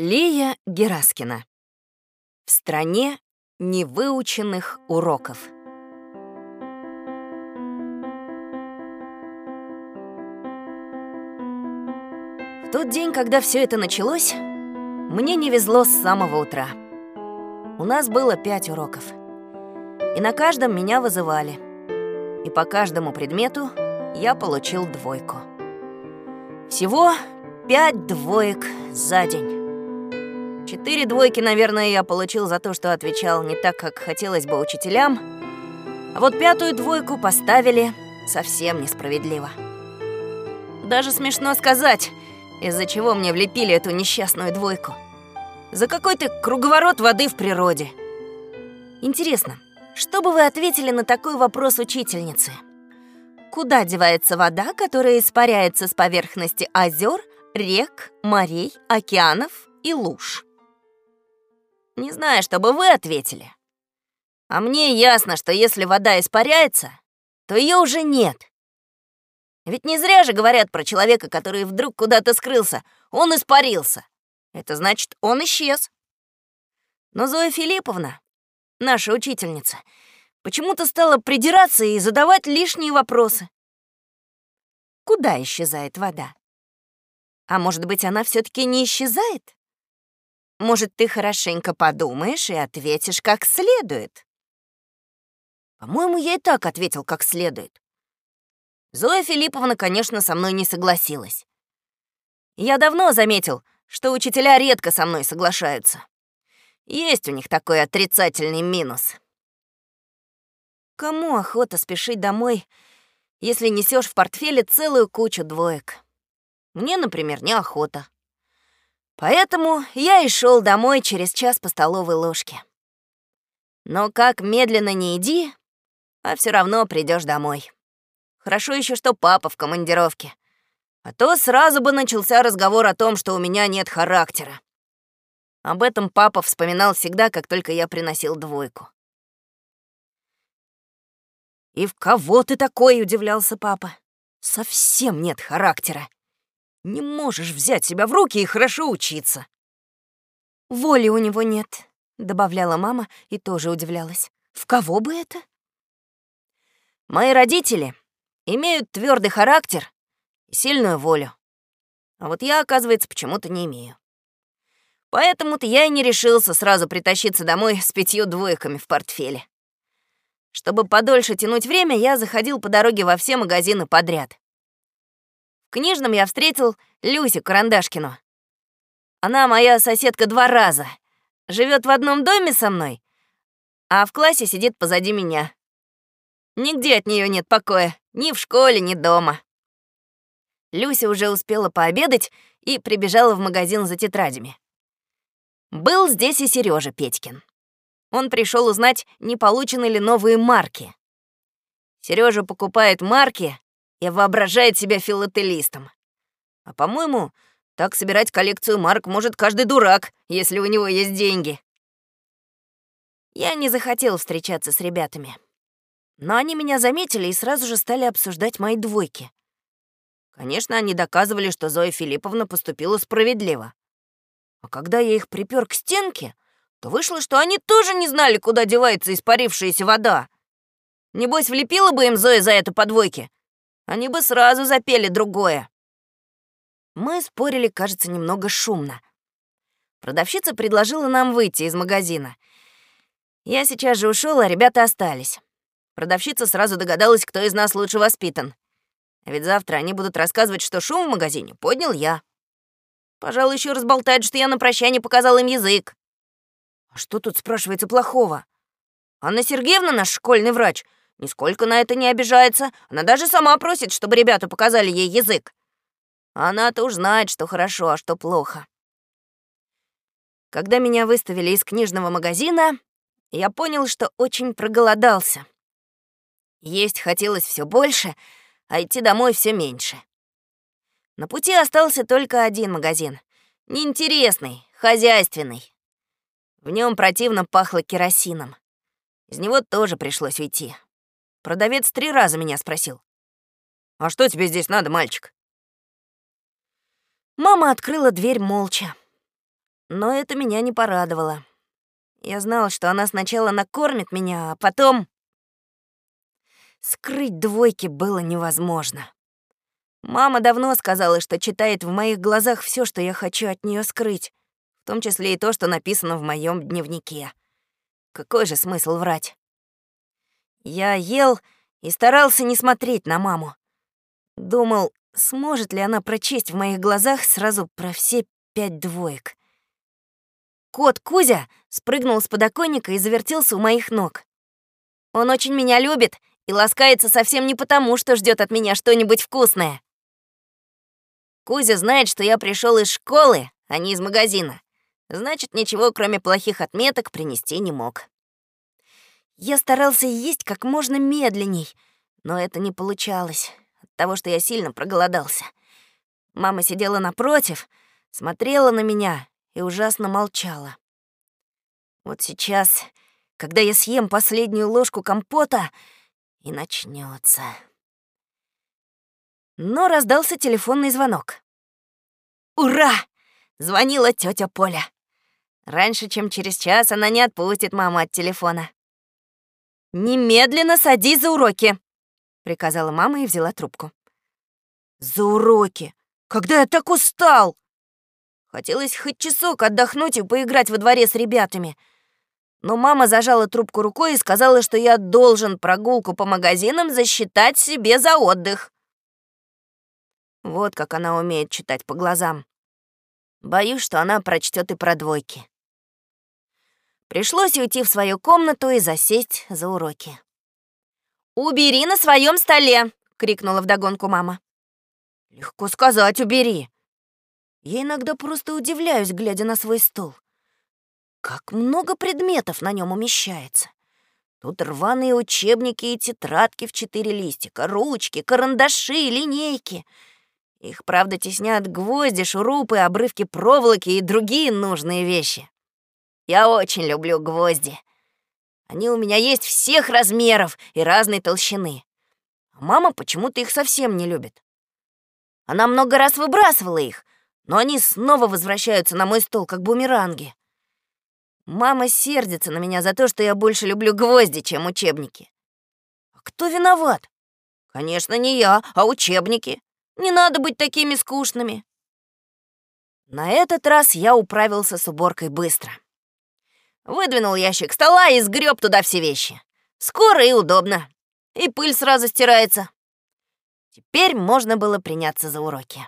Лия Гераскина. В стране невыученных уроков. В тот день, когда все это началось, мне не везло с самого утра. У нас было пять уроков. И на каждом меня вызывали. И по каждому предмету я получил двойку. Всего пять двоек за день. Четыре двойки, наверное, я получил за то, что отвечал не так, как хотелось бы учителям. А вот пятую двойку поставили совсем несправедливо. Даже смешно сказать, из-за чего мне влепили эту несчастную двойку. За какой-то круговорот воды в природе. Интересно, что бы вы ответили на такой вопрос учительницы? Куда девается вода, которая испаряется с поверхности озер, рек, морей, океанов и луж? Не знаю, что бы вы ответили. А мне ясно, что если вода испаряется, то ее уже нет. Ведь не зря же говорят про человека, который вдруг куда-то скрылся. Он испарился. Это значит, он исчез. Но Зоя Филипповна, наша учительница, почему-то стала придираться и задавать лишние вопросы. Куда исчезает вода? А может быть, она все таки не исчезает? Может, ты хорошенько подумаешь и ответишь как следует? По-моему, я и так ответил как следует. Зоя Филипповна, конечно, со мной не согласилась. Я давно заметил, что учителя редко со мной соглашаются. Есть у них такой отрицательный минус. Кому охота спешить домой, если несешь в портфеле целую кучу двоек? Мне, например, неохота. Поэтому я и шел домой через час по столовой ложке. Но как медленно не иди, а все равно придешь домой. Хорошо еще, что папа в командировке. А то сразу бы начался разговор о том, что у меня нет характера. Об этом папа вспоминал всегда, как только я приносил двойку. «И в кого ты такой?» — удивлялся папа. «Совсем нет характера. Не можешь взять себя в руки и хорошо учиться». «Воли у него нет», — добавляла мама и тоже удивлялась. «В кого бы это?» «Мои родители имеют твердый характер и сильную волю. А вот я, оказывается, почему-то не имею. Поэтому-то я и не решился сразу притащиться домой с пятью двойками в портфеле. Чтобы подольше тянуть время, я заходил по дороге во все магазины подряд. В книжном я встретил Люсю Карандашкину. Она моя соседка два раза, живет в одном доме со мной, а в классе сидит позади меня. Нигде от нее нет покоя, ни в школе, ни дома. Люся уже успела пообедать и прибежала в магазин за тетрадями. Был здесь и Сережа Петькин. Он пришел узнать, не получены ли новые марки. Сережа покупает марки и воображает себя филателистом. А по-моему, так собирать коллекцию марок может каждый дурак, если у него есть деньги. Я не захотел встречаться с ребятами. Но они меня заметили и сразу же стали обсуждать мои двойки. Конечно, они доказывали, что Зоя Филипповна поступила справедливо. А когда я их припер к стенке, то вышло, что они тоже не знали, куда девается испарившаяся вода. Небось, влепила бы им Зоя за это по двойке. Они бы сразу запели другое. Мы спорили, кажется, немного шумно. Продавщица предложила нам выйти из магазина. Я сейчас же ушел, а ребята остались. Продавщица сразу догадалась, кто из нас лучше воспитан. Ведь завтра они будут рассказывать, что шум в магазине поднял я. Пожалуй, еще разболтают, что я на прощание показал им язык. А что тут, спрашивается, плохого? Анна Сергеевна, наш школьный врач, нисколько на это не обижается. Она даже сама просит, чтобы ребята показали ей язык. Она-то уж знает, что хорошо, а что плохо. Когда меня выставили из книжного магазина, я понял, что очень проголодался. Есть хотелось все больше, а идти домой все меньше. На пути остался только один магазин. Неинтересный, хозяйственный. В нем противно пахло керосином. Из него тоже пришлось уйти. Продавец три раза меня спросил. «А что тебе здесь надо, мальчик?» Мама открыла дверь молча. Но это меня не порадовало. Я знала, что она сначала накормит меня, а потом... Скрыть двойки было невозможно. Мама давно сказала, что читает в моих глазах все, что я хочу от нее скрыть, в том числе и то, что написано в моем дневнике. Какой же смысл врать? Я ел и старался не смотреть на маму. Думал, сможет ли она прочесть в моих глазах сразу про все пять двоек. Кот Кузя спрыгнул с подоконника и завертелся у моих ног. Он очень меня любит и ласкается совсем не потому, что ждет от меня что-нибудь вкусное. Кузя знает, что я пришел из школы, а не из магазина. Значит, ничего, кроме плохих отметок, принести не мог. Я старался есть как можно медленней, но это не получалось от того, что я сильно проголодался. Мама сидела напротив, смотрела на меня и ужасно молчала. Вот сейчас, когда я съем последнюю ложку компота, и начнется. Но раздался телефонный звонок. «Ура!» — звонила тетя Поля. Раньше, чем через час, она не отпустит маму от телефона. «Немедленно садись за уроки!» — приказала мама и взяла трубку. «За уроки! Когда я так устал!» Хотелось хоть часок отдохнуть и поиграть во дворе с ребятами. Но мама зажала трубку рукой и сказала, что я должен прогулку по магазинам засчитать себе за отдых. Вот как она умеет читать по глазам. Боюсь, что она прочтет и про двойки. Пришлось уйти в свою комнату и засесть за уроки. «Убери на своем столе!» — крикнула вдогонку мама. «Легко сказать, убери!» Я иногда просто удивляюсь, глядя на свой стол. Как много предметов на нем умещается. Тут рваные учебники и тетрадки в четыре листика, ручки, карандаши, линейки. Их, правда, теснят гвозди, шурупы, обрывки проволоки и другие нужные вещи. Я очень люблю гвозди. Они у меня есть всех размеров и разной толщины. А мама почему-то их совсем не любит. Она много раз выбрасывала их, но они снова возвращаются на мой стол, как бумеранги. Мама сердится на меня за то, что я больше люблю гвозди, чем учебники. А кто виноват? Конечно, не я, а учебники. Не надо быть такими скучными. На этот раз я управился с уборкой быстро. Выдвинул ящик стола и сгреб туда все вещи. Скоро и удобно. И пыль сразу стирается. Теперь можно было приняться за уроки.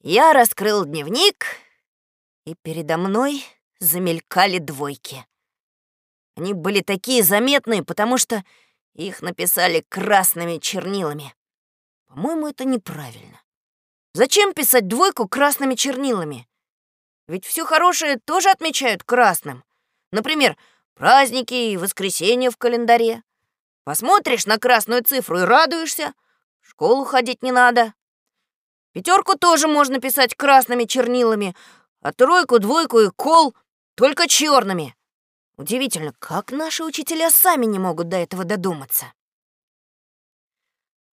Я раскрыл дневник, и передо мной замелькали двойки. Они были такие заметные, потому что их написали красными чернилами. По-моему, это неправильно. Зачем писать двойку красными чернилами? Ведь все хорошее тоже отмечают красным. Например, праздники и воскресенье в календаре. Посмотришь на красную цифру и радуешься. В школу ходить не надо. Пятерку тоже можно писать красными чернилами, а тройку, двойку и кол только черными. Удивительно, как наши учителя сами не могут до этого додуматься.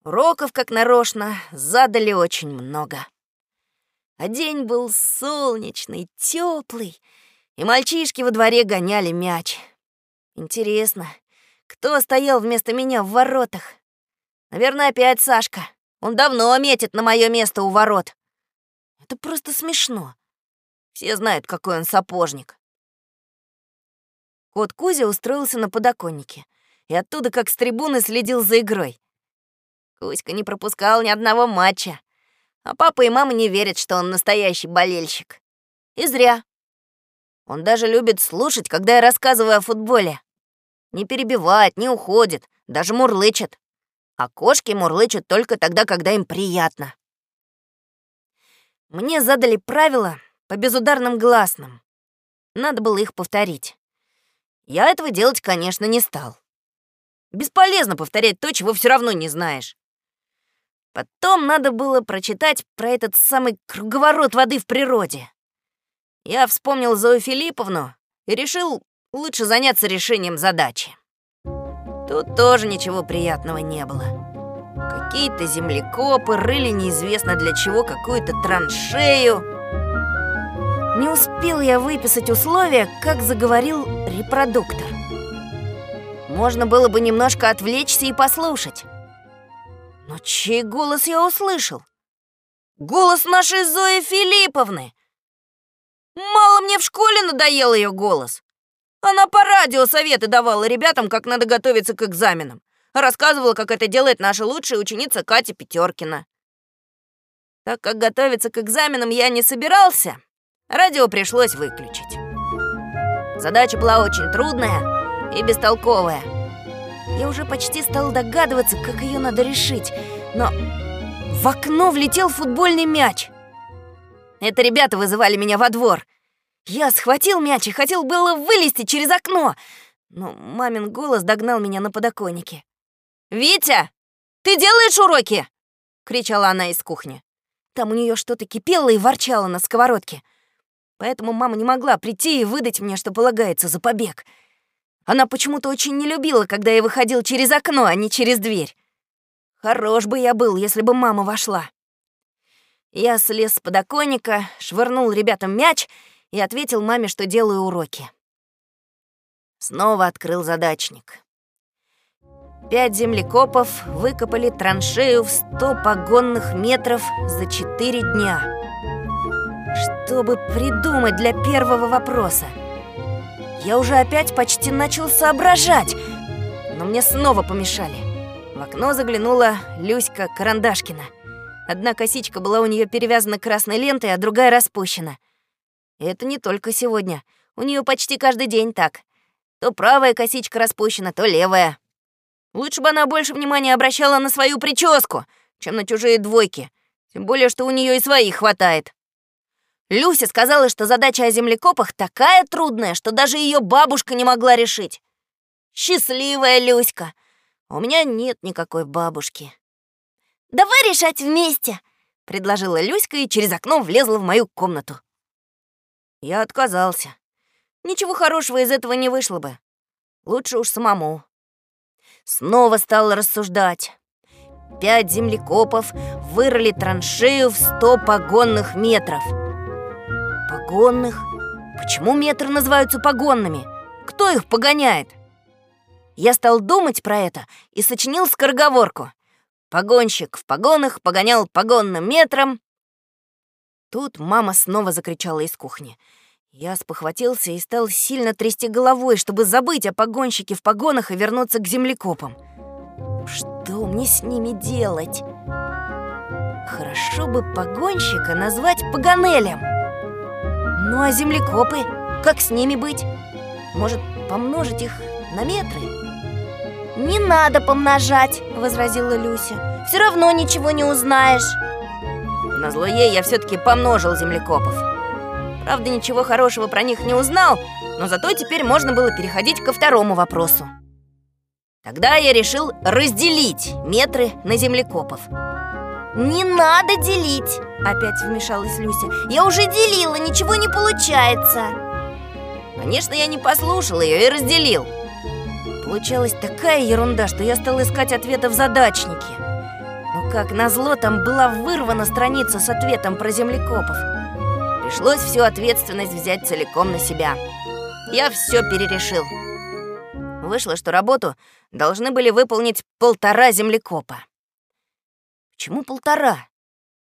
Уроков, как нарочно, задали очень много. А день был солнечный, теплый, и мальчишки во дворе гоняли мяч. Интересно, кто стоял вместо меня в воротах? Наверное, опять Сашка. Он давно метит на мое место у ворот. Это просто смешно. Все знают, какой он сапожник. Кот Кузя устроился на подоконнике и оттуда, как с трибуны, следил за игрой. Кузька не пропускал ни одного матча, а папа и мама не верят, что он настоящий болельщик. И зря. Он даже любит слушать, когда я рассказываю о футболе. Не перебивает, не уходит, даже мурлычет а кошки мурлычут только тогда, когда им приятно. Мне задали правила по безударным гласным. Надо было их повторить. Я этого делать, конечно, не стал. Бесполезно повторять то, чего все равно не знаешь. Потом надо было прочитать про этот самый круговорот воды в природе. Я вспомнил Зою Филипповну и решил лучше заняться решением задачи. Тут тоже ничего приятного не было. Какие-то землекопы рыли неизвестно для чего какую-то траншею. Не успел я выписать условия, как заговорил репродуктор. Можно было бы немножко отвлечься и послушать. Но чей голос я услышал? Голос нашей Зои Филипповны. Мало мне в школе надоел ее голос. Она по радио советы давала ребятам, как надо готовиться к экзаменам. Рассказывала, как это делает наша лучшая ученица Катя Пятеркина. Так как готовиться к экзаменам я не собирался, радио пришлось выключить. Задача была очень трудная и бестолковая. Я уже почти стал догадываться, как ее надо решить, но в окно влетел футбольный мяч. Это ребята вызывали меня во двор. Я схватил мяч и хотел было вылезти через окно, но мамин голос догнал меня на подоконнике. «Витя, ты делаешь уроки?» — кричала она из кухни. Там у нее что-то кипело и ворчало на сковородке. Поэтому мама не могла прийти и выдать мне, что полагается за побег. Она почему-то очень не любила, когда я выходил через окно, а не через дверь. Хорош бы я был, если бы мама вошла. Я слез с подоконника, швырнул ребятам мяч и ответил маме, что делаю уроки. Снова открыл задачник. Пять землекопов выкопали траншею в сто погонных метров за четыре дня. Чтобы придумать для первого вопроса? Я уже опять почти начал соображать, но мне снова помешали. В окно заглянула Люська Карандашкина. Одна косичка была у нее перевязана красной лентой, а другая распущена. Это не только сегодня. У нее почти каждый день так. То правая косичка распущена, то левая. Лучше бы она больше внимания обращала на свою прическу, чем на чужие двойки. Тем более, что у нее и своих хватает. Люся сказала, что задача о землекопах такая трудная, что даже ее бабушка не могла решить. Счастливая Люська. У меня нет никакой бабушки. «Давай решать вместе!» — предложила Люська и через окно влезла в мою комнату. Я отказался. Ничего хорошего из этого не вышло бы. Лучше уж самому. Снова стал рассуждать. Пять землекопов вырыли траншею в сто погонных метров. Погонных? Почему метры называются погонными? Кто их погоняет? Я стал думать про это и сочинил скороговорку. Погонщик в погонах погонял погонным метром. Тут мама снова закричала из кухни. Я спохватился и стал сильно трясти головой, чтобы забыть о погонщике в погонах и вернуться к землекопам. Что мне с ними делать? Хорошо бы погонщика назвать Паганелем. Ну а землекопы, как с ними быть? Может, помножить их на метры? «Не надо помножать», — возразила Люся. «Все равно ничего не узнаешь». На зло ей я все-таки помножил землекопов. Правда, ничего хорошего про них не узнал, но зато теперь можно было переходить ко второму вопросу. Тогда я решил разделить метры на землекопов. «Не надо делить!» — опять вмешалась Люся. «Я уже делила, ничего не получается!» Конечно, я не послушал ее и разделил. Получалась такая ерунда, что я стал искать ответы в задачнике. Но как назло, там была вырвана страница с ответом про землекопов. Пришлось всю ответственность взять целиком на себя. Я все перерешил. Вышло, что работу должны были выполнить полтора землекопа. Почему полтора?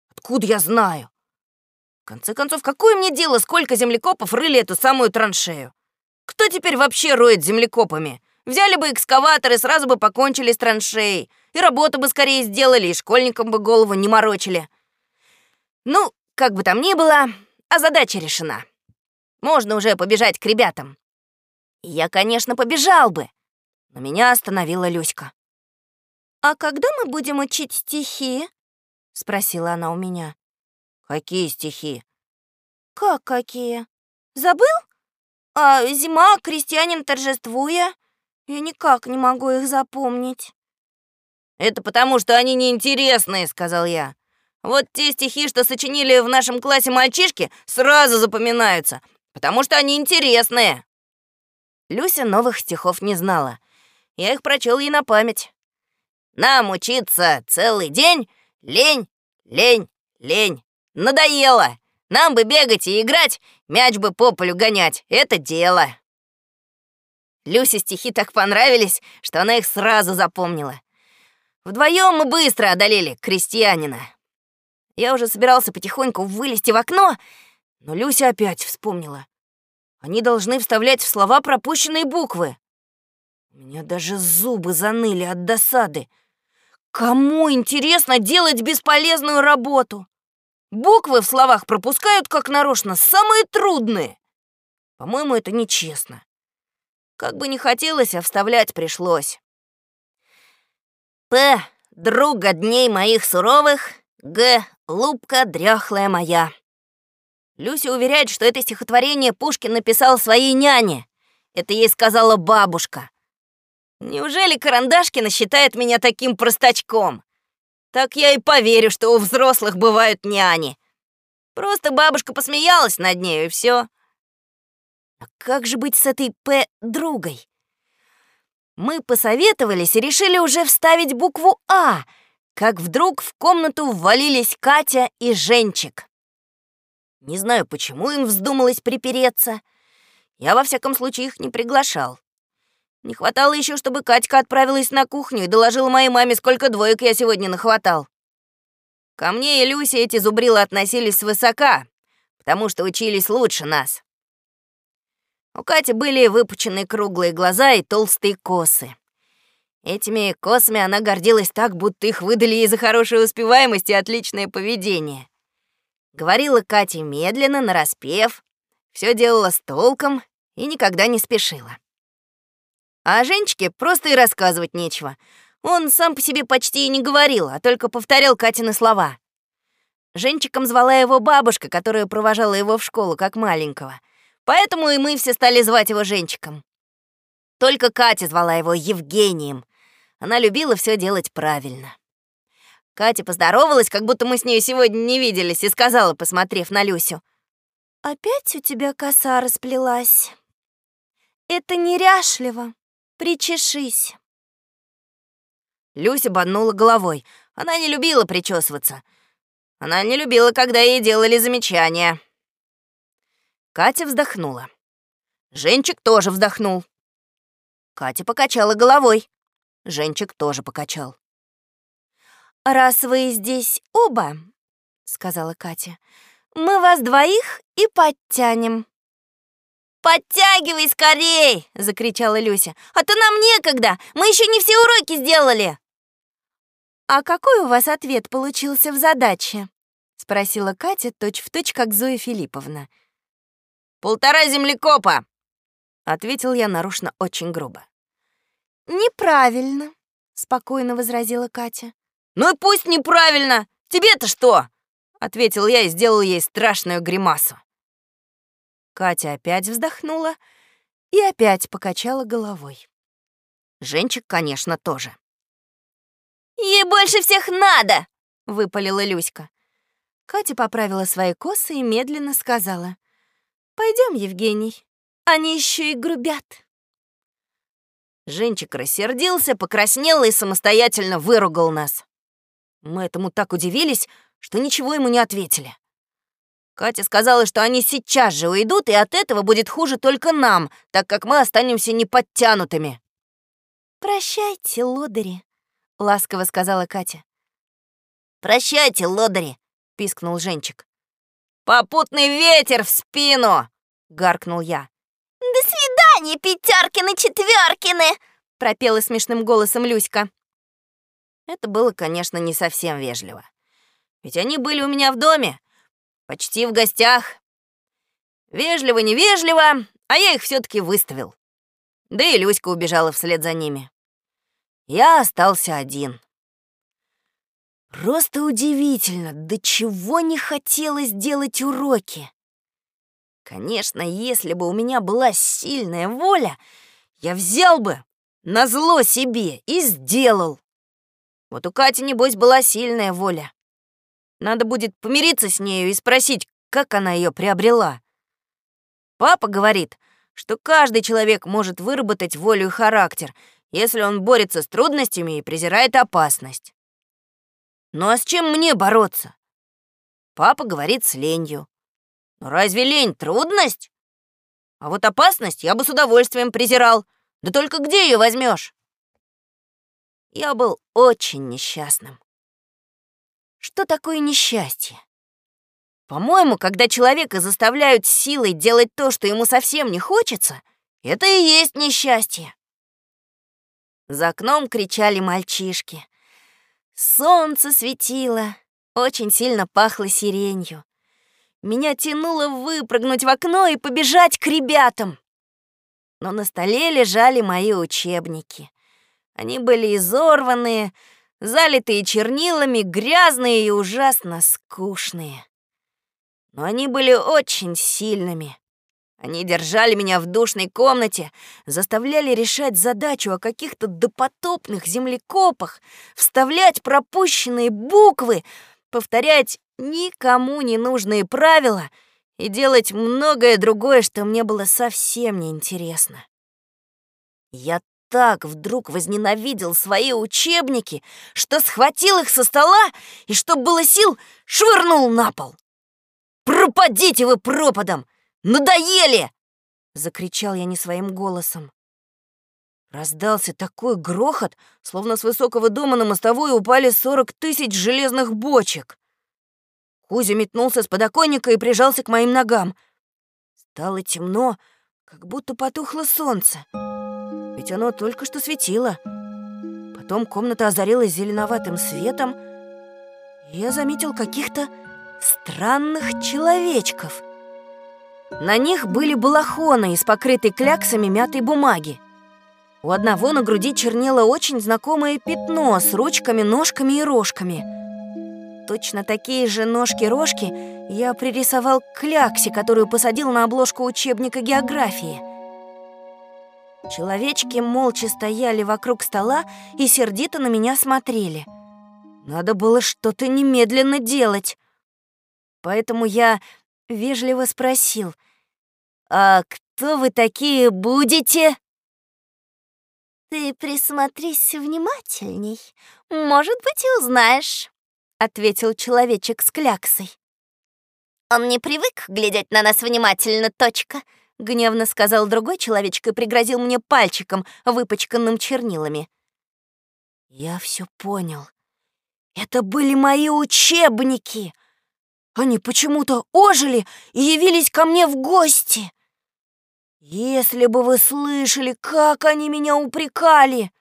Откуда я знаю? В конце концов, какое мне дело, сколько землекопов рыли эту самую траншею? Кто теперь вообще роет землекопами? Взяли бы экскаватор и сразу бы покончили с траншеей. И работу бы скорее сделали, и школьникам бы голову не морочили. Ну, как бы там ни было, а задача решена. Можно уже побежать к ребятам. я, конечно, побежал бы, но меня остановила Люська. «А когда мы будем учить стихи?» — спросила она у меня. «Какие стихи?» «Как какие? Забыл? А зима, крестьянин торжествуя. Я никак не могу их запомнить». «Это потому, что они неинтересные», — сказал я. Вот те стихи, что сочинили в нашем классе мальчишки, сразу запоминаются, потому что они интересные. Люся новых стихов не знала. Я их прочел ей на память. Нам учиться целый день, лень, лень, лень. Надоело. Нам бы бегать и играть, мяч бы по полю гонять. Это дело. Люсе стихи так понравились, что она их сразу запомнила. Вдвоем мы быстро одолели крестьянина. Я уже собирался потихоньку вылезти в окно, но Люся опять вспомнила. Они должны вставлять в слова пропущенные буквы. У меня даже зубы заныли от досады. Кому интересно делать бесполезную работу? Буквы в словах пропускают как нарочно самые трудные. По-моему, это нечестно. Как бы не хотелось, а вставлять пришлось. П. Друга дней моих суровых. Г. Лупка дряхлая моя. Люся уверяет, что это стихотворение Пушкин написал своей няне. Это ей сказала бабушка. Неужели Карандашкина считает меня таким простачком? Так я и поверю, что у взрослых бывают няни. Просто бабушка посмеялась над нею, и все. А как же быть с этой «П» другой? Мы посоветовались и решили уже вставить букву «А», как вдруг в комнату ввалились Катя и Женчик. Не знаю, почему им вздумалось припереться. Я, во всяком случае, их не приглашал. Не хватало еще, чтобы Катька отправилась на кухню и доложила моей маме, сколько двоек я сегодня нахватал. Ко мне и Люсе эти зубрилы относились свысока, потому что учились лучше нас. У Кати были выпученные круглые глаза и толстые косы. Этими косами она гордилась так, будто их выдали ей за хорошую успеваемость и отличное поведение. Говорила Катя медленно, нараспев, все делала с толком и никогда не спешила. А Женечке просто и рассказывать нечего. Он сам по себе почти и не говорил, а только повторял Катины слова. Женчиком звала его бабушка, которая провожала его в школу как маленького. Поэтому и мы все стали звать его Женчиком. Только Катя звала его Евгением. Она любила все делать правильно. Катя поздоровалась, как будто мы с ней сегодня не виделись, и сказала, посмотрев на Люсю. «Опять у тебя коса расплелась. Это неряшливо. Причешись». Люся боднула головой. Она не любила причесываться. Она не любила, когда ей делали замечания. Катя вздохнула. Женчик тоже вздохнул. Катя покачала головой. Женчик тоже покачал. «Раз вы здесь оба, — сказала Катя, — мы вас двоих и подтянем». «Подтягивай скорей!» — закричала Люся. «А то нам некогда! Мы еще не все уроки сделали!» «А какой у вас ответ получился в задаче?» — спросила Катя точь-в-точь, точь, как Зоя Филипповна. «Полтора землекопа!» — ответил я нарочно очень грубо. «Неправильно», — спокойно возразила Катя. «Ну и пусть неправильно! Тебе-то что?» — ответил я и сделал ей страшную гримасу. Катя опять вздохнула и опять покачала головой. Женчик, конечно, тоже. «Ей больше всех надо!» — выпалила Люська. Катя поправила свои косы и медленно сказала. «Пойдем, Евгений, они еще и грубят». Женчик рассердился, покраснел и самостоятельно выругал нас. Мы этому так удивились, что ничего ему не ответили. Катя сказала, что они сейчас же уйдут, и от этого будет хуже только нам, так как мы останемся неподтянутыми. «Прощайте, лодыри», — ласково сказала Катя. «Прощайте, лодыри», — пискнул Женчик. «Попутный ветер в спину!» — гаркнул я. «До свидания, Пятеркины-четверкины!» — пропела смешным голосом Люська. Это было, конечно, не совсем вежливо. Ведь они были у меня в доме, почти в гостях. Вежливо-невежливо, а я их все таки выставил. Да и Люська убежала вслед за ними. Я остался один. Просто удивительно, до чего не хотелось делать уроки. Конечно, если бы у меня была сильная воля, я взял бы на зло себе и сделал. Вот у Кати, небось, была сильная воля. Надо будет помириться с нею и спросить, как она ее приобрела. Папа говорит, что каждый человек может выработать волю и характер, если он борется с трудностями и презирает опасность. Ну а с чем мне бороться? Папа говорит с ленью. Но разве лень трудность? А вот опасность я бы с удовольствием презирал. Да только где ее возьмешь? Я был очень несчастным. Что такое несчастье? По-моему, когда человека заставляют силой делать то, что ему совсем не хочется, это и есть несчастье. За окном кричали мальчишки. Солнце светило, очень сильно пахло сиренью. Меня тянуло выпрыгнуть в окно и побежать к ребятам. Но на столе лежали мои учебники. Они были изорванные, залитые чернилами, грязные и ужасно скучные. Но они были очень сильными. Они держали меня в душной комнате, заставляли решать задачу о каких-то допотопных землекопах, вставлять пропущенные буквы, повторять никому не нужные правила и делать многое другое, что мне было совсем неинтересно. Я так вдруг возненавидел свои учебники, что схватил их со стола и, чтоб было сил, швырнул на пол. «Пропадите вы пропадом! Надоели!» — закричал я не своим голосом. Раздался такой грохот, словно с высокого дома на мостовую упали сорок тысяч железных бочек. Кузя метнулся с подоконника и прижался к моим ногам. Стало темно, как будто потухло солнце. Ведь оно только что светило. Потом комната озарилась зеленоватым светом, и я заметил каких-то странных человечков — на них были балахоны из покрытой кляксами мятой бумаги. У одного на груди чернело очень знакомое пятно с ручками, ножками и рожками. Точно такие же ножки-рожки я пририсовал к кляксе, которую посадил на обложку учебника географии. Человечки молча стояли вокруг стола и сердито на меня смотрели. Надо было что-то немедленно делать. Поэтому я вежливо спросил, «А кто вы такие будете?» «Ты присмотрись внимательней, может быть, и узнаешь», — ответил человечек с кляксой. «Он не привык глядеть на нас внимательно, точка», — гневно сказал другой человечек и пригрозил мне пальчиком, выпачканным чернилами. Я все понял. Это были мои учебники. Они почему-то ожили и явились ко мне в гости. Если бы вы слышали, как они меня упрекали!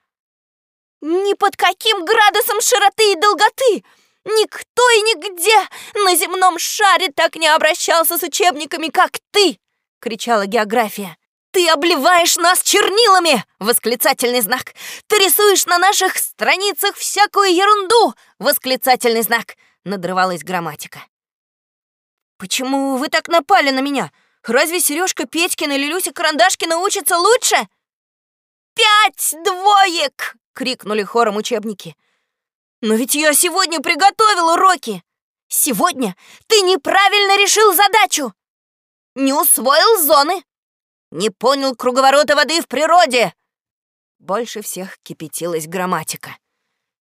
Ни под каким градусом широты и долготы! Никто и нигде на земном шаре так не обращался с учебниками, как ты!» — кричала география. «Ты обливаешь нас чернилами!» — восклицательный знак. «Ты рисуешь на наших страницах всякую ерунду!» — восклицательный знак. Надрывалась грамматика. «Почему вы так напали на меня? Разве Сережка Петькина или Люся Карандашкина учатся лучше?» «Пять двоек!» — крикнули хором учебники. «Но ведь я сегодня приготовил уроки!» «Сегодня ты неправильно решил задачу!» «Не усвоил зоны!» «Не понял круговорота воды в природе!» Больше всех кипятилась грамматика.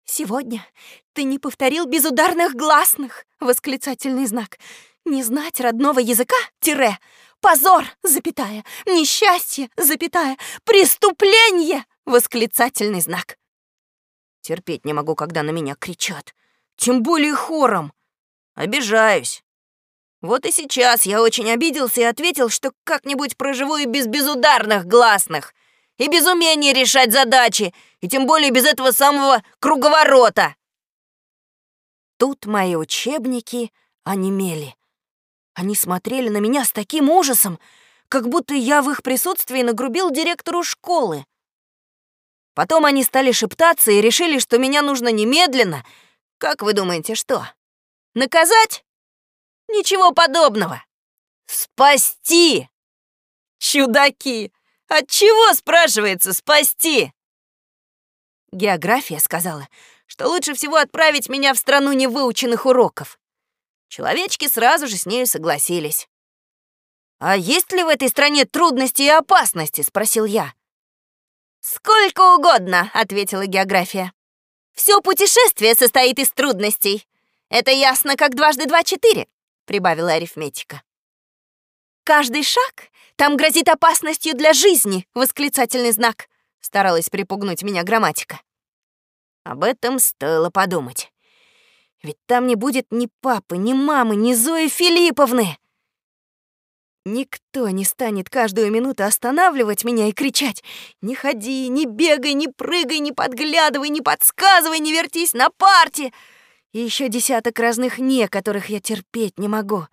«Сегодня ты не повторил безударных гласных!» — восклицательный знак. Не знать родного языка, тире, позор, запятая, несчастье, запятая, преступление, восклицательный знак. Терпеть не могу, когда на меня кричат. Тем более хором. Обижаюсь. Вот и сейчас я очень обиделся и ответил, что как-нибудь проживу и без безударных гласных, и без умения решать задачи, и тем более без этого самого круговорота. Тут мои учебники онемели. Они смотрели на меня с таким ужасом, как будто я в их присутствии нагрубил директору школы. Потом они стали шептаться и решили, что меня нужно немедленно. Как вы думаете, что? Наказать? Ничего подобного. Спасти! Чудаки! От чего, спрашивается, спасти? География сказала, что лучше всего отправить меня в страну невыученных уроков. Человечки сразу же с нею согласились. «А есть ли в этой стране трудности и опасности?» — спросил я. «Сколько угодно», — ответила география. «Все путешествие состоит из трудностей. Это ясно, как дважды два — четыре», — прибавила арифметика. каждый шаг там грозит опасностью для жизни!» — восклицательный знак. Старалась припугнуть меня грамматика. Об этом стоило подумать. Ведь там не будет ни папы, ни мамы, ни Зои Филипповны. Никто не станет каждую минуту останавливать меня и кричать «Не ходи, не бегай, не прыгай, не подглядывай, не подсказывай, не вертись на парте!» И еще десяток разных «не», которых я терпеть не могу.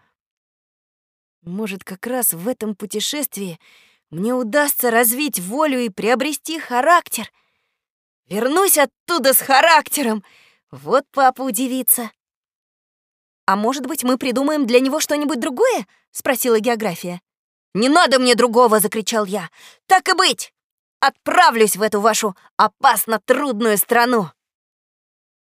Может, как раз в этом путешествии мне удастся развить волю и приобрести характер. Вернусь оттуда с характером. Вот папа удивится. «А может быть, мы придумаем для него что-нибудь другое?» — спросила география. «Не надо мне другого!» — закричал я. «Так и быть! Отправлюсь в эту вашу опасно трудную страну!»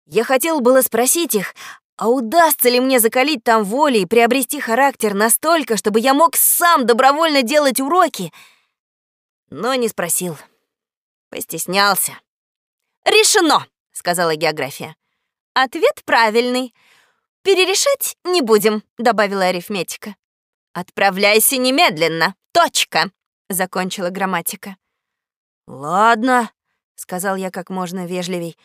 Я хотел было спросить их, а удастся ли мне закалить там воли и приобрести характер настолько, чтобы я мог сам добровольно делать уроки? Но не спросил. Постеснялся. «Решено!» — сказала география. «Ответ правильный. «Перерешать не будем», — добавила арифметика. «Отправляйся немедленно. Точка», — закончила грамматика. «Ладно», — сказал я как можно вежливей.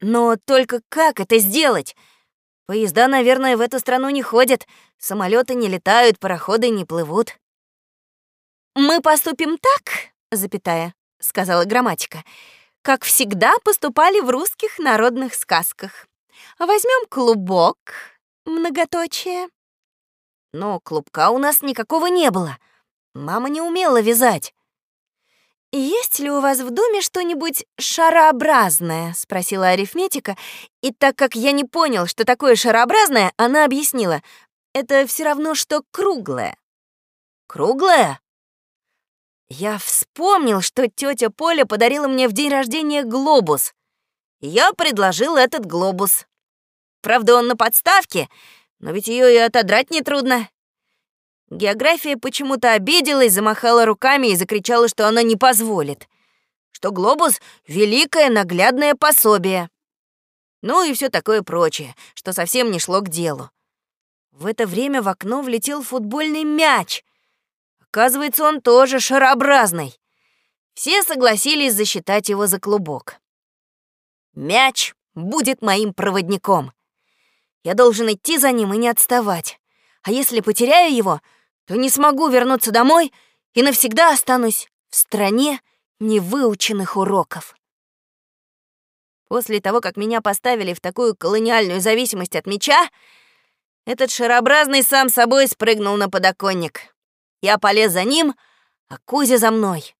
«Но только как это сделать? Поезда, наверное, в эту страну не ходят, самолеты не летают, пароходы не плывут». «Мы поступим так, запятая», — сказала грамматика, «как всегда поступали в русских народных сказках. Возьмем клубок, многоточие. Но клубка у нас никакого не было. Мама не умела вязать. «Есть ли у вас в доме что-нибудь шарообразное?» — спросила арифметика, и так как я не понял, что такое шарообразное, она объяснила. «Это все равно, что круглое». «Круглое?» Я вспомнил, что тетя Поля подарила мне в день рождения глобус. Я предложил этот глобус. Правда, он на подставке, но ведь ее и отодрать нетрудно. География почему-то обиделась, замахала руками и закричала, что она не позволит. Что глобус — великое наглядное пособие. Ну и все такое прочее, что совсем не шло к делу. В это время в окно влетел футбольный мяч. Оказывается, он тоже шарообразный. Все согласились засчитать его за клубок. Мяч будет моим проводником. Я должен идти за ним и не отставать. А если потеряю его, то не смогу вернуться домой и навсегда останусь в стране невыученных уроков. После того, как меня поставили в такую колониальную зависимость от меча, этот шарообразный сам собой спрыгнул на подоконник. Я полез за ним, а Кузя за мной.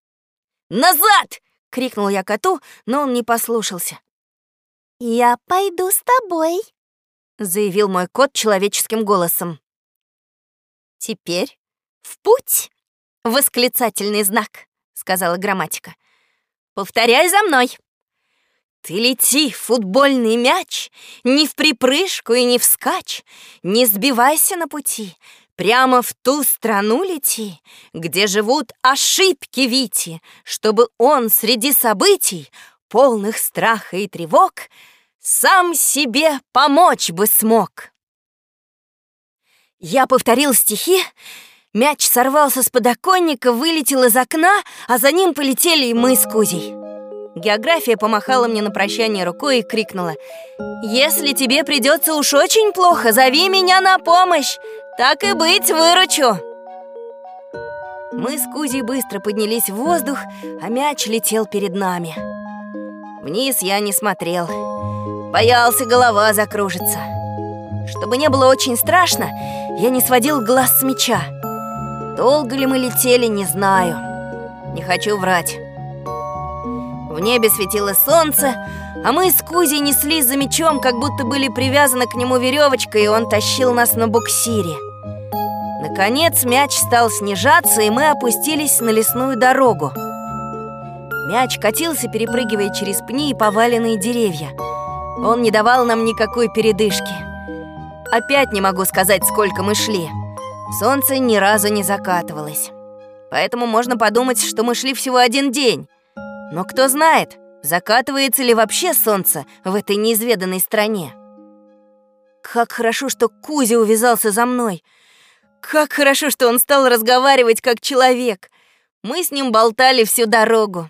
«Назад!» — крикнул я коту, но он не послушался. «Я пойду с тобой», заявил мой кот человеческим голосом. Теперь в путь! Восклицательный знак, сказала грамматика. Повторяй за мной. Ты лети, футбольный мяч, не в припрыжку и не вскачь, не сбивайся на пути, прямо в ту страну лети, где живут ошибки Вити, чтобы он среди событий, полных страха и тревог, сам себе помочь бы смог. Я повторил стихи, мяч сорвался с подоконника, вылетел из окна, а за ним полетели и мы с Кузей. География помахала мне на прощание рукой и крикнула «Если тебе придется уж очень плохо, зови меня на помощь! Так и быть, выручу!» Мы с Кузей быстро поднялись в воздух, а мяч летел перед нами. Вниз я не смотрел. Боялся, голова закружится. Чтобы не было очень страшно, я не сводил глаз с меча. Долго ли мы летели, не знаю. Не хочу врать. В небе светило солнце, а мы с Кузей неслись за мечом, как будто были привязаны к нему веревочкой, и он тащил нас на буксире. Наконец мяч стал снижаться, и мы опустились на лесную дорогу. Мяч катился, перепрыгивая через пни и поваленные деревья. Он не давал нам никакой передышки. Опять не могу сказать, сколько мы шли. Солнце ни разу не закатывалось. Поэтому можно подумать, что мы шли всего один день. Но кто знает, закатывается ли вообще солнце в этой неизведанной стране. Как хорошо, что Кузя увязался за мной. Как хорошо, что он стал разговаривать как человек. Мы с ним болтали всю дорогу.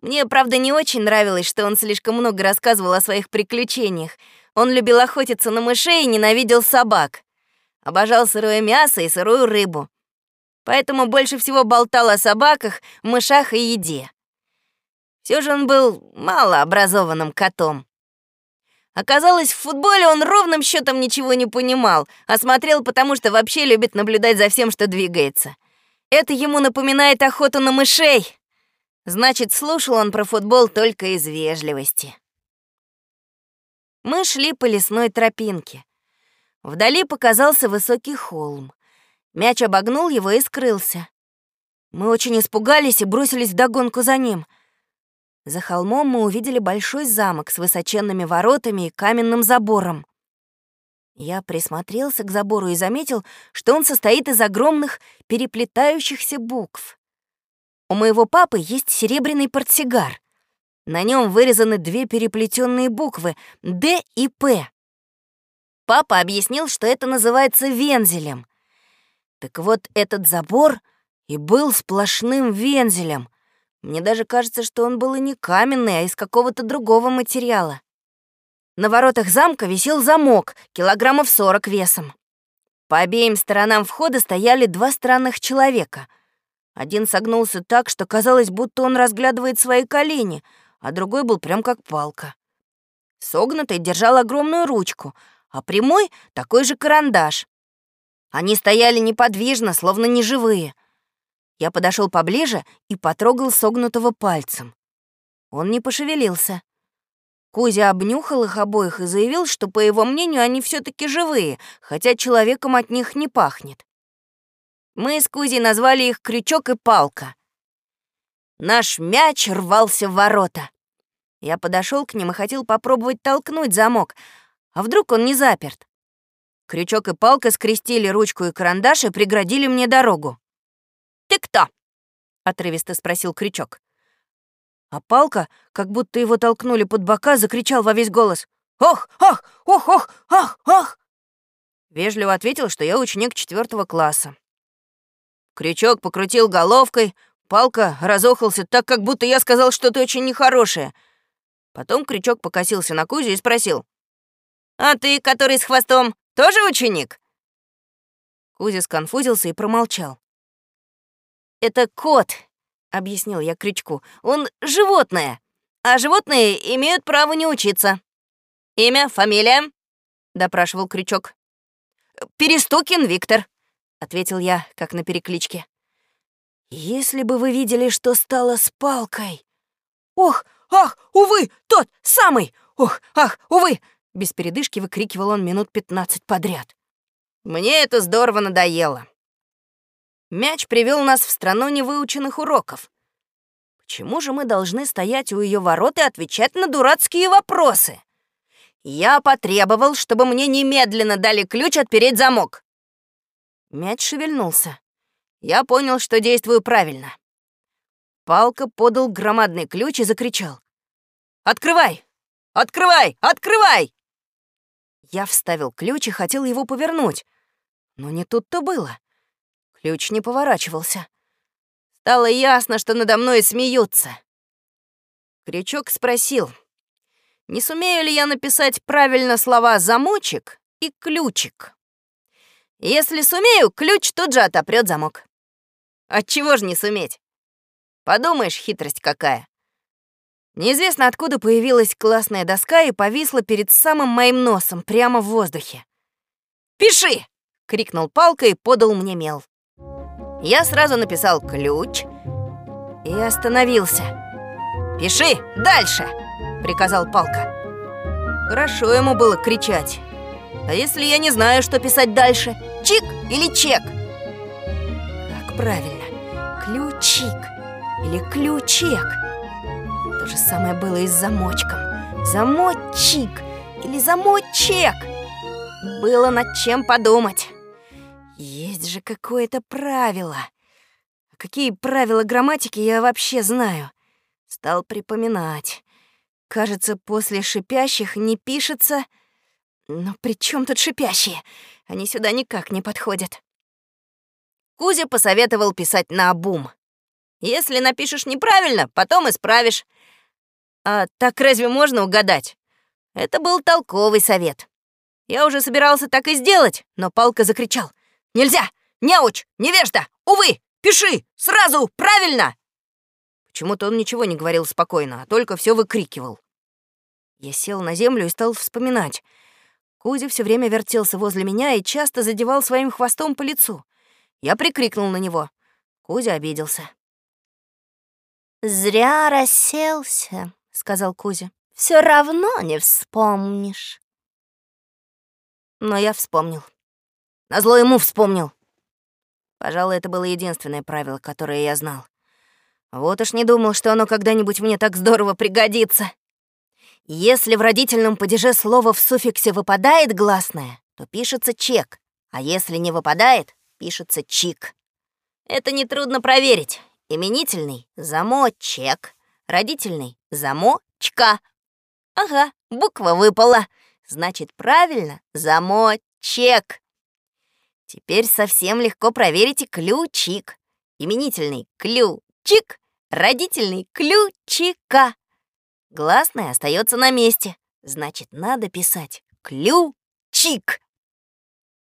Мне, правда, не очень нравилось, что он слишком много рассказывал о своих приключениях. Он любил охотиться на мышей и ненавидел собак. Обожал сырое мясо и сырую рыбу. Поэтому больше всего болтал о собаках, мышах и еде. Все же он был малообразованным котом. Оказалось, в футболе он ровным счетом ничего не понимал, а смотрел потому, что вообще любит наблюдать за всем, что двигается. Это ему напоминает охоту на мышей. Значит, слушал он про футбол только из вежливости. Мы шли по лесной тропинке. Вдали показался высокий холм. Мяч обогнул его и скрылся. Мы очень испугались и бросились вдогонку за ним. За холмом мы увидели большой замок с высоченными воротами и каменным забором. Я присмотрелся к забору и заметил, что он состоит из огромных переплетающихся букв. У моего папы есть серебряный портсигар. На нем вырезаны две переплетенные буквы «Д» и «П». Папа объяснил, что это называется вензелем. Так вот, этот забор и был сплошным вензелем. Мне даже кажется, что он был и не каменный, а из какого-то другого материала. На воротах замка висел замок, килограммов сорок весом. По обеим сторонам входа стояли два странных человека — один согнулся так, что казалось, будто он разглядывает свои колени, а другой был прям как палка. Согнутый держал огромную ручку, а прямой — такой же карандаш. Они стояли неподвижно, словно неживые. Я подошел поближе и потрогал согнутого пальцем. Он не пошевелился. Кузя обнюхал их обоих и заявил, что, по его мнению, они все таки живые, хотя человеком от них не пахнет. Мы с Кузей назвали их «Крючок» и «Палка». Наш мяч рвался в ворота. Я подошел к ним и хотел попробовать толкнуть замок, а вдруг он не заперт. Крючок и палка скрестили ручку и карандаш и преградили мне дорогу. «Ты кто?» — отрывисто спросил Крючок. А палка, как будто его толкнули под бока, закричал во весь голос. «Ох, ах, ох, ох, ах, ах!» Вежливо ответил, что я ученик четвертого класса. Крючок покрутил головкой, палка разохался так, как будто я сказал что-то очень нехорошее. Потом Крючок покосился на Кузю и спросил. «А ты, который с хвостом, тоже ученик?» Кузя сконфузился и промолчал. «Это кот», — объяснил я Крючку. «Он животное, а животные имеют право не учиться». «Имя, фамилия?» — допрашивал Крючок. «Перестукин Виктор», — ответил я, как на перекличке. «Если бы вы видели, что стало с палкой!» «Ох, ах, увы, тот самый! Ох, ах, увы!» Без передышки выкрикивал он минут пятнадцать подряд. Мне это здорово надоело. Мяч привел нас в страну невыученных уроков. Почему же мы должны стоять у ее ворот и отвечать на дурацкие вопросы? Я потребовал, чтобы мне немедленно дали ключ отпереть замок. Мяч шевельнулся. Я понял, что действую правильно. Палка подал громадный ключ и закричал. «Открывай! Открывай! Открывай!» Я вставил ключ и хотел его повернуть. Но не тут-то было. Ключ не поворачивался. Стало ясно, что надо мной смеются. Крючок спросил, не сумею ли я написать правильно слова «замочек» и «ключик». Если сумею, ключ тут же отопрет замок. Отчего ж не суметь? Подумаешь, хитрость какая. Неизвестно, откуда появилась классная доска и повисла перед самым моим носом, прямо в воздухе. «Пиши!» — крикнул Палка и подал мне мел. Я сразу написал «ключ» и остановился. «Пиши дальше!» — приказал Палка. Хорошо ему было кричать. А если я не знаю, что писать дальше? Чик или чек? Как правильно? Ключик или ключек? То же самое было и с замочком. Замочик или замочек? Было над чем подумать. Есть же какое-то правило. Какие правила грамматики я вообще знаю? Стал припоминать. Кажется, после шипящих не пишется но при чем тут шипящие? Они сюда никак не подходят. Кузя посоветовал писать на обум. Если напишешь неправильно, потом исправишь. А так разве можно угадать? Это был толковый совет. Я уже собирался так и сделать, но Палка закричал. «Нельзя! Неуч! Невежда! Увы! Пиши! Сразу! Правильно!» Почему-то он ничего не говорил спокойно, а только все выкрикивал. Я сел на землю и стал вспоминать. Кузя все время вертелся возле меня и часто задевал своим хвостом по лицу. Я прикрикнул на него. Кузя обиделся. «Зря расселся», — сказал Кузя. Все равно не вспомнишь». Но я вспомнил. Назло ему вспомнил. Пожалуй, это было единственное правило, которое я знал. Вот уж не думал, что оно когда-нибудь мне так здорово пригодится. Если в родительном падеже слово в суффиксе выпадает гласное, то пишется чек, а если не выпадает, пишется чик. Это нетрудно проверить. Именительный — замочек, родительный — замочка. Ага, буква выпала. Значит, правильно, замочек. Теперь совсем легко проверить и ключик. Именительный — ключик, родительный — ключика. Гласное остается на месте. Значит, надо писать ключик.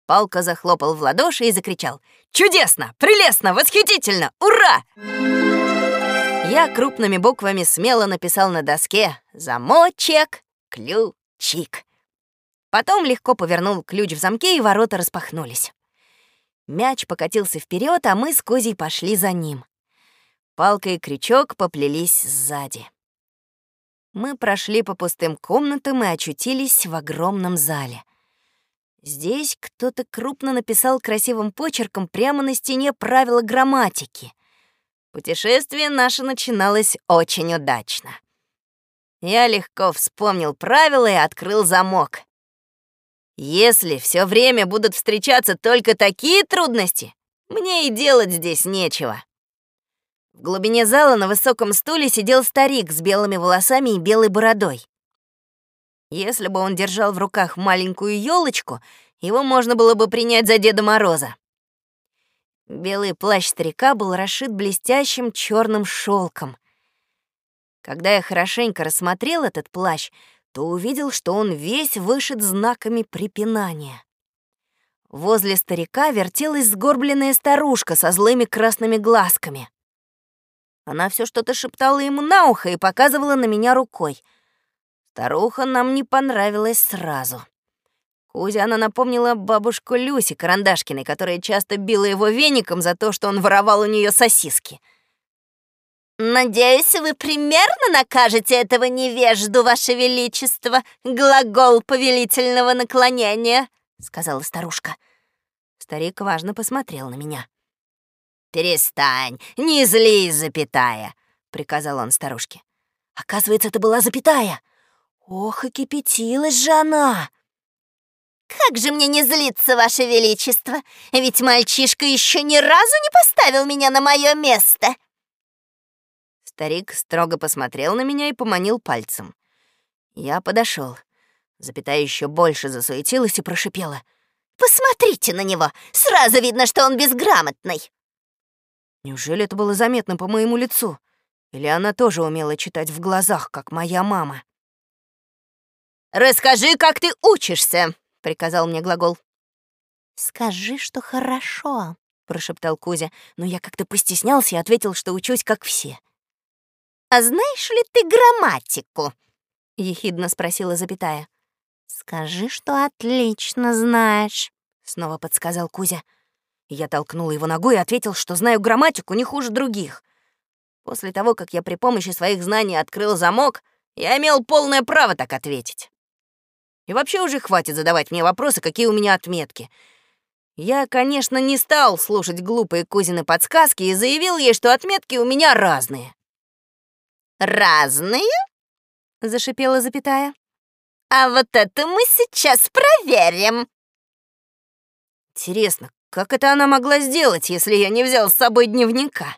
Палка захлопал в ладоши и закричал. «Чудесно! Прелестно! Восхитительно! Ура!» Я крупными буквами смело написал на доске «Замочек, ключик». Потом легко повернул ключ в замке, и ворота распахнулись. Мяч покатился вперед, а мы с Козей пошли за ним. Палка и крючок поплелись сзади. Мы прошли по пустым комнатам и очутились в огромном зале. Здесь кто-то крупно написал красивым почерком прямо на стене правила грамматики. Путешествие наше начиналось очень удачно. Я легко вспомнил правила и открыл замок. Если все время будут встречаться только такие трудности, мне и делать здесь нечего. В глубине зала на высоком стуле сидел старик с белыми волосами и белой бородой. Если бы он держал в руках маленькую елочку, его можно было бы принять за Деда Мороза. Белый плащ старика был расшит блестящим черным шелком. Когда я хорошенько рассмотрел этот плащ, то увидел, что он весь вышит знаками препинания. Возле старика вертелась сгорбленная старушка со злыми красными глазками. Она все что-то шептала ему на ухо и показывала на меня рукой. Старуха нам не понравилась сразу. Кузя она напомнила бабушку Люси Карандашкиной, которая часто била его веником за то, что он воровал у нее сосиски. «Надеюсь, вы примерно накажете этого невежду, Ваше Величество, глагол повелительного наклонения», — сказала старушка. Старик важно посмотрел на меня. «Перестань, не злись, запятая», — приказал он старушке. Оказывается, это была запятая. Ох, и кипятилась же она. «Как же мне не злиться, Ваше Величество? Ведь мальчишка еще ни разу не поставил меня на мое место!» Старик строго посмотрел на меня и поманил пальцем. Я подошел. Запятая еще больше засуетилась и прошипела. «Посмотрите на него! Сразу видно, что он безграмотный!» Неужели это было заметно по моему лицу? Или она тоже умела читать в глазах, как моя мама? «Расскажи, как ты учишься!» — приказал мне глагол. «Скажи, что хорошо», — прошептал Кузя, но я как-то постеснялся и ответил, что учусь, как все. «А знаешь ли ты грамматику?» — ехидно спросила запятая. «Скажи, что отлично знаешь», — снова подсказал Кузя. Я толкнул его ногой и ответил, что знаю грамматику не хуже других. После того, как я при помощи своих знаний открыл замок, я имел полное право так ответить. И вообще уже хватит задавать мне вопросы, какие у меня отметки. Я, конечно, не стал слушать глупые Кузины подсказки и заявил ей, что отметки у меня разные. «Разные?» — зашипела запятая. «А вот это мы сейчас проверим!» Интересно, как это она могла сделать, если я не взял с собой дневника?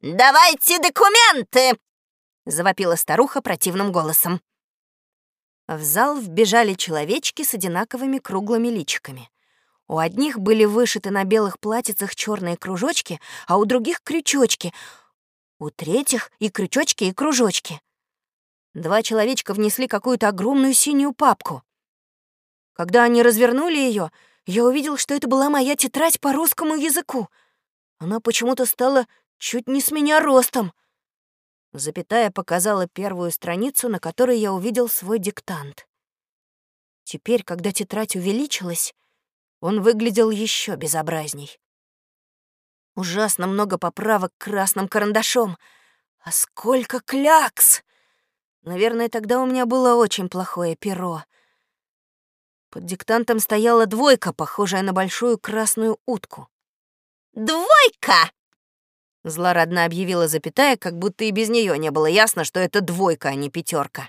«Давайте документы!» — завопила старуха противным голосом. В зал вбежали человечки с одинаковыми круглыми личиками. У одних были вышиты на белых платьицах черные кружочки, а у других — крючочки. У третьих — и крючочки, и кружочки. Два человечка внесли какую-то огромную синюю папку. Когда они развернули ее, я увидел, что это была моя тетрадь по русскому языку. Она почему-то стала чуть не с меня ростом. Запятая показала первую страницу, на которой я увидел свой диктант. Теперь, когда тетрадь увеличилась, он выглядел еще безобразней. Ужасно много поправок красным карандашом. А сколько клякс! Наверное, тогда у меня было очень плохое перо. Под диктантом стояла двойка, похожая на большую красную утку. «Двойка!» Злорадно объявила запятая, как будто и без нее не было ясно, что это двойка, а не пятерка.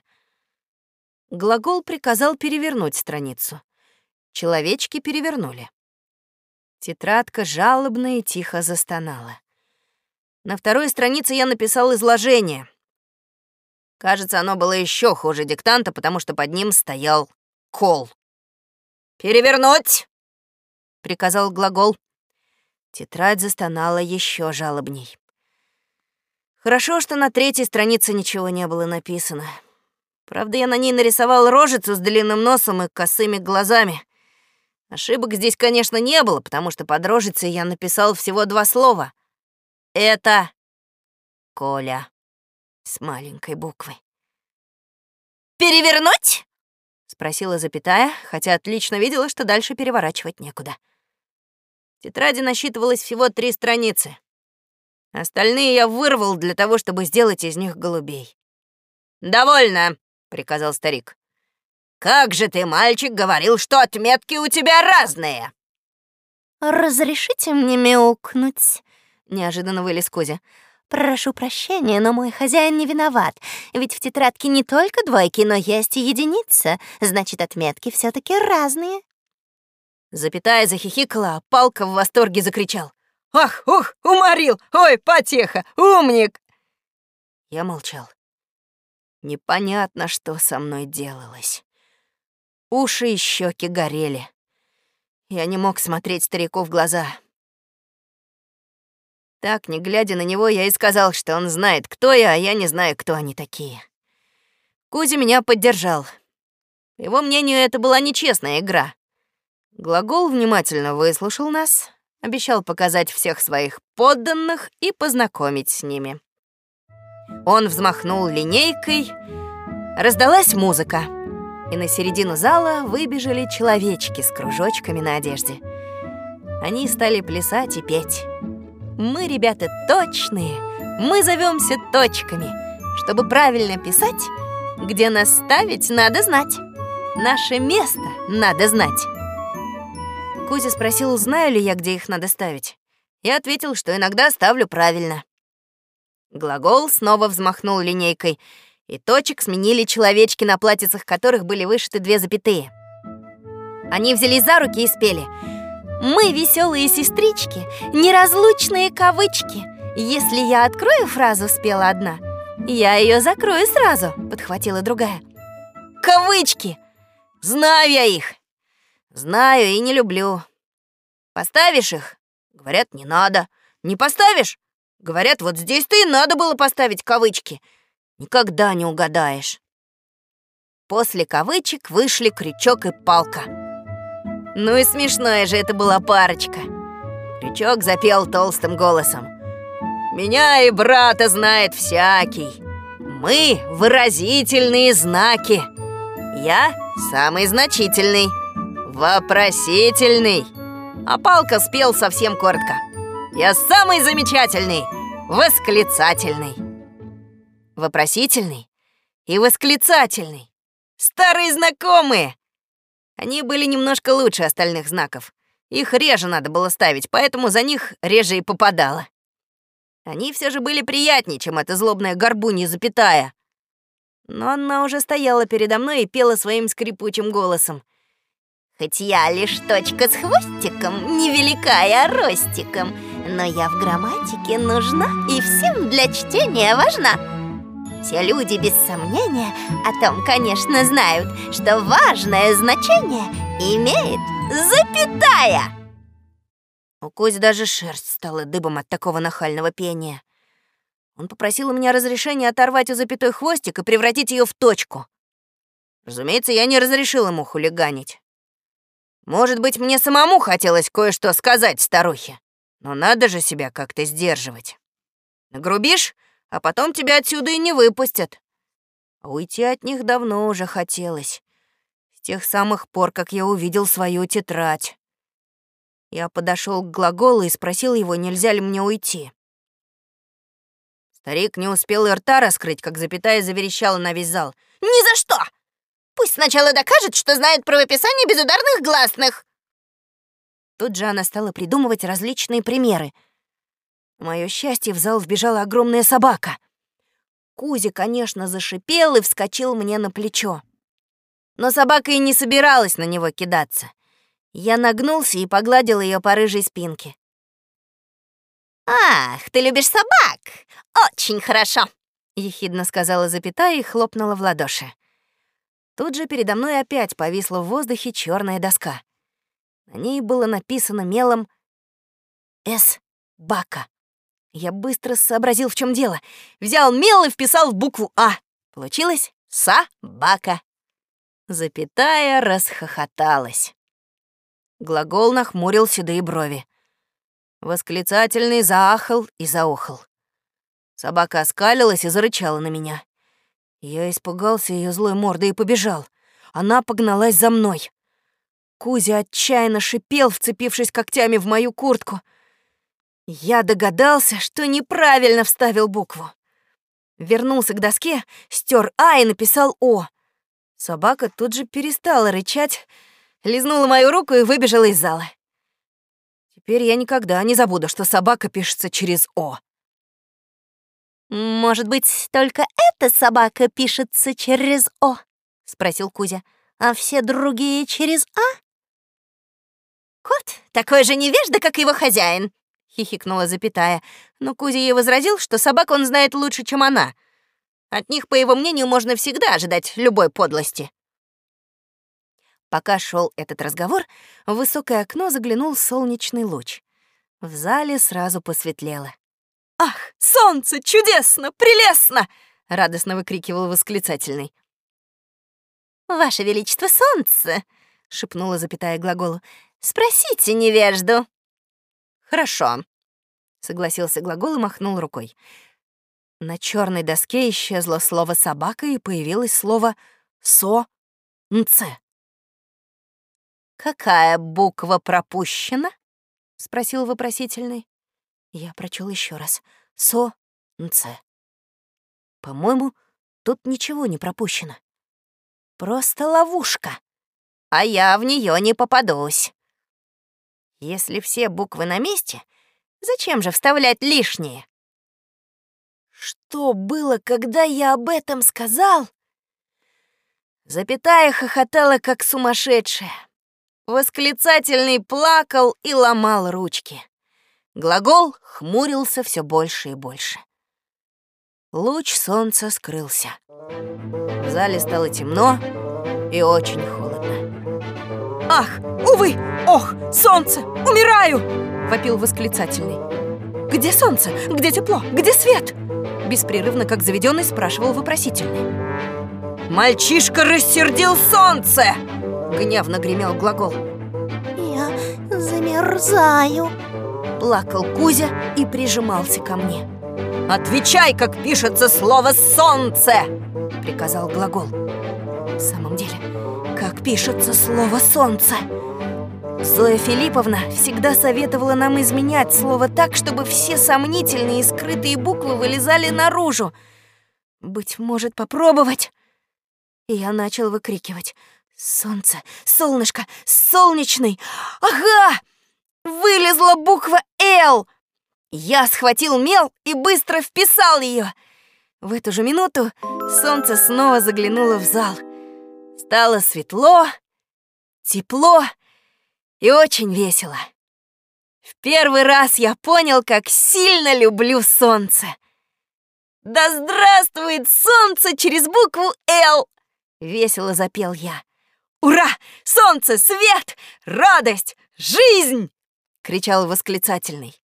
Глагол приказал перевернуть страницу. Человечки перевернули. Тетрадка жалобно и тихо застонала. На второй странице я написал изложение. Кажется, оно было еще хуже диктанта, потому что под ним стоял кол. «Перевернуть!» — приказал глагол. Тетрадь застонала еще жалобней. Хорошо, что на третьей странице ничего не было написано. Правда, я на ней нарисовал рожицу с длинным носом и косыми глазами. Ошибок здесь, конечно, не было, потому что под рожицей я написал всего два слова. Это Коля с маленькой буквы. «Перевернуть?» — спросила запятая, хотя отлично видела, что дальше переворачивать некуда. В тетради насчитывалось всего три страницы. Остальные я вырвал для того, чтобы сделать из них голубей. «Довольно!» — приказал старик. «Как же ты, мальчик, говорил, что отметки у тебя разные!» «Разрешите мне мяукнуть?» — неожиданно вылез Кузя. «Прошу прощения, но мой хозяин не виноват, ведь в тетрадке не только двойки, но есть и единица, значит, отметки все таки разные». Запятая захихикала, а Палка в восторге закричал. «Ах, ух, уморил! Ой, потеха! Умник!» Я молчал. Непонятно, что со мной делалось. Уши и щеки горели. Я не мог смотреть старику в глаза. Так, не глядя на него, я и сказал, что он знает, кто я, а я не знаю, кто они такие. Кузя меня поддержал. По его мнению, это была нечестная игра. Глагол внимательно выслушал нас, обещал показать всех своих подданных и познакомить с ними. Он взмахнул линейкой, раздалась музыка, и на середину зала выбежали человечки с кружочками на одежде. Они стали плясать и петь. Мы, ребята, точные, мы зовемся точками. Чтобы правильно писать, где нас ставить, надо знать. Наше место надо знать. Кузя спросил, знаю ли я, где их надо ставить. Я ответил, что иногда ставлю правильно. Глагол снова взмахнул линейкой, и точек сменили человечки, на платьицах которых были вышиты две запятые. Они взялись за руки и спели «Мы веселые сестрички, неразлучные кавычки. Если я открою фразу, спела одна, я ее закрою сразу», — подхватила другая. «Кавычки! Знаю я их! Знаю и не люблю. Поставишь их? Говорят, не надо. Не поставишь? Говорят, вот здесь ты надо было поставить кавычки. Никогда не угадаешь. После кавычек вышли крючок и палка. Ну и смешная же это была парочка. Крючок запел толстым голосом. «Меня и брата знает всякий. Мы — выразительные знаки. Я — самый значительный, вопросительный». А палка спел совсем коротко. Я самый замечательный, восклицательный. Вопросительный и восклицательный. Старые знакомые. Они были немножко лучше остальных знаков. Их реже надо было ставить, поэтому за них реже и попадало. Они все же были приятнее, чем эта злобная горбунья запятая. Но она уже стояла передо мной и пела своим скрипучим голосом. Хоть я лишь точка с хвостиком, невеликая ростиком, но я в грамматике нужна и всем для чтения важна. Все люди без сомнения о том, конечно, знают, что важное значение имеет запятая!» У Кузи даже шерсть стала дыбом от такого нахального пения. Он попросил у меня разрешения оторвать у запятой хвостик и превратить ее в точку. Разумеется, я не разрешил ему хулиганить. Может быть, мне самому хотелось кое-что сказать старухе, но надо же себя как-то сдерживать. Нагрубишь, а потом тебя отсюда и не выпустят. А уйти от них давно уже хотелось. С тех самых пор, как я увидел свою тетрадь. Я подошел к глаголу и спросил его, нельзя ли мне уйти. Старик не успел и рта раскрыть, как запятая заверещала на весь зал. «Ни за что! Пусть сначала докажет, что знает правописание безударных гласных!» Тут же она стала придумывать различные примеры. Мое счастье, в зал вбежала огромная собака. Кузя, конечно, зашипел и вскочил мне на плечо. Но собака и не собиралась на него кидаться. Я нагнулся и погладил ее по рыжей спинке. «Ах, ты любишь собак! Очень хорошо!» — ехидно сказала запятая и хлопнула в ладоши. Тут же передо мной опять повисла в воздухе черная доска. На ней было написано мелом «С. Бака». Я быстро сообразил, в чем дело. Взял мел и вписал в букву «А». Получилось «Собака». Запятая расхохоталась. Глагол нахмурил седые брови. Восклицательный заахал и заохал. Собака оскалилась и зарычала на меня. Я испугался ее злой морды и побежал. Она погналась за мной. Кузя отчаянно шипел, вцепившись когтями в мою куртку. Я догадался, что неправильно вставил букву. Вернулся к доске, стер А и написал О. Собака тут же перестала рычать, лизнула мою руку и выбежала из зала. Теперь я никогда не забуду, что собака пишется через О. «Может быть, только эта собака пишется через «о»?» — спросил Кузя. «А все другие через «а»?» «Кот такой же невежда, как его хозяин», — хихикнула запятая. Но Кузя ей возразил, что собак он знает лучше, чем она. От них, по его мнению, можно всегда ожидать любой подлости. Пока шел этот разговор, в высокое окно заглянул солнечный луч. В зале сразу посветлело. «Ах, солнце! Чудесно! Прелестно!» — радостно выкрикивал восклицательный. «Ваше Величество, солнце!» — шепнула запятая глаголу. «Спросите невежду». «Хорошо», — согласился глагол и махнул рукой. На черной доске исчезло слово «собака» и появилось слово «со-нце». «Какая буква пропущена?» — спросил вопросительный. Я прочел еще раз. Со-нце. По-моему, тут ничего не пропущено. Просто ловушка. А я в нее не попадусь. Если все буквы на месте, зачем же вставлять лишние? Что было, когда я об этом сказал? Запятая хохотала, как сумасшедшая. Восклицательный плакал и ломал ручки. Глагол хмурился все больше и больше. Луч солнца скрылся. В зале стало темно и очень холодно. «Ах, увы! Ох, солнце! Умираю!» — вопил восклицательный. «Где солнце? Где тепло? Где свет?» Беспрерывно, как заведенный, спрашивал вопросительный. «Мальчишка рассердил солнце!» — гневно гремел глагол. «Я замерзаю!» Плакал Кузя и прижимался ко мне. «Отвечай, как пишется слово «солнце», — приказал глагол. В самом деле, как пишется слово «солнце»? Зоя Филипповна всегда советовала нам изменять слово так, чтобы все сомнительные и скрытые буквы вылезали наружу. Быть может, попробовать? И я начал выкрикивать. «Солнце! Солнышко! Солнечный! Ага!» Вылезла буква «Л». Я схватил мел и быстро вписал ее. В эту же минуту солнце снова заглянуло в зал. Стало светло, тепло и очень весело. В первый раз я понял, как сильно люблю солнце. «Да здравствует солнце через букву «Л»!» — весело запел я. Ура! Солнце, свет, радость, жизнь!» — кричал восклицательный.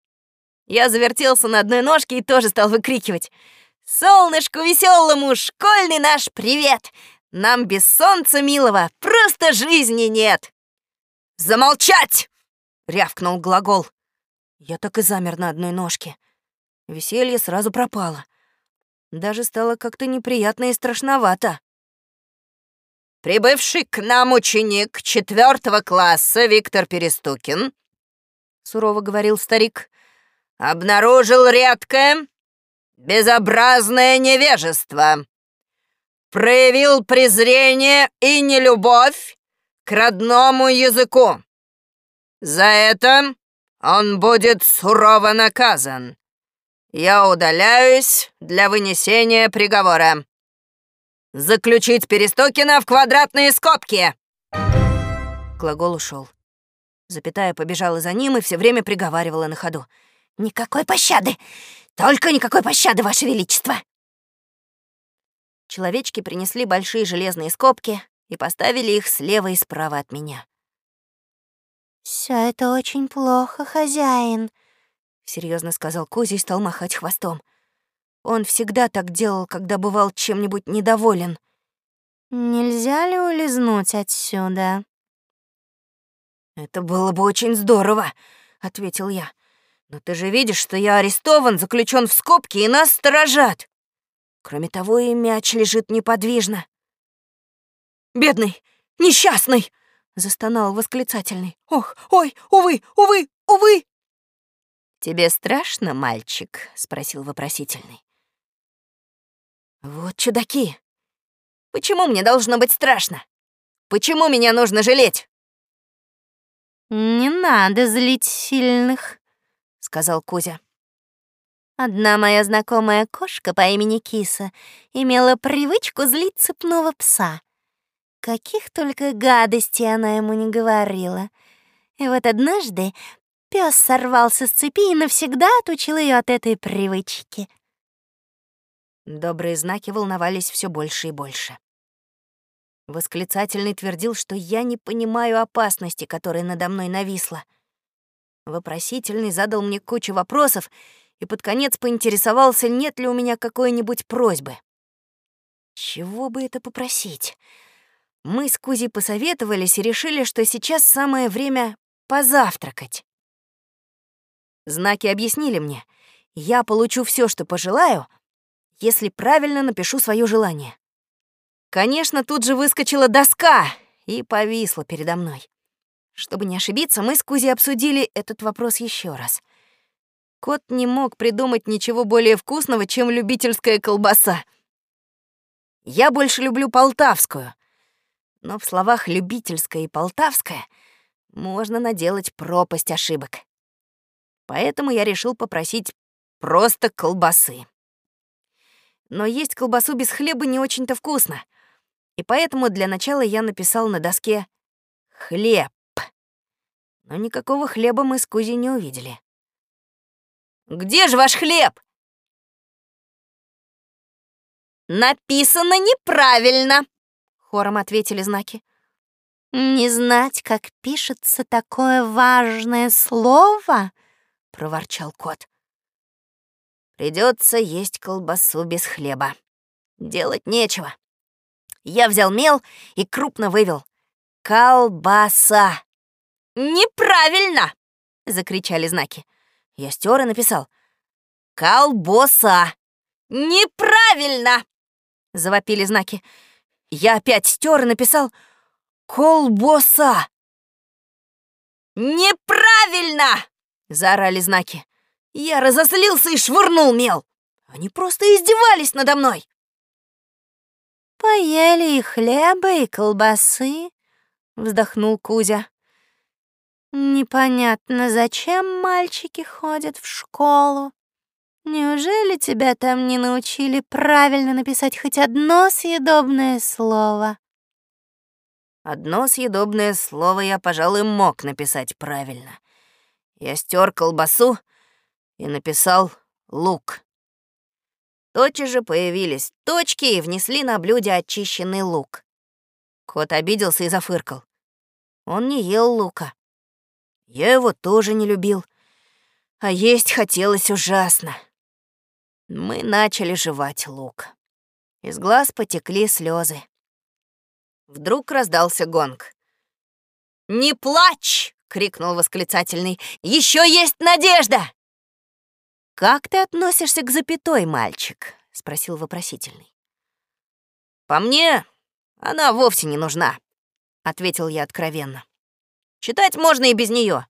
Я завертелся на одной ножке и тоже стал выкрикивать. «Солнышку веселому, школьный наш привет! Нам без солнца милого просто жизни нет!» «Замолчать!» — рявкнул глагол. Я так и замер на одной ножке. Веселье сразу пропало. Даже стало как-то неприятно и страшновато. «Прибывший к нам ученик четвертого класса Виктор Перестукин», — сурово говорил старик, — «обнаружил редкое, безобразное невежество, проявил презрение и нелюбовь к родному языку. За это он будет сурово наказан. Я удаляюсь для вынесения приговора. Заключить Перестокина в квадратные скобки!» Глагол ушел. Запятая побежала за ним и все время приговаривала на ходу. «Никакой пощады! Только никакой пощады, Ваше Величество!» Человечки принесли большие железные скобки и поставили их слева и справа от меня. Все это очень плохо, хозяин», — серьезно сказал Кузя и стал махать хвостом. Он всегда так делал, когда бывал чем-нибудь недоволен. «Нельзя ли улизнуть отсюда?» «Это было бы очень здорово», — ответил я. «Но ты же видишь, что я арестован, заключен в скобки, и нас сторожат. Кроме того, и мяч лежит неподвижно». «Бедный, несчастный!» — застонал восклицательный. «Ох, ой, увы, увы, увы!» «Тебе страшно, мальчик?» — спросил вопросительный. «Вот чудаки! Почему мне должно быть страшно? Почему меня нужно жалеть?» «Не надо злить сильных», — сказал Кузя. Одна моя знакомая кошка по имени Киса имела привычку злить цепного пса — Каких только гадостей она ему не говорила. И вот однажды пес сорвался с цепи и навсегда отучил ее от этой привычки. Добрые знаки волновались все больше и больше. Восклицательный твердил, что я не понимаю опасности, которая надо мной нависла. Вопросительный задал мне кучу вопросов и под конец поинтересовался, нет ли у меня какой-нибудь просьбы. Чего бы это попросить? Мы с Кузей посоветовались и решили, что сейчас самое время позавтракать. Знаки объяснили мне, я получу все, что пожелаю, если правильно напишу свое желание. Конечно, тут же выскочила доска и повисла передо мной. Чтобы не ошибиться, мы с Кузей обсудили этот вопрос еще раз. Кот не мог придумать ничего более вкусного, чем любительская колбаса. Я больше люблю полтавскую, но в словах «любительская» и «полтавская» можно наделать пропасть ошибок. Поэтому я решил попросить просто колбасы. Но есть колбасу без хлеба не очень-то вкусно. И поэтому для начала я написал на доске «хлеб». Но никакого хлеба мы с Кузей не увидели. «Где же ваш хлеб?» «Написано неправильно», хором ответили знаки. «Не знать, как пишется такое важное слово?» — проворчал кот. Придется есть колбасу без хлеба. Делать нечего. Я взял мел и крупно вывел. «Колбаса!» «Неправильно!» — закричали знаки. Я стер и написал. «Колбоса!» «Неправильно!» — завопили знаки. Я опять стер и написал «Колбоса». «Неправильно!» — заорали знаки. Я разозлился и швырнул мел. Они просто издевались надо мной. «Поели и хлеба, и колбасы», — вздохнул Кузя. «Непонятно, зачем мальчики ходят в школу. Неужели тебя там не научили правильно написать хоть одно съедобное слово? Одно съедобное слово я, пожалуй, мог написать правильно. Я стер колбасу и написал лук. Тотчас же появились точки и внесли на блюде очищенный лук. Кот обиделся и зафыркал. Он не ел лука. Я его тоже не любил, а есть хотелось ужасно. Мы начали жевать лук. Из глаз потекли слезы. Вдруг раздался гонг. «Не плачь!» — крикнул восклицательный. «Еще есть надежда!» «Как ты относишься к запятой, мальчик?» — спросил вопросительный. «По мне, она вовсе не нужна», — ответил я откровенно. «Читать можно и без нее.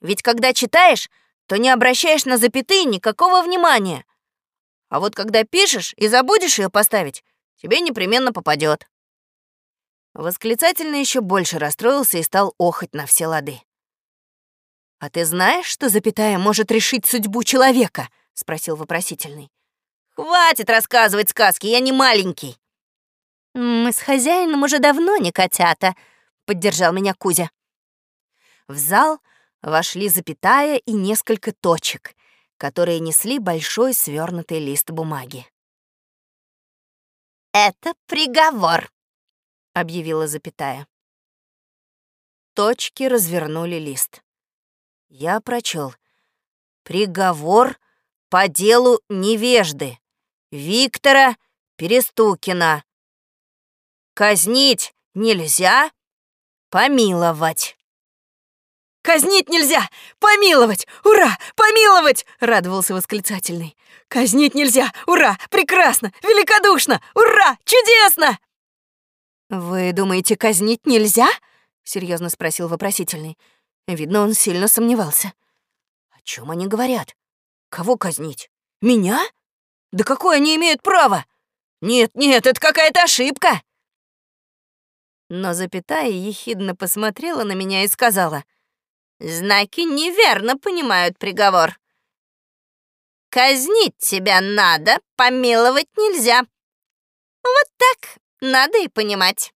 Ведь когда читаешь, то не обращаешь на запятые никакого внимания. А вот когда пишешь и забудешь ее поставить, тебе непременно попадет. Восклицательно еще больше расстроился и стал охать на все лады. «А ты знаешь, что запятая может решить судьбу человека?» — спросил вопросительный. «Хватит рассказывать сказки, я не маленький». «Мы с хозяином уже давно не котята», — поддержал меня Кузя. В зал вошли запятая и несколько точек, которые несли большой свернутый лист бумаги. «Это приговор», — объявила запятая. Точки развернули лист. Я прочел. «Приговор по делу невежды Виктора Перестукина. Казнить нельзя, помиловать». «Казнить нельзя! Помиловать! Ура! Помиловать!» — радовался восклицательный. «Казнить нельзя! Ура! Прекрасно! Великодушно! Ура! Чудесно!» «Вы думаете, казнить нельзя?» — серьезно спросил вопросительный. Видно, он сильно сомневался. «О чем они говорят? Кого казнить? Меня? Да какое они имеют право? Нет, нет, это какая-то ошибка!» Но запятая ехидно посмотрела на меня и сказала — Знаки неверно понимают приговор. Казнить тебя надо, помиловать нельзя. Вот так надо и понимать.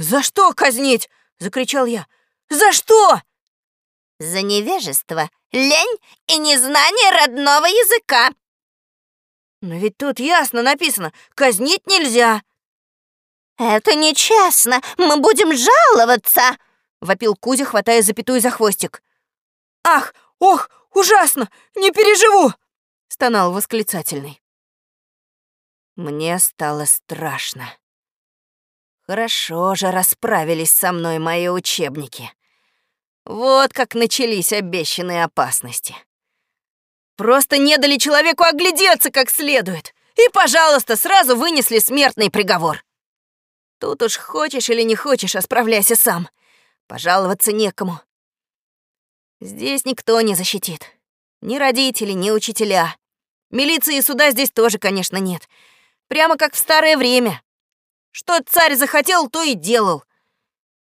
«За что казнить?» — закричал я. «За что?» «За невежество, лень и незнание родного языка». «Но ведь тут ясно написано, казнить нельзя». «Это нечестно, мы будем жаловаться», — вопил Кузя, хватая запятую за хвостик. «Ах, ох, ужасно! Не переживу!» — стонал восклицательный. Мне стало страшно. Хорошо же расправились со мной мои учебники. Вот как начались обещанные опасности. Просто не дали человеку оглядеться как следует. И, пожалуйста, сразу вынесли смертный приговор. Тут уж хочешь или не хочешь, а справляйся сам. Пожаловаться некому. Здесь никто не защитит. Ни родители, ни учителя. Милиции и суда здесь тоже, конечно, нет. Прямо как в старое время. Что царь захотел, то и делал.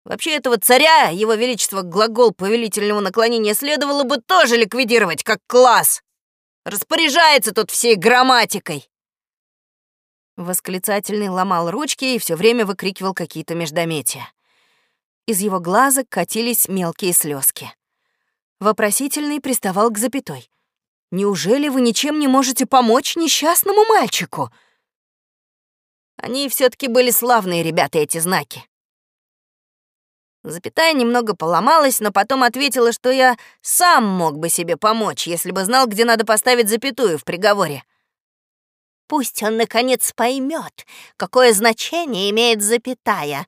Вообще этого царя, его величество глагол повелительного наклонения следовало бы тоже ликвидировать, как класс. Распоряжается тут всей грамматикой. Восклицательный ломал ручки и все время выкрикивал какие-то междометия. Из его глаза катились мелкие слезки. Вопросительный приставал к запятой. «Неужели вы ничем не можете помочь несчастному мальчику?» Они все таки были славные ребята, эти знаки. Запятая немного поломалась, но потом ответила, что я сам мог бы себе помочь, если бы знал, где надо поставить запятую в приговоре. Пусть он, наконец, поймет, какое значение имеет запятая,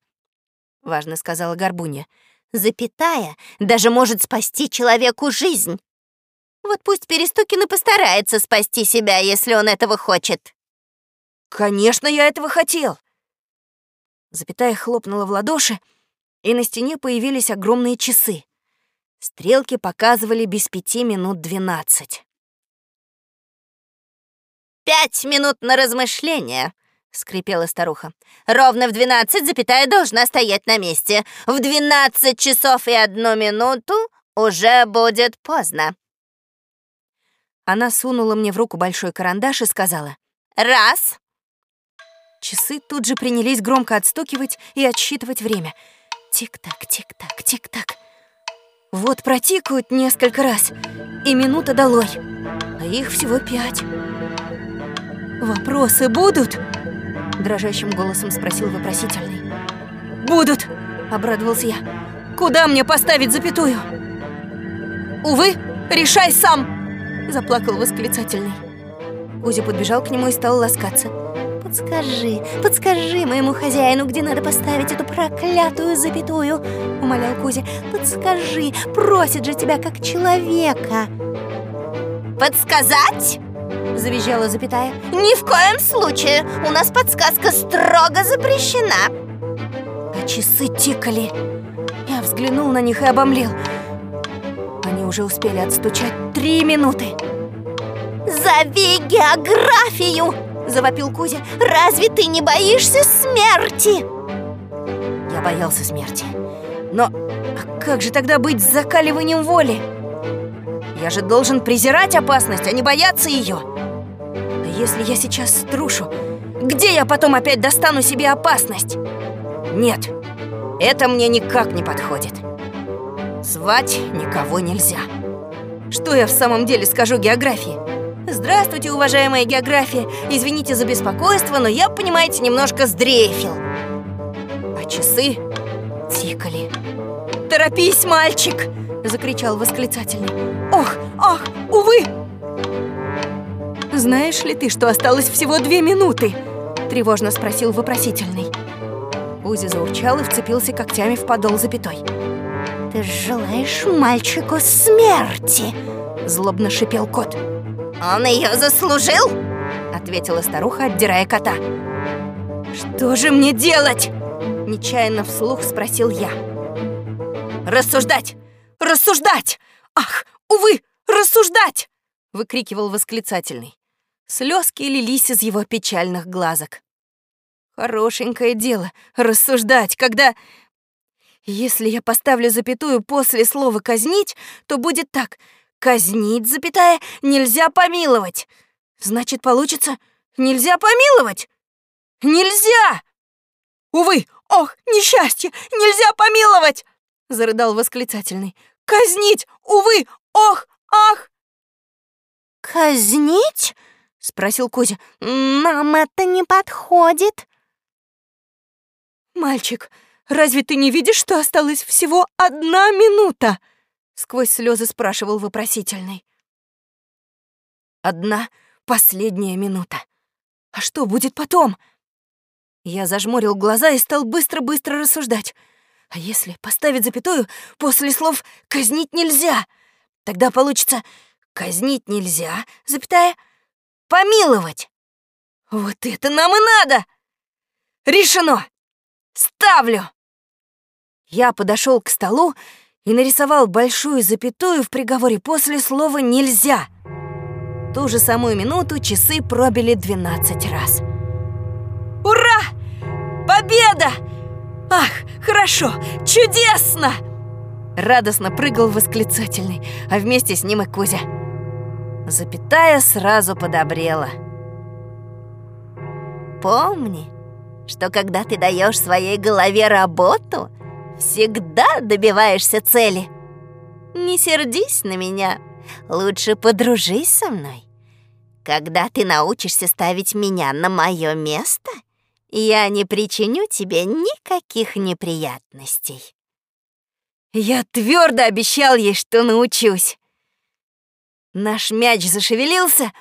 важно сказала Горбуня. Запятая даже может спасти человеку жизнь. Вот пусть Перестукин и постарается спасти себя, если он этого хочет. Конечно, я этого хотел. Запятая хлопнула в ладоши, и на стене появились огромные часы. Стрелки показывали без пяти минут двенадцать. «Пять минут на размышление», — скрипела старуха. «Ровно в двенадцать запятая должна стоять на месте. В двенадцать часов и одну минуту уже будет поздно». Она сунула мне в руку большой карандаш и сказала «Раз». Часы тут же принялись громко отстукивать и отсчитывать время. Тик-так, тик-так, тик-так. Вот протикают несколько раз, и минута долой. А их всего пять. «Вопросы будут?» Дрожащим голосом спросил вопросительный. «Будут!» — обрадовался я. «Куда мне поставить запятую?» «Увы, решай сам!» — заплакал восклицательный. Кузя подбежал к нему и стал ласкаться. «Подскажи, подскажи моему хозяину, где надо поставить эту проклятую запятую!» — умолял Кузя. «Подскажи, просит же тебя как человека!» «Подсказать?» — завизжала запятая. «Ни в коем случае! У нас подсказка строго запрещена!» А часы тикали. Я взглянул на них и обомлел. Они уже успели отстучать три минуты. «Зови географию!» – завопил Кузя. «Разве ты не боишься смерти?» Я боялся смерти. Но а как же тогда быть с закаливанием воли? Я же должен презирать опасность, а не бояться ее. А если я сейчас струшу, где я потом опять достану себе опасность? Нет, это мне никак не подходит. Звать никого нельзя. Что я в самом деле скажу географии? Здравствуйте, уважаемая география. Извините за беспокойство, но я, понимаете, немножко сдрейфил. А часы тикали. «Торопись, мальчик!» — закричал восклицательный. «Ох, ах, увы!» «Знаешь ли ты, что осталось всего две минуты?» — тревожно спросил вопросительный. Узи заурчал и вцепился когтями в подол запятой. «Ты желаешь мальчику смерти!» — злобно шипел кот. «Он ее заслужил?» — ответила старуха, отдирая кота. «Что же мне делать?» — нечаянно вслух спросил я. «Рассуждать! Рассуждать! Ах, увы, рассуждать!» — выкрикивал восклицательный. Слезки лились из его печальных глазок. Хорошенькое дело рассуждать, когда... Если я поставлю запятую после слова «казнить», то будет так — Казнить, запятая, нельзя помиловать. Значит, получится, нельзя помиловать? Нельзя! Увы, ох, несчастье, нельзя помиловать! Зарыдал восклицательный. Казнить, увы, ох, ах! Казнить? Спросил Кузя. Нам это не подходит. Мальчик, разве ты не видишь, что осталось всего одна минута? Сквозь слезы спрашивал вопросительный. Одна последняя минута. А что будет потом? Я зажмурил глаза и стал быстро-быстро рассуждать. А если поставить запятую после слов «казнить нельзя», тогда получится «казнить нельзя», запятая, «помиловать». Вот это нам и надо! Решено! Ставлю! Я подошел к столу и нарисовал большую запятую в приговоре после слова «нельзя». ту же самую минуту часы пробили 12 раз. «Ура! Победа! Ах, хорошо! Чудесно!» Радостно прыгал восклицательный, а вместе с ним и Кузя. Запятая сразу подобрела. «Помни, что когда ты даешь своей голове работу, всегда добиваешься цели. Не сердись на меня, лучше подружись со мной. Когда ты научишься ставить меня на мое место, я не причиню тебе никаких неприятностей. Я твердо обещал ей, что научусь. Наш мяч зашевелился,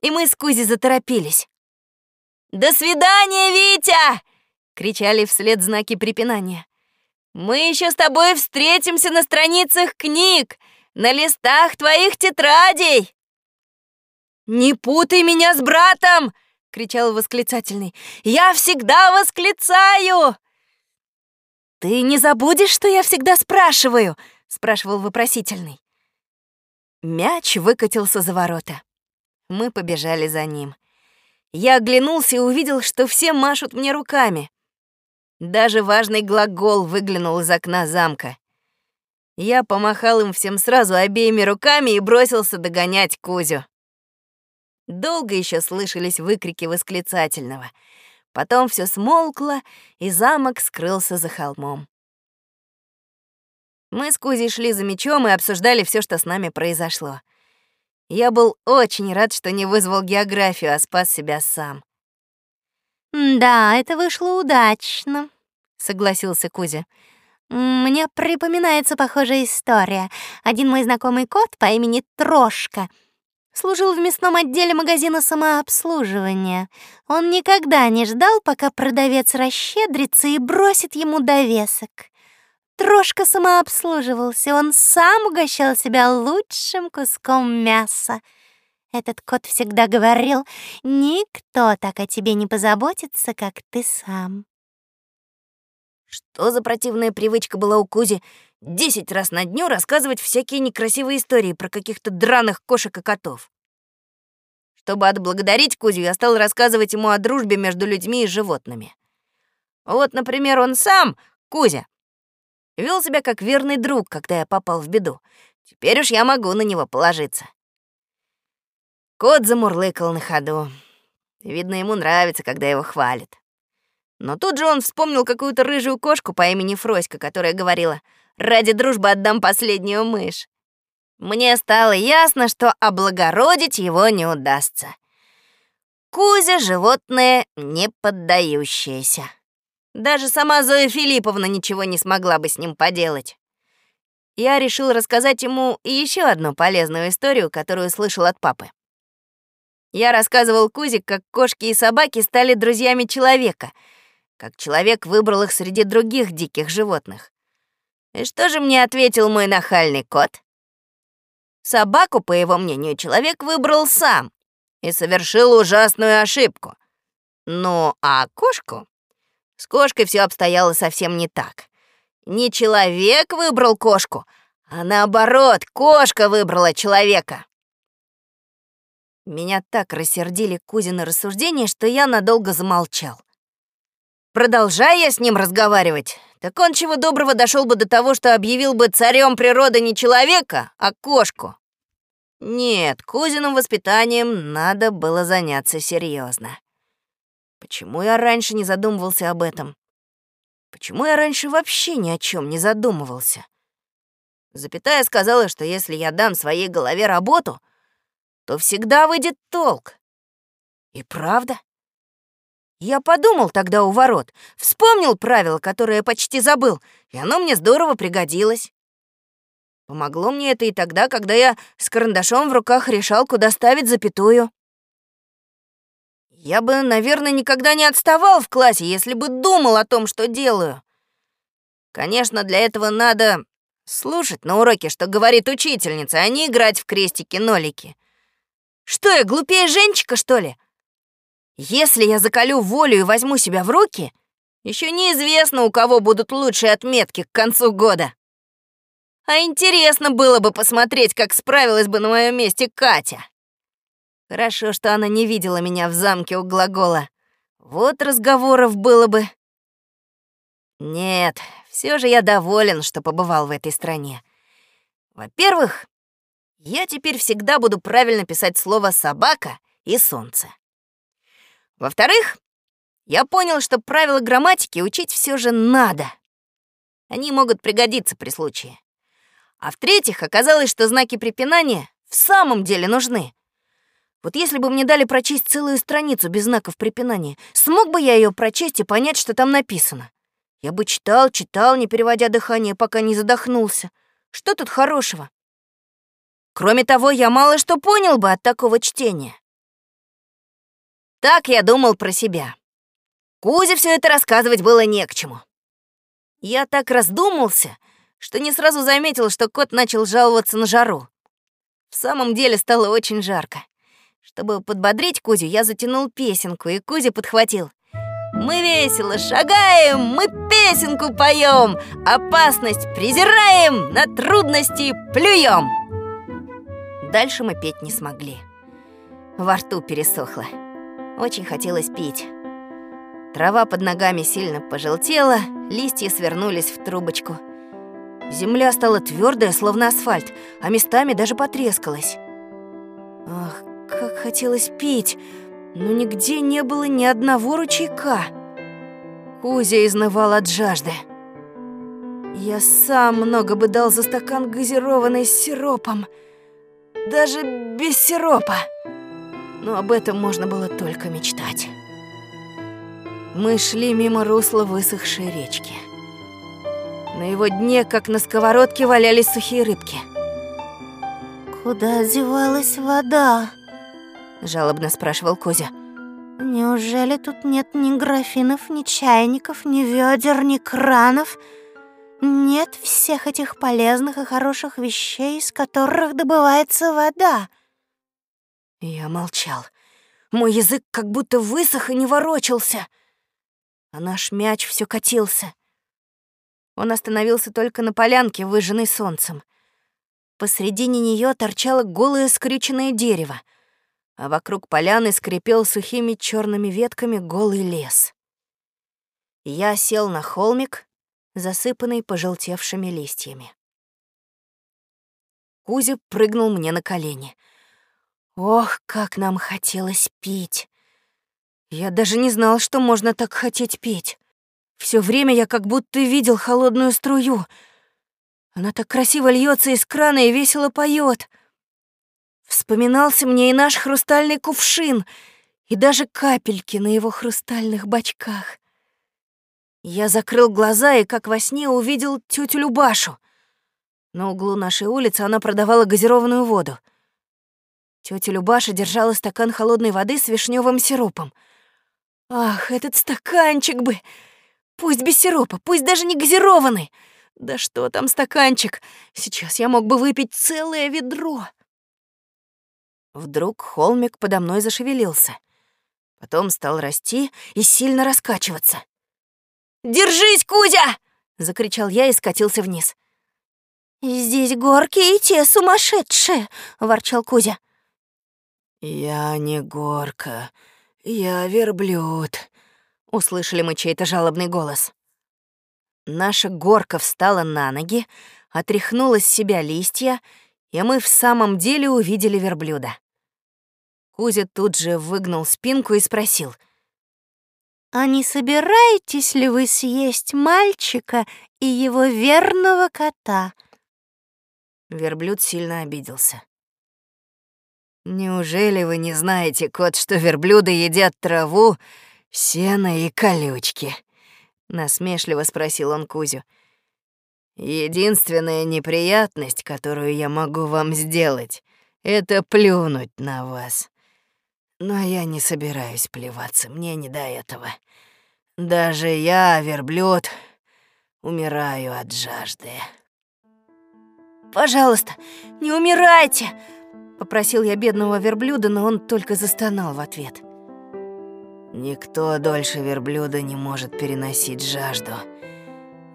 и мы с Кузей заторопились. «До свидания, Витя!» — кричали вслед знаки препинания. Мы еще с тобой встретимся на страницах книг, на листах твоих тетрадей. Не путай меня с братом, кричал восклицательный. Я всегда восклицаю. Ты не забудешь, что я всегда спрашиваю, спрашивал вопросительный. Мяч выкатился за ворота. Мы побежали за ним. Я оглянулся и увидел, что все машут мне руками. Даже важный глагол выглянул из окна замка. Я помахал им всем сразу обеими руками и бросился догонять Кузю. Долго еще слышались выкрики восклицательного. Потом все смолкло, и замок скрылся за холмом. Мы с Кузей шли за мечом и обсуждали все, что с нами произошло. Я был очень рад, что не вызвал географию, а спас себя сам. «Да, это вышло удачно», — согласился Кузя. Мне припоминается похожая история. Один мой знакомый кот по имени Трошка служил в мясном отделе магазина самообслуживания. Он никогда не ждал, пока продавец расщедрится и бросит ему довесок. Трошка самообслуживался, он сам угощал себя лучшим куском мяса. Этот кот всегда говорил, никто так о тебе не позаботится, как ты сам. Что за противная привычка была у Кузи десять раз на дню рассказывать всякие некрасивые истории про каких-то драных кошек и котов? Чтобы отблагодарить Кузю, я стал рассказывать ему о дружбе между людьми и животными. Вот, например, он сам, Кузя, Вел себя как верный друг, когда я попал в беду. Теперь уж я могу на него положиться. Кот замурлыкал на ходу. Видно, ему нравится, когда его хвалят. Но тут же он вспомнил какую-то рыжую кошку по имени Фроська, которая говорила «Ради дружбы отдам последнюю мышь». Мне стало ясно, что облагородить его не удастся. Кузя — животное не поддающееся. Даже сама Зоя Филипповна ничего не смогла бы с ним поделать. Я решил рассказать ему еще одну полезную историю, которую слышал от папы. Я рассказывал Кузе, как кошки и собаки стали друзьями человека, как человек выбрал их среди других диких животных. И что же мне ответил мой нахальный кот? Собаку, по его мнению, человек выбрал сам и совершил ужасную ошибку. Ну, а кошку с кошкой все обстояло совсем не так. Не человек выбрал кошку, а наоборот, кошка выбрала человека. Меня так рассердили Кузины рассуждения, что я надолго замолчал. Продолжая я с ним разговаривать, так он чего доброго дошел бы до того, что объявил бы царем природы не человека, а кошку. Нет, Кузиным воспитанием надо было заняться серьезно. Почему я раньше не задумывался об этом? Почему я раньше вообще ни о чем не задумывался? Запятая сказала, что если я дам своей голове работу, то всегда выйдет толк. И правда. Я подумал тогда у ворот, вспомнил правило, которое почти забыл, и оно мне здорово пригодилось. Помогло мне это и тогда, когда я с карандашом в руках решал, куда ставить запятую. Я бы, наверное, никогда не отставал в классе, если бы думал о том, что делаю. Конечно, для этого надо слушать на уроке, что говорит учительница, а не играть в крестики-нолики. Что я, глупее Женчика, что ли? Если я закалю волю и возьму себя в руки, еще неизвестно, у кого будут лучшие отметки к концу года. А интересно было бы посмотреть, как справилась бы на моем месте Катя. Хорошо, что она не видела меня в замке у глагола. Вот разговоров было бы. Нет, все же я доволен, что побывал в этой стране. Во-первых, я теперь всегда буду правильно писать слово «собака» и «солнце». Во-вторых, я понял, что правила грамматики учить все же надо. Они могут пригодиться при случае. А в-третьих, оказалось, что знаки препинания в самом деле нужны. Вот если бы мне дали прочесть целую страницу без знаков препинания, смог бы я ее прочесть и понять, что там написано? Я бы читал, читал, не переводя дыхание, пока не задохнулся. Что тут хорошего? Кроме того, я мало что понял бы от такого чтения. Так я думал про себя. Кузе все это рассказывать было не к чему. Я так раздумался, что не сразу заметил, что кот начал жаловаться на жару. В самом деле стало очень жарко. Чтобы подбодрить Кузю, я затянул песенку, и Кузя подхватил. Мы весело шагаем, мы песенку поем, опасность презираем, на трудности плюем. Дальше мы петь не смогли. Во рту пересохло. Очень хотелось пить. Трава под ногами сильно пожелтела, листья свернулись в трубочку. Земля стала твердая, словно асфальт, а местами даже потрескалась. Ах, как хотелось пить, но нигде не было ни одного ручейка. Кузя изнывал от жажды. Я сам много бы дал за стакан газированной с сиропом. Даже без сиропа. Но об этом можно было только мечтать. Мы шли мимо русла высохшей речки. На его дне, как на сковородке, валялись сухие рыбки. «Куда девалась вода?» — жалобно спрашивал Кузя. «Неужели тут нет ни графинов, ни чайников, ни ведер, ни кранов?» Нет всех этих полезных и хороших вещей, из которых добывается вода. Я молчал. Мой язык как будто высох и не ворочался. А наш мяч все катился. Он остановился только на полянке, выжженной солнцем. Посредине нее торчало голое скрюченное дерево, а вокруг поляны скрипел сухими черными ветками голый лес. Я сел на холмик, засыпанный пожелтевшими листьями. Кузя прыгнул мне на колени. Ох, как нам хотелось пить! Я даже не знал, что можно так хотеть пить. Все время я как будто видел холодную струю. Она так красиво льется из крана и весело поет. Вспоминался мне и наш хрустальный кувшин, и даже капельки на его хрустальных бочках. Я закрыл глаза и, как во сне, увидел тетю Любашу. На углу нашей улицы она продавала газированную воду. Тетя Любаша держала стакан холодной воды с вишневым сиропом. Ах, этот стаканчик бы! Пусть без сиропа, пусть даже не газированный. Да что там стаканчик? Сейчас я мог бы выпить целое ведро. Вдруг холмик подо мной зашевелился. Потом стал расти и сильно раскачиваться. «Держись, Кузя!» — закричал я и скатился вниз. «Здесь горки и те сумасшедшие!» — ворчал Кузя. «Я не горка, я верблюд», — услышали мы чей-то жалобный голос. Наша горка встала на ноги, отряхнула с себя листья, и мы в самом деле увидели верблюда. Кузя тут же выгнул спинку и спросил — а не собираетесь ли вы съесть мальчика и его верного кота? Верблюд сильно обиделся. Неужели вы не знаете, кот, что верблюды едят траву, сено и колючки? Насмешливо спросил он Кузю. Единственная неприятность, которую я могу вам сделать, это плюнуть на вас. Но я не собираюсь плеваться, мне не до этого. Даже я, верблюд, умираю от жажды. «Пожалуйста, не умирайте!» — попросил я бедного верблюда, но он только застонал в ответ. Никто дольше верблюда не может переносить жажду.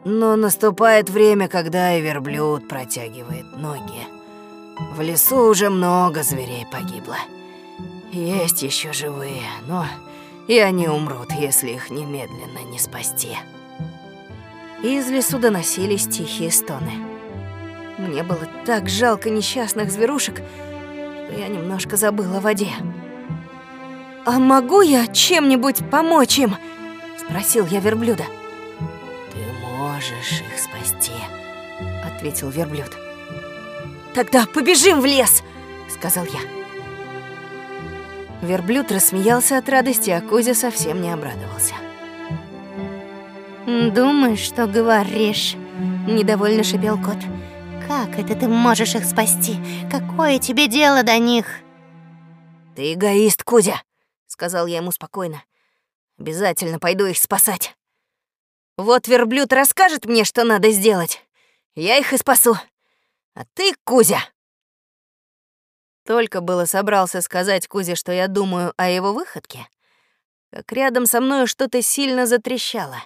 Но наступает время, когда и верблюд протягивает ноги. В лесу уже много зверей погибло. Есть еще живые, но и они умрут, если их немедленно не спасти. Из лесу доносились тихие стоны. Мне было так жалко несчастных зверушек, я немножко забыла о воде. «А могу я чем-нибудь помочь им?» — спросил я верблюда. «Ты можешь их спасти», — ответил верблюд. «Тогда побежим в лес!» — сказал я. Верблюд рассмеялся от радости, а Кузя совсем не обрадовался. «Думаешь, что говоришь?» — недовольно шипел кот. «Как это ты можешь их спасти? Какое тебе дело до них?» «Ты эгоист, Кузя!» — сказал я ему спокойно. «Обязательно пойду их спасать. Вот верблюд расскажет мне, что надо сделать. Я их и спасу. А ты, Кузя, только было собрался сказать Кузе, что я думаю о его выходке, как рядом со мной что-то сильно затрещало.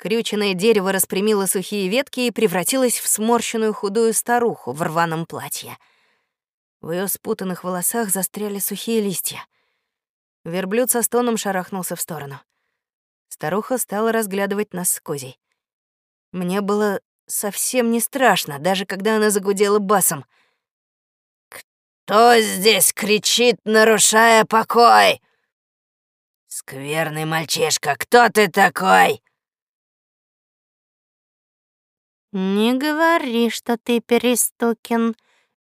Скрюченное дерево распрямило сухие ветки и превратилось в сморщенную худую старуху в рваном платье. В ее спутанных волосах застряли сухие листья. Верблюд со стоном шарахнулся в сторону. Старуха стала разглядывать нас с Кузей. Мне было совсем не страшно, даже когда она загудела басом — кто здесь кричит, нарушая покой? Скверный мальчишка, кто ты такой? Не говори, что ты Перестукин,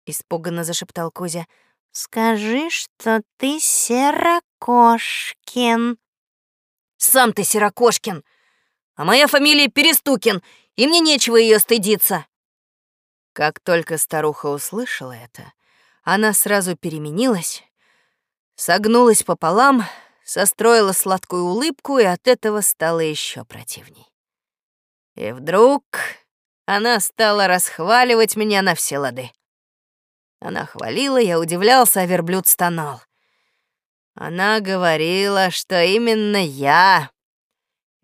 испуганно зашептал Кузя. Скажи, что ты Серокошкин. Сам ты Серокошкин, а моя фамилия Перестукин, и мне нечего ее стыдиться. Как только старуха услышала это, она сразу переменилась, согнулась пополам, состроила сладкую улыбку, и от этого стало еще противней. И вдруг она стала расхваливать меня на все лады. Она хвалила, я удивлялся, а верблюд стонал. Она говорила, что именно я,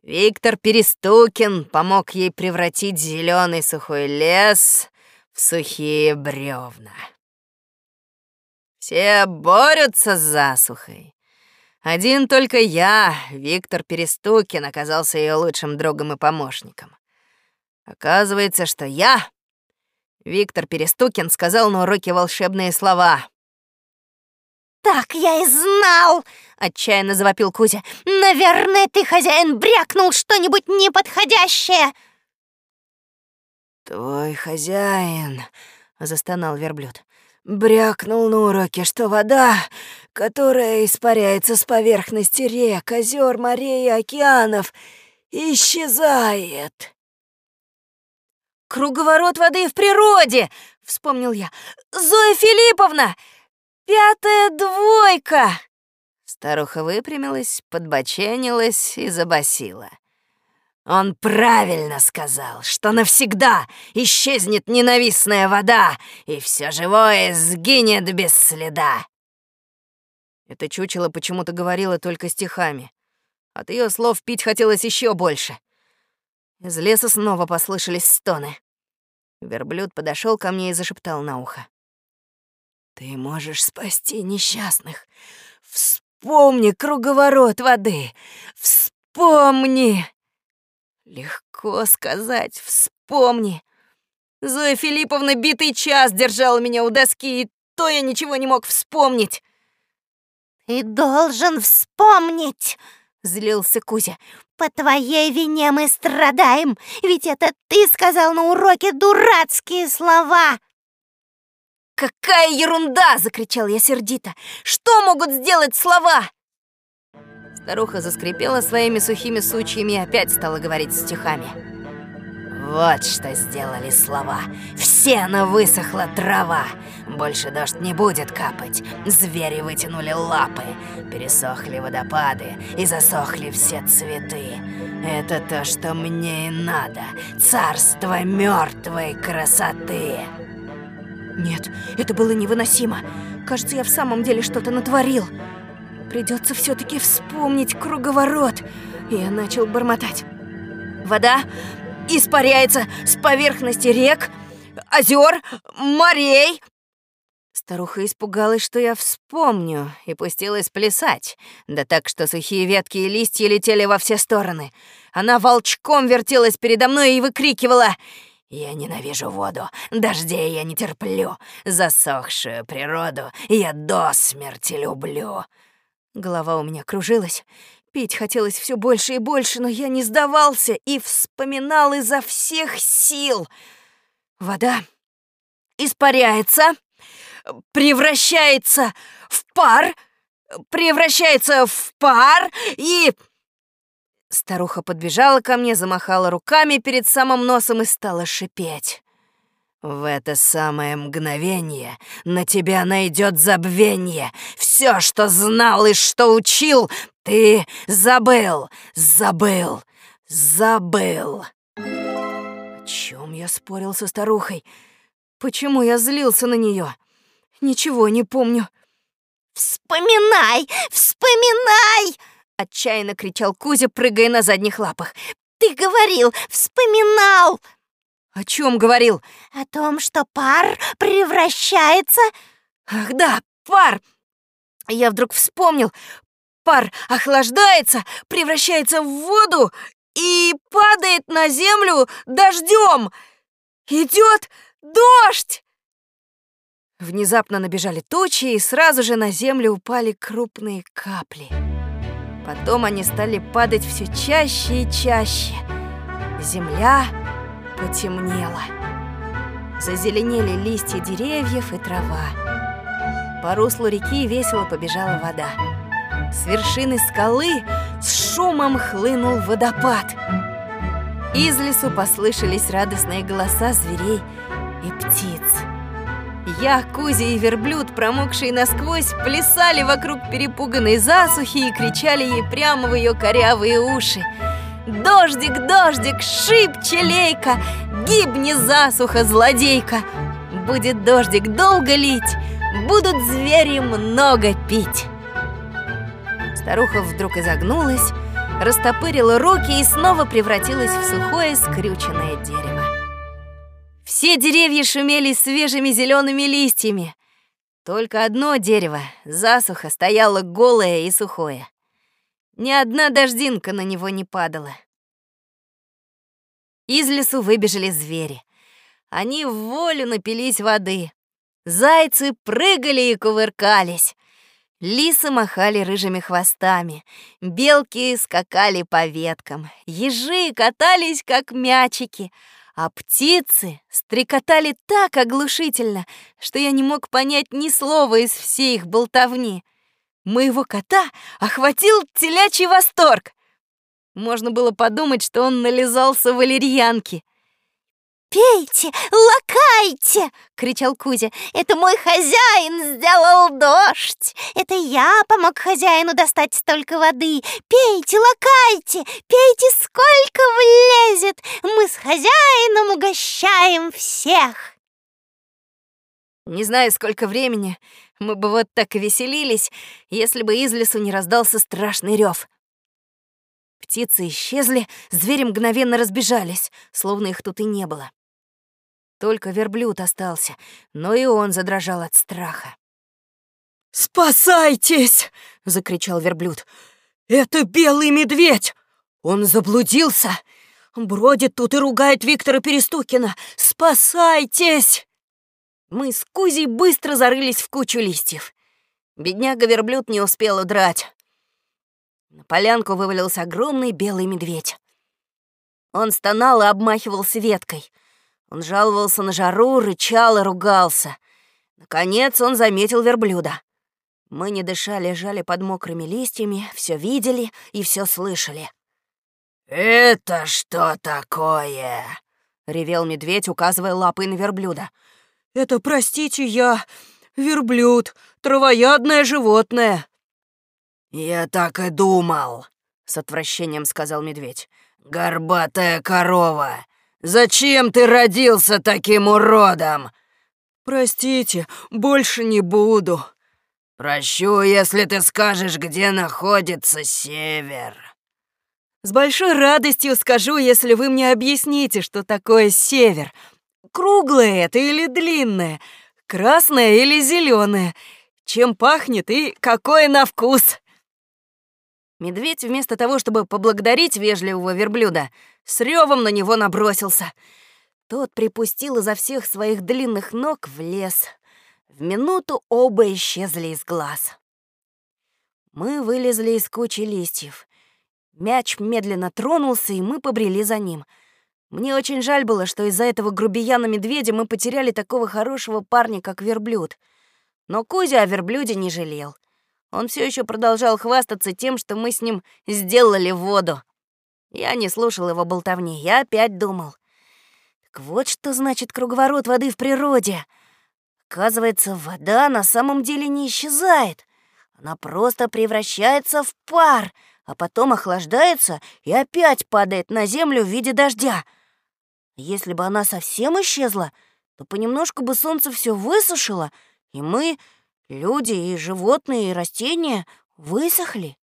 Виктор Перестукин, помог ей превратить зеленый сухой лес в сухие бревна. Все борются с засухой. Один только я, Виктор Перестукин, оказался ее лучшим другом и помощником. Оказывается, что я, Виктор Перестукин, сказал на уроке волшебные слова. «Так я и знал!» — отчаянно завопил Кузя. «Наверное, ты, хозяин, брякнул что-нибудь неподходящее!» «Твой хозяин!» — застонал верблюд брякнул на уроке, что вода, которая испаряется с поверхности рек, озер, морей и океанов, исчезает. «Круговорот воды в природе!» — вспомнил я. «Зоя Филипповна! Пятая двойка!» Старуха выпрямилась, подбоченилась и забасила. Он правильно сказал, что навсегда исчезнет ненавистная вода, и все живое сгинет без следа. Это чучело почему-то говорило только стихами. От ее слов пить хотелось еще больше. Из леса снова послышались стоны. Верблюд подошел ко мне и зашептал на ухо. «Ты можешь спасти несчастных. Вспомни круговорот воды. Вспомни!» Легко сказать, вспомни. Зоя Филипповна битый час держала меня у доски, и то я ничего не мог вспомнить. «Ты должен вспомнить!» — злился Кузя. «По твоей вине мы страдаем, ведь это ты сказал на уроке дурацкие слова!» «Какая ерунда!» — закричал я сердито. «Что могут сделать слова?» Старуха заскрипела своими сухими сучьями и опять стала говорить стихами. Вот что сделали слова. Все на высохла трава. Больше дождь не будет капать. Звери вытянули лапы. Пересохли водопады и засохли все цветы. Это то, что мне и надо. Царство мертвой красоты. Нет, это было невыносимо. Кажется, я в самом деле что-то натворил. Придется все-таки вспомнить круговорот. Я начал бормотать. Вода испаряется с поверхности рек, озер, морей. Старуха испугалась, что я вспомню, и пустилась плясать. Да так, что сухие ветки и листья летели во все стороны. Она волчком вертелась передо мной и выкрикивала «Я ненавижу воду, дождей я не терплю, засохшую природу я до смерти люблю». Голова у меня кружилась. Пить хотелось все больше и больше, но я не сдавался и вспоминал изо всех сил. Вода испаряется, превращается в пар, превращается в пар и... Старуха подбежала ко мне, замахала руками перед самым носом и стала шипеть. В это самое мгновение на тебя найдет забвение. Все, что знал и что учил, ты забыл, забыл, забыл. О чем я спорил со старухой? Почему я злился на нее? Ничего не помню. «Вспоминай! Вспоминай!» — отчаянно кричал Кузя, прыгая на задних лапах. «Ты говорил, вспоминал!» «О чем говорил?» «О том, что пар превращается...» «Ах да, пар!» Я вдруг вспомнил. Пар охлаждается, превращается в воду и падает на землю дождем. Идет дождь! Внезапно набежали тучи, и сразу же на землю упали крупные капли. Потом они стали падать все чаще и чаще. Земля потемнело. Зазеленели листья деревьев и трава. По руслу реки весело побежала вода. С вершины скалы с шумом хлынул водопад. Из лесу послышались радостные голоса зверей и птиц. Я, Кузя и верблюд, промокшие насквозь, плясали вокруг перепуганной засухи и кричали ей прямо в ее корявые уши. «Дождик, дождик, шибче лейка, гибни засуха, злодейка! Будет дождик долго лить, будут звери много пить!» Старуха вдруг изогнулась, растопырила руки и снова превратилась в сухое скрюченное дерево. Все деревья шумели свежими зелеными листьями. Только одно дерево, засуха, стояло голое и сухое. Ни одна дождинка на него не падала. Из лесу выбежали звери. Они в волю напились воды. Зайцы прыгали и кувыркались. Лисы махали рыжими хвостами, белки скакали по веткам, ежи катались, как мячики, а птицы стрекотали так оглушительно, что я не мог понять ни слова из всей их болтовни. Моего кота охватил телячий восторг. Можно было подумать, что он нализался валерьянки. «Пейте, лакайте!» — кричал Кузя. «Это мой хозяин сделал дождь! Это я помог хозяину достать столько воды! Пейте, лакайте! Пейте, сколько влезет! Мы с хозяином угощаем всех!» Не знаю, сколько времени мы бы вот так веселились, если бы из лесу не раздался страшный рев. Птицы исчезли, звери мгновенно разбежались, словно их тут и не было. Только верблюд остался, но и он задрожал от страха. «Спасайтесь!» — закричал верблюд. «Это белый медведь! Он заблудился! Бродит тут и ругает Виктора Перестукина! Спасайтесь!» Мы с Кузей быстро зарылись в кучу листьев. Бедняга-верблюд не успел удрать. На полянку вывалился огромный белый медведь. Он стонал и обмахивался веткой — он жаловался на жару, рычал и ругался. Наконец он заметил верблюда. Мы, не дыша, лежали под мокрыми листьями, все видели и все слышали. «Это что такое?» — ревел медведь, указывая лапой на верблюда. «Это, простите, я верблюд, травоядное животное». «Я так и думал», — с отвращением сказал медведь. «Горбатая корова. Зачем ты родился таким уродом?» «Простите, больше не буду». «Прощу, если ты скажешь, где находится север». «С большой радостью скажу, если вы мне объясните, что такое север. Круглое это или длинное, красное или зеленое, чем пахнет и какое на вкус». Медведь вместо того, чтобы поблагодарить вежливого верблюда, с ревом на него набросился. Тот припустил изо всех своих длинных ног в лес. В минуту оба исчезли из глаз. Мы вылезли из кучи листьев. Мяч медленно тронулся, и мы побрели за ним. Мне очень жаль было, что из-за этого грубияна-медведя мы потеряли такого хорошего парня, как верблюд. Но Кузя о верблюде не жалел. Он все еще продолжал хвастаться тем, что мы с ним сделали воду. Я не слушал его болтовни, я опять думал. Так вот что значит круговорот воды в природе. Оказывается, вода на самом деле не исчезает. Она просто превращается в пар, а потом охлаждается и опять падает на землю в виде дождя. Если бы она совсем исчезла, то понемножку бы солнце все высушило, и мы Люди и животные, и растения высохли.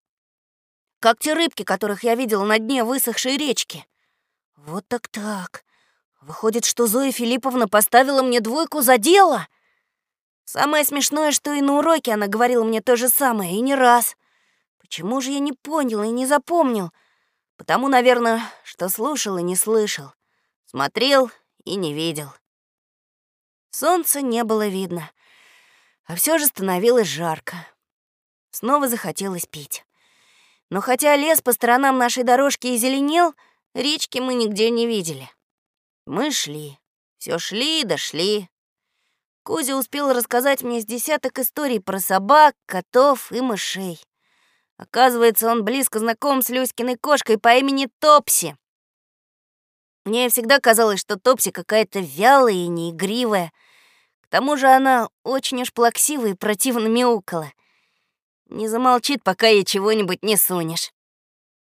Как те рыбки, которых я видела на дне высохшей речки. Вот так-так. Выходит, что Зоя Филипповна поставила мне двойку за дело. Самое смешное, что и на уроке она говорила мне то же самое, и не раз. Почему же я не понял и не запомнил? Потому, наверное, что слушал и не слышал. Смотрел и не видел. Солнца не было видно. А все же становилось жарко. Снова захотелось пить. Но хотя лес по сторонам нашей дорожки и зеленел, речки мы нигде не видели. Мы шли. Все шли да шли. Кузя успел рассказать мне с десяток историй про собак, котов и мышей. Оказывается, он близко знаком с Люськиной кошкой по имени Топси. Мне всегда казалось, что Топси какая-то вялая и неигривая. К тому же она очень уж плаксивая и противно мяукала. Не замолчит, пока ей чего-нибудь не сунешь.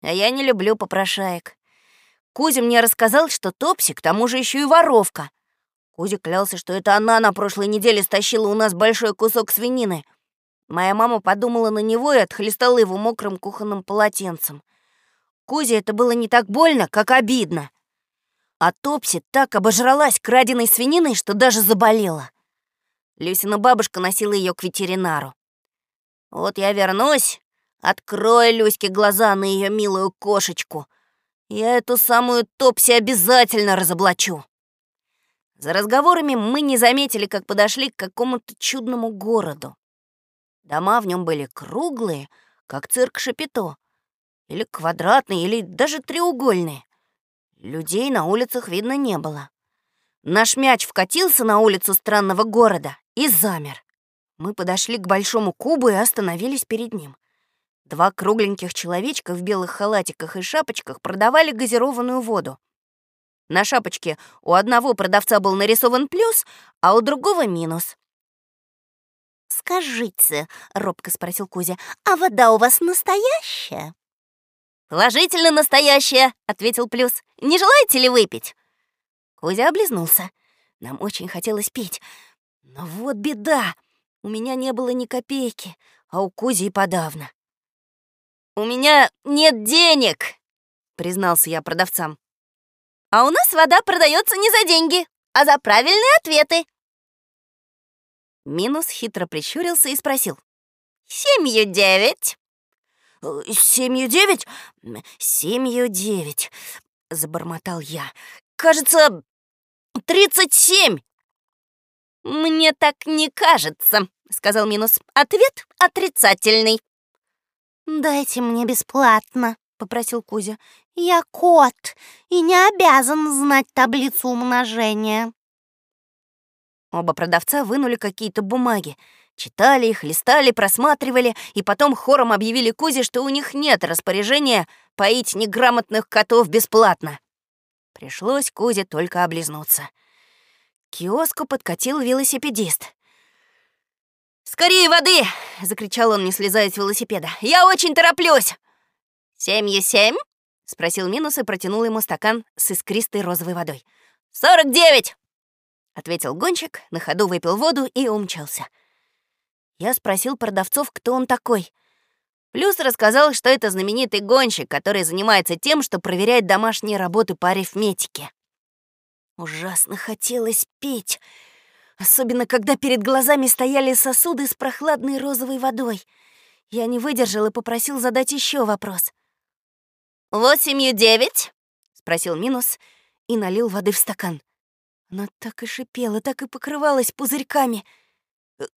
А я не люблю попрошаек. Кузя мне рассказал, что Топси к тому же еще и воровка. Кузя клялся, что это она на прошлой неделе стащила у нас большой кусок свинины. Моя мама подумала на него и отхлестала его мокрым кухонным полотенцем. Кузе это было не так больно, как обидно. А Топси так обожралась краденой свининой, что даже заболела. Люсина бабушка носила ее к ветеринару. Вот я вернусь, открою Люське глаза на ее милую кошечку. Я эту самую Топси обязательно разоблачу. За разговорами мы не заметили, как подошли к какому-то чудному городу. Дома в нем были круглые, как цирк Шапито, или квадратные, или даже треугольные. Людей на улицах видно не было. Наш мяч вкатился на улицу странного города и замер. Мы подошли к большому кубу и остановились перед ним. Два кругленьких человечка в белых халатиках и шапочках продавали газированную воду. На шапочке у одного продавца был нарисован плюс, а у другого минус. «Скажите», — робко спросил Кузя, — «а вода у вас настоящая?» «Положительно настоящая», — ответил Плюс. «Не желаете ли выпить?» Кузя облизнулся. Нам очень хотелось пить. Но вот беда. У меня не было ни копейки, а у Кузи и подавно. «У меня нет денег», — признался я продавцам. «А у нас вода продается не за деньги, а за правильные ответы». Минус хитро прищурился и спросил. «Семью девять». «Семью девять? Семью девять», — забормотал я. «Кажется, тридцать семь». «Мне так не кажется», — сказал Минус. «Ответ отрицательный». «Дайте мне бесплатно», — попросил Кузя. «Я кот и не обязан знать таблицу умножения». Оба продавца вынули какие-то бумаги. Читали их, листали, просматривали, и потом хором объявили Кузе, что у них нет распоряжения поить неграмотных котов бесплатно. Пришлось Кузе только облизнуться. К киоску подкатил велосипедист. «Скорее воды!» — закричал он, не слезая с велосипеда. «Я очень тороплюсь!» «Семью семь?» — спросил Минус и протянул ему стакан с искристой розовой водой. «Сорок девять!» — ответил гонщик, на ходу выпил воду и умчался. Я спросил продавцов, кто он такой. Плюс рассказал, что это знаменитый гонщик, который занимается тем, что проверяет домашние работы по арифметике. Ужасно хотелось пить, особенно когда перед глазами стояли сосуды с прохладной розовой водой. Я не выдержал и попросил задать еще вопрос. «Восемью девять?» — спросил Минус и налил воды в стакан. Она так и шипела, так и покрывалась пузырьками —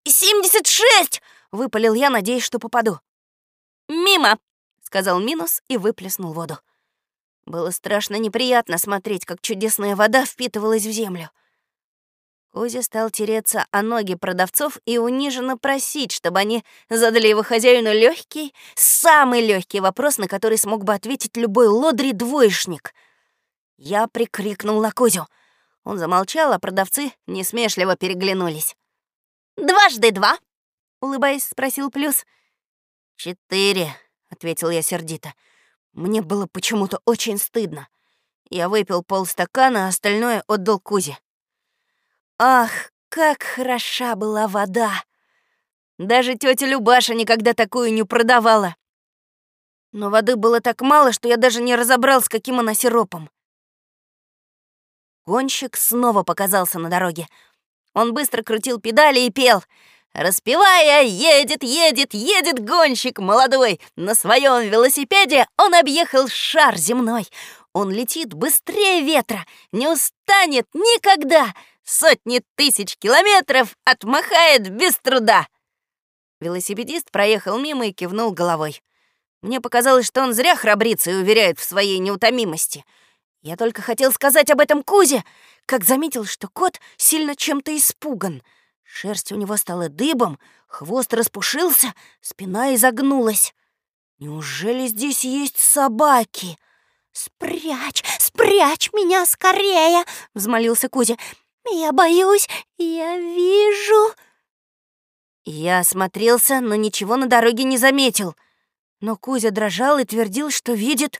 «Семьдесят шесть!» — выпалил я, надеясь, что попаду. «Мимо!» — сказал Минус и выплеснул воду. Было страшно неприятно смотреть, как чудесная вода впитывалась в землю. Кузя стал тереться о ноги продавцов и униженно просить, чтобы они задали его хозяину легкий, самый легкий вопрос, на который смог бы ответить любой лодри-двоечник. Я прикрикнул на Кузю. Он замолчал, а продавцы несмешливо переглянулись. «Дважды два?» — улыбаясь, спросил Плюс. «Четыре», — ответил я сердито. Мне было почему-то очень стыдно. Я выпил полстакана, а остальное отдал Кузе. Ах, как хороша была вода! Даже тетя Любаша никогда такую не продавала. Но воды было так мало, что я даже не разобрал, с каким она сиропом. Гонщик снова показался на дороге. Он быстро крутил педали и пел. Распевая, едет, едет, едет гонщик молодой. На своем велосипеде он объехал шар земной. Он летит быстрее ветра, не устанет никогда. Сотни тысяч километров отмахает без труда. Велосипедист проехал мимо и кивнул головой. Мне показалось, что он зря храбрится и уверяет в своей неутомимости — я только хотел сказать об этом Кузе, как заметил, что кот сильно чем-то испуган. Шерсть у него стала дыбом, хвост распушился, спина изогнулась. Неужели здесь есть собаки? «Спрячь, спрячь меня скорее!» — взмолился Кузя. «Я боюсь, я вижу...» Я осмотрелся, но ничего на дороге не заметил. Но Кузя дрожал и твердил, что видит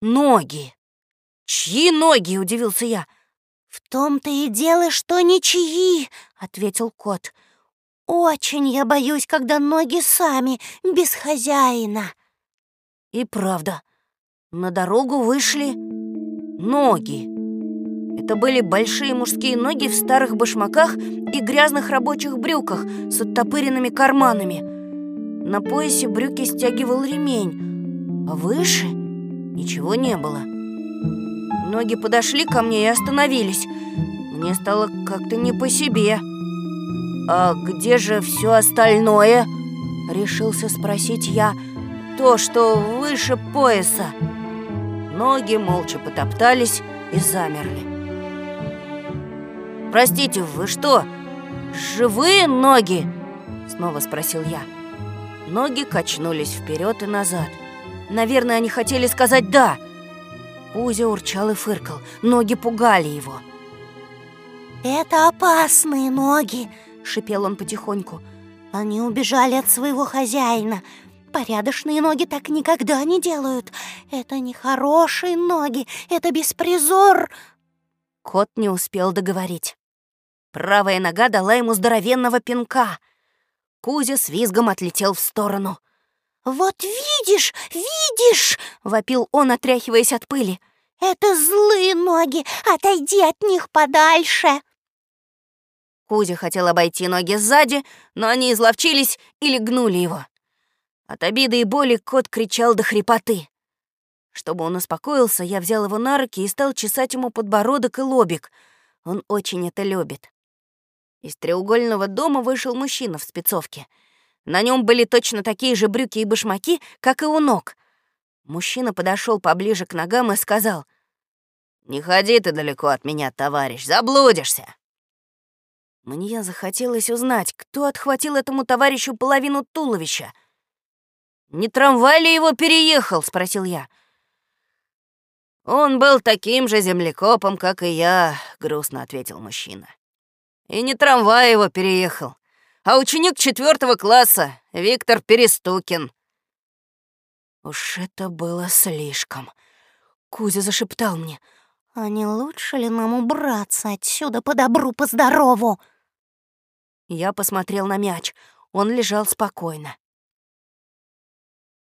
ноги. «Чьи ноги?» — удивился я. «В том-то и дело, что ничьи», — ответил кот. «Очень я боюсь, когда ноги сами, без хозяина». И правда, на дорогу вышли ноги. Это были большие мужские ноги в старых башмаках и грязных рабочих брюках с оттопыренными карманами. На поясе брюки стягивал ремень, а выше ничего не было. Ноги подошли ко мне и остановились. Мне стало как-то не по себе. «А где же все остальное?» — решился спросить я. «То, что выше пояса». Ноги молча потоптались и замерли. «Простите, вы что, живые ноги?» Снова спросил я. Ноги качнулись вперед и назад. Наверное, они хотели сказать «да». Кузя урчал и фыркал. Ноги пугали его. «Это опасные ноги!» — шипел он потихоньку. «Они убежали от своего хозяина. Порядочные ноги так никогда не делают. Это не хорошие ноги, это беспризор!» Кот не успел договорить. Правая нога дала ему здоровенного пинка. Кузя с визгом отлетел в сторону. «Вот видишь, видишь!» — вопил он, отряхиваясь от пыли. «Это злые ноги! Отойди от них подальше!» Кузя хотел обойти ноги сзади, но они изловчились и легнули его. От обиды и боли кот кричал до хрипоты. Чтобы он успокоился, я взял его на руки и стал чесать ему подбородок и лобик. Он очень это любит. Из треугольного дома вышел мужчина в спецовке. На нем были точно такие же брюки и башмаки, как и у ног. Мужчина подошел поближе к ногам и сказал, «Не ходи ты далеко от меня, товарищ, заблудишься». Мне захотелось узнать, кто отхватил этому товарищу половину туловища. «Не трамвай ли его переехал?» — спросил я. «Он был таким же землекопом, как и я», — грустно ответил мужчина. «И не трамвай его переехал, а ученик четвертого класса, Виктор Перестукин». Уж это было слишком. Кузя зашептал мне. «А не лучше ли нам убраться отсюда по добру, по здорову?» Я посмотрел на мяч. Он лежал спокойно.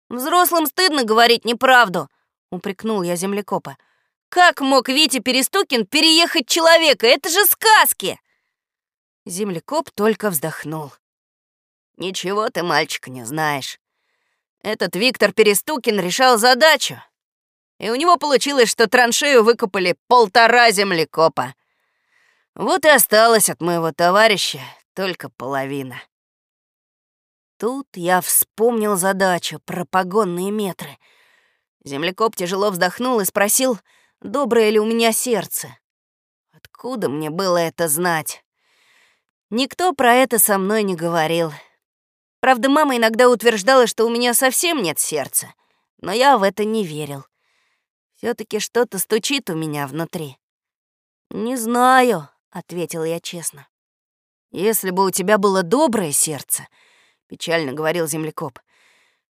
«Взрослым стыдно говорить неправду», — упрекнул я землекопа. «Как мог Витя Перестукин переехать человека? Это же сказки!» Землекоп только вздохнул. «Ничего ты, мальчик, не знаешь. Этот Виктор Перестукин решал задачу, и у него получилось, что траншею выкопали полтора землекопа. Вот и осталось от моего товарища только половина. Тут я вспомнил задачу про погонные метры. Землекоп тяжело вздохнул и спросил, доброе ли у меня сердце. Откуда мне было это знать? Никто про это со мной не говорил. Правда, мама иногда утверждала, что у меня совсем нет сердца, но я в это не верил. все таки что-то стучит у меня внутри. «Не знаю», — ответил я честно. «Если бы у тебя было доброе сердце», — печально говорил землекоп,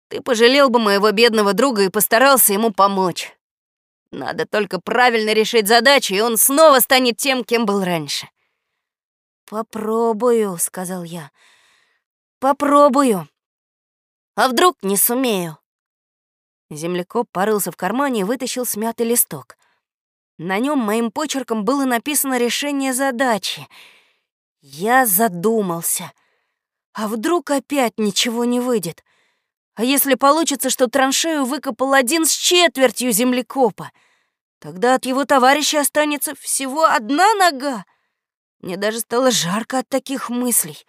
«ты пожалел бы моего бедного друга и постарался ему помочь. Надо только правильно решить задачу, и он снова станет тем, кем был раньше». «Попробую», — сказал я. «Попробую. А вдруг не сумею?» Землекоп порылся в кармане и вытащил смятый листок. На нем моим почерком было написано решение задачи — я задумался. А вдруг опять ничего не выйдет? А если получится, что траншею выкопал один с четвертью землекопа? Тогда от его товарища останется всего одна нога. Мне даже стало жарко от таких мыслей.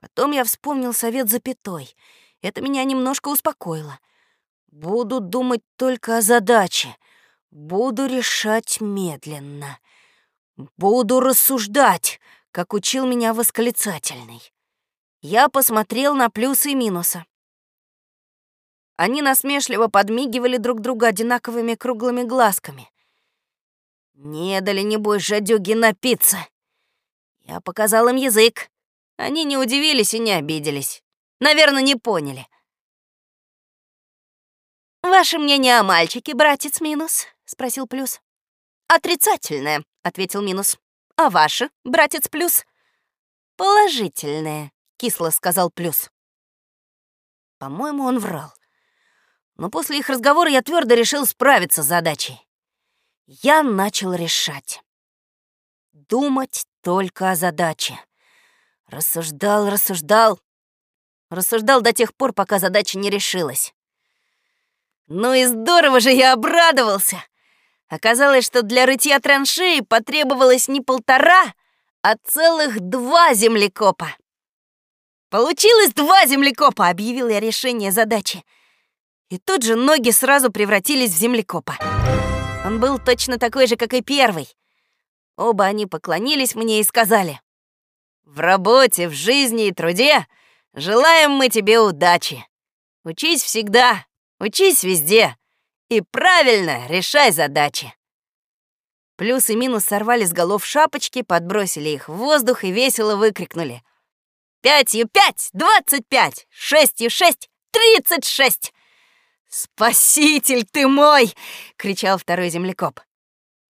Потом я вспомнил совет запятой. Это меня немножко успокоило. Буду думать только о задаче. Буду решать медленно. Буду рассуждать, как учил меня восклицательный. Я посмотрел на плюсы и минусы. Они насмешливо подмигивали друг другу одинаковыми круглыми глазками. Не дали, небось, жадюги напиться. Я показал им язык. Они не удивились и не обиделись. Наверное, не поняли. «Ваше мнение о мальчике, братец Минус?» — спросил Плюс. «Отрицательное», — ответил Минус. «А ваше, братец Плюс?» «Положительное», — кисло сказал Плюс. По-моему, он врал. Но после их разговора я твердо решил справиться с задачей. Я начал решать. Думать только о задаче. Рассуждал, рассуждал. Рассуждал до тех пор, пока задача не решилась. Ну и здорово же я обрадовался! Оказалось, что для рытья траншеи потребовалось не полтора, а целых два землекопа. «Получилось два землекопа!» — объявил я решение задачи. И тут же ноги сразу превратились в землекопа. Он был точно такой же, как и первый. Оба они поклонились мне и сказали, «В работе, в жизни и труде желаем мы тебе удачи. Учись всегда, учись везде и правильно решай задачи». Плюс и минус сорвали с голов шапочки, подбросили их в воздух и весело выкрикнули. «Пятью пять, двадцать пять, шестью шесть, тридцать шесть!» «Спаситель ты мой!» — кричал второй землекоп.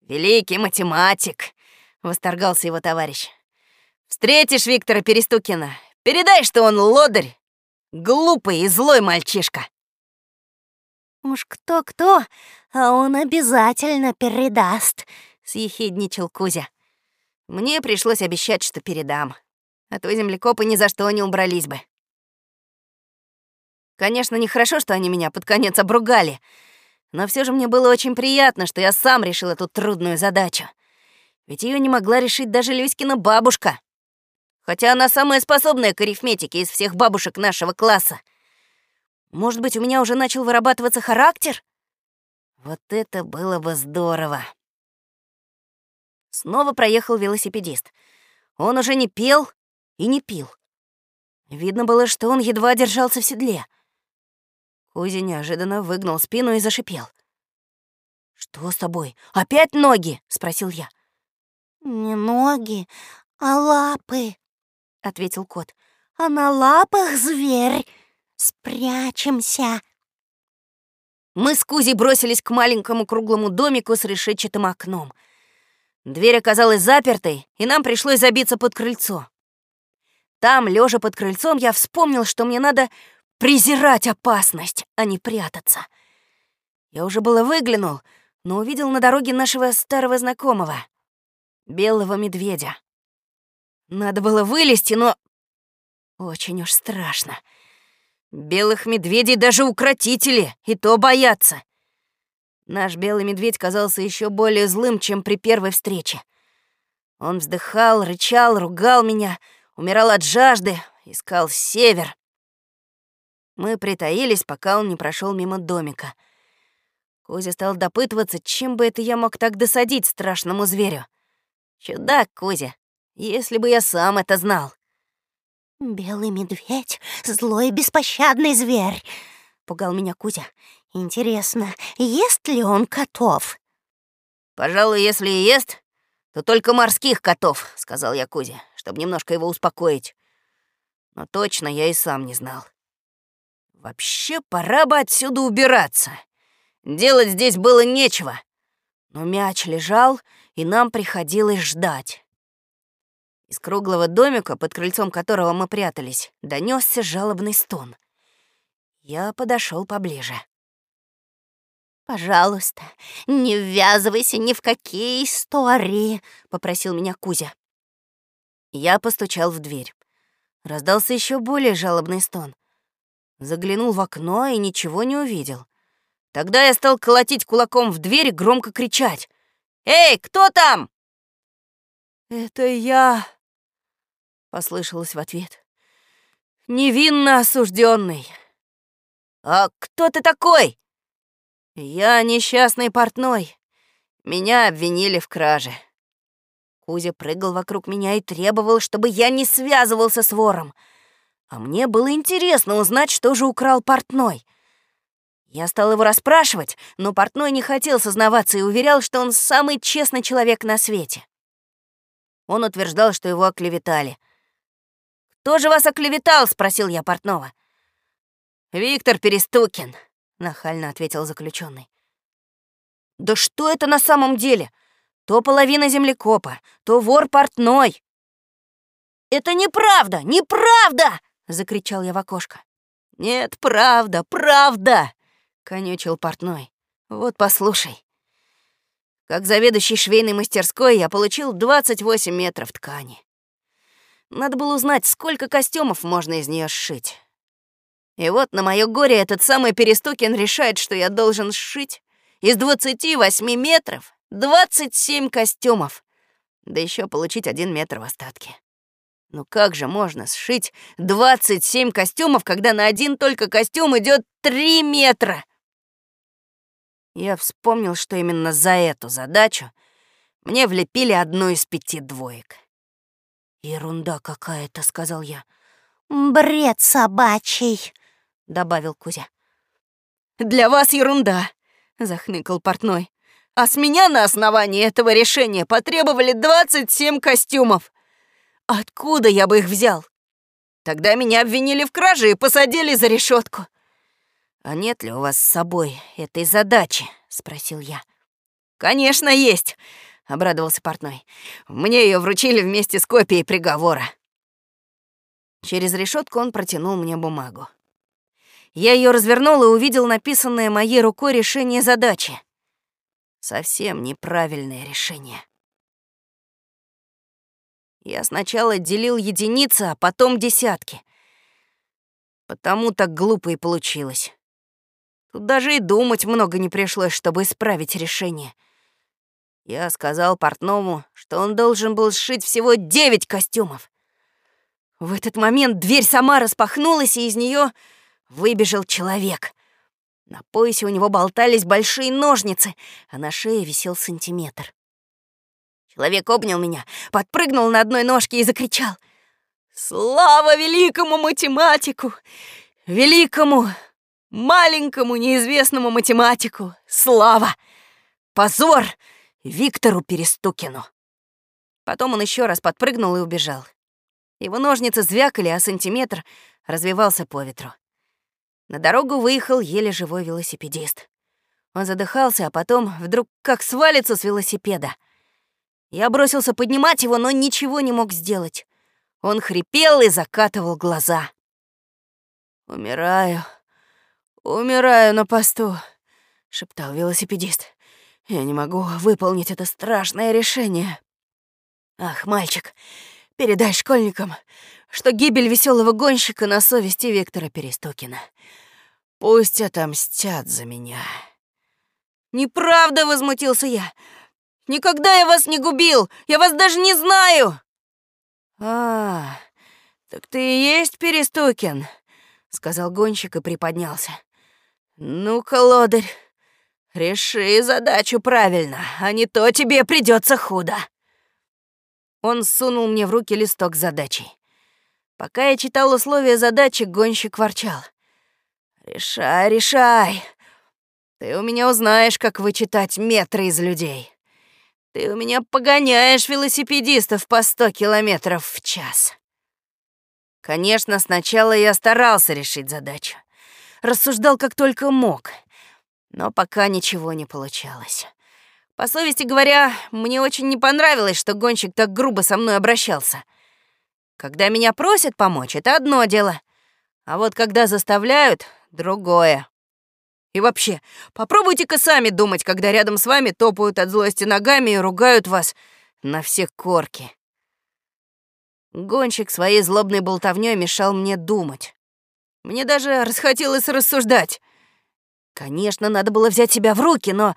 «Великий математик!» — восторгался его товарищ. «Встретишь Виктора Перестукина, передай, что он лодырь, глупый и злой мальчишка». «Уж кто-кто, а он обязательно передаст», — съехидничал Кузя. «Мне пришлось обещать, что передам, а то землекопы ни за что не убрались бы». Конечно, нехорошо, что они меня под конец обругали, но все же мне было очень приятно, что я сам решил эту трудную задачу. Ведь ее не могла решить даже Люськина бабушка. Хотя она самая способная к арифметике из всех бабушек нашего класса. Может быть, у меня уже начал вырабатываться характер? Вот это было бы здорово. Снова проехал велосипедист. Он уже не пел и не пил. Видно было, что он едва держался в седле. Кузя неожиданно выгнул спину и зашипел. «Что с тобой? Опять ноги?» — спросил я. «Не ноги, а лапы», — ответил кот. «А на лапах зверь. Спрячемся». Мы с Кузей бросились к маленькому круглому домику с решетчатым окном. Дверь оказалась запертой, и нам пришлось забиться под крыльцо. Там, лежа под крыльцом, я вспомнил, что мне надо презирать опасность, а не прятаться. Я уже было выглянул, но увидел на дороге нашего старого знакомого, белого медведя. Надо было вылезти, но очень уж страшно. Белых медведей даже укротители, и то боятся. Наш белый медведь казался еще более злым, чем при первой встрече. Он вздыхал, рычал, ругал меня, умирал от жажды, искал север. Мы притаились, пока он не прошел мимо домика. Кузя стал допытываться, чем бы это я мог так досадить страшному зверю. Чудак, Кузя, если бы я сам это знал. «Белый медведь — злой беспощадный зверь», — пугал меня Кузя. «Интересно, ест ли он котов?» «Пожалуй, если и ест, то только морских котов», — сказал я Кузе, чтобы немножко его успокоить. Но точно я и сам не знал. Вообще, пора бы отсюда убираться. Делать здесь было нечего. Но мяч лежал, и нам приходилось ждать. Из круглого домика, под крыльцом которого мы прятались, донесся жалобный стон. Я подошел поближе. «Пожалуйста, не ввязывайся ни в какие истории», — попросил меня Кузя. Я постучал в дверь. Раздался еще более жалобный стон. Заглянул в окно и ничего не увидел. Тогда я стал колотить кулаком в дверь и громко кричать. «Эй, кто там?» «Это я», — послышалось в ответ. «Невинно осужденный». «А кто ты такой?» «Я несчастный портной. Меня обвинили в краже». Кузя прыгал вокруг меня и требовал, чтобы я не связывался с вором — а мне было интересно узнать, что же украл портной. Я стал его расспрашивать, но портной не хотел сознаваться и уверял, что он самый честный человек на свете. Он утверждал, что его оклеветали. «Кто же вас оклеветал?» — спросил я портного. «Виктор Перестукин», — нахально ответил заключенный. «Да что это на самом деле? То половина землекопа, то вор портной». «Это неправда! Неправда!» — закричал я в окошко. «Нет, правда, правда!» — конючил портной. «Вот послушай. Как заведующий швейной мастерской я получил 28 метров ткани. Надо было узнать, сколько костюмов можно из нее сшить. И вот на моё горе этот самый Перестукин решает, что я должен сшить из 28 метров 27 костюмов, да еще получить один метр в остатке. Ну как же можно сшить 27 костюмов, когда на один только костюм идет 3 метра? Я вспомнил, что именно за эту задачу мне влепили одну из пяти двоек. «Ерунда какая-то», — сказал я. «Бред собачий», — добавил Кузя. «Для вас ерунда», — захныкал портной. «А с меня на основании этого решения потребовали 27 костюмов. Откуда я бы их взял? Тогда меня обвинили в краже и посадили за решетку. «А нет ли у вас с собой этой задачи?» — спросил я. «Конечно, есть!» — обрадовался портной. «Мне ее вручили вместе с копией приговора». Через решетку он протянул мне бумагу. Я ее развернул и увидел написанное моей рукой решение задачи. Совсем неправильное решение. Я сначала делил единицы, а потом десятки. Потому так глупо и получилось. Тут даже и думать много не пришлось, чтобы исправить решение. Я сказал портному, что он должен был сшить всего девять костюмов. В этот момент дверь сама распахнулась, и из нее выбежал человек. На поясе у него болтались большие ножницы, а на шее висел сантиметр. Человек обнял меня, подпрыгнул на одной ножке и закричал. «Слава великому математику! Великому маленькому неизвестному математику. Слава! Позор Виктору Перестукину. Потом он еще раз подпрыгнул и убежал. Его ножницы звякали, а сантиметр развивался по ветру. На дорогу выехал еле живой велосипедист. Он задыхался, а потом вдруг как свалится с велосипеда. Я бросился поднимать его, но ничего не мог сделать. Он хрипел и закатывал глаза. «Умираю», «Умираю на посту», — шептал велосипедист. «Я не могу выполнить это страшное решение». «Ах, мальчик, передай школьникам, что гибель веселого гонщика на совести Виктора Перестокина. Пусть отомстят за меня». «Неправда!» — возмутился я. «Никогда я вас не губил! Я вас даже не знаю!» «А, так ты и есть Перестукин», — сказал гонщик и приподнялся. «Ну-ка, лодырь, реши задачу правильно, а не то тебе придется худо». Он сунул мне в руки листок задачи. Пока я читал условия задачи, гонщик ворчал. «Решай, решай. Ты у меня узнаешь, как вычитать метры из людей. Ты у меня погоняешь велосипедистов по сто километров в час». Конечно, сначала я старался решить задачу рассуждал как только мог. Но пока ничего не получалось. По совести говоря, мне очень не понравилось, что гонщик так грубо со мной обращался. Когда меня просят помочь, это одно дело. А вот когда заставляют — другое. И вообще, попробуйте-ка сами думать, когда рядом с вами топают от злости ногами и ругают вас на все корки. Гонщик своей злобной болтовнёй мешал мне думать. Мне даже расхотелось рассуждать. Конечно, надо было взять себя в руки, но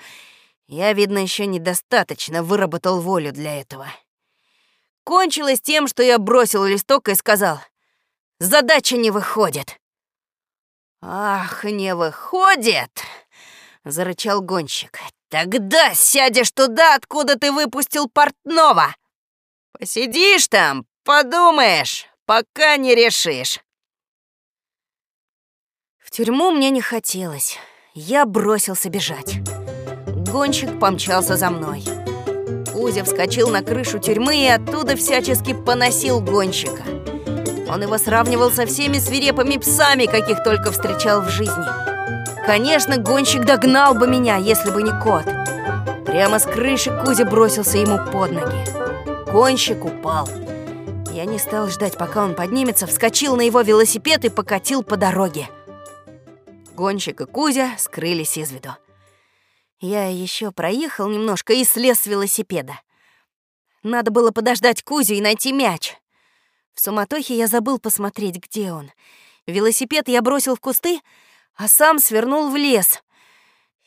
я, видно, еще недостаточно выработал волю для этого. Кончилось тем, что я бросил листок и сказал, «Задача не выходит». «Ах, не выходит!» — зарычал гонщик. «Тогда сядешь туда, откуда ты выпустил портного. Посидишь там, подумаешь, пока не решишь». В тюрьму мне не хотелось. я бросился бежать. Гонщик помчался за мной. Кузя вскочил на крышу тюрьмы и оттуда всячески поносил гонщика. Он его сравнивал со всеми свирепыми псами, каких только встречал в жизни. Конечно, гонщик догнал бы меня, если бы не кот. Прямо с крыши Кузя бросился ему под ноги. Гонщик упал. Я не стал ждать, пока он поднимется, вскочил на его велосипед и покатил по дороге. Гонщик и Кузя скрылись из виду. Я еще проехал немножко и слез с велосипеда. Надо было подождать Кузю и найти мяч. В суматохе я забыл посмотреть, где он. Велосипед я бросил в кусты, а сам свернул в лес.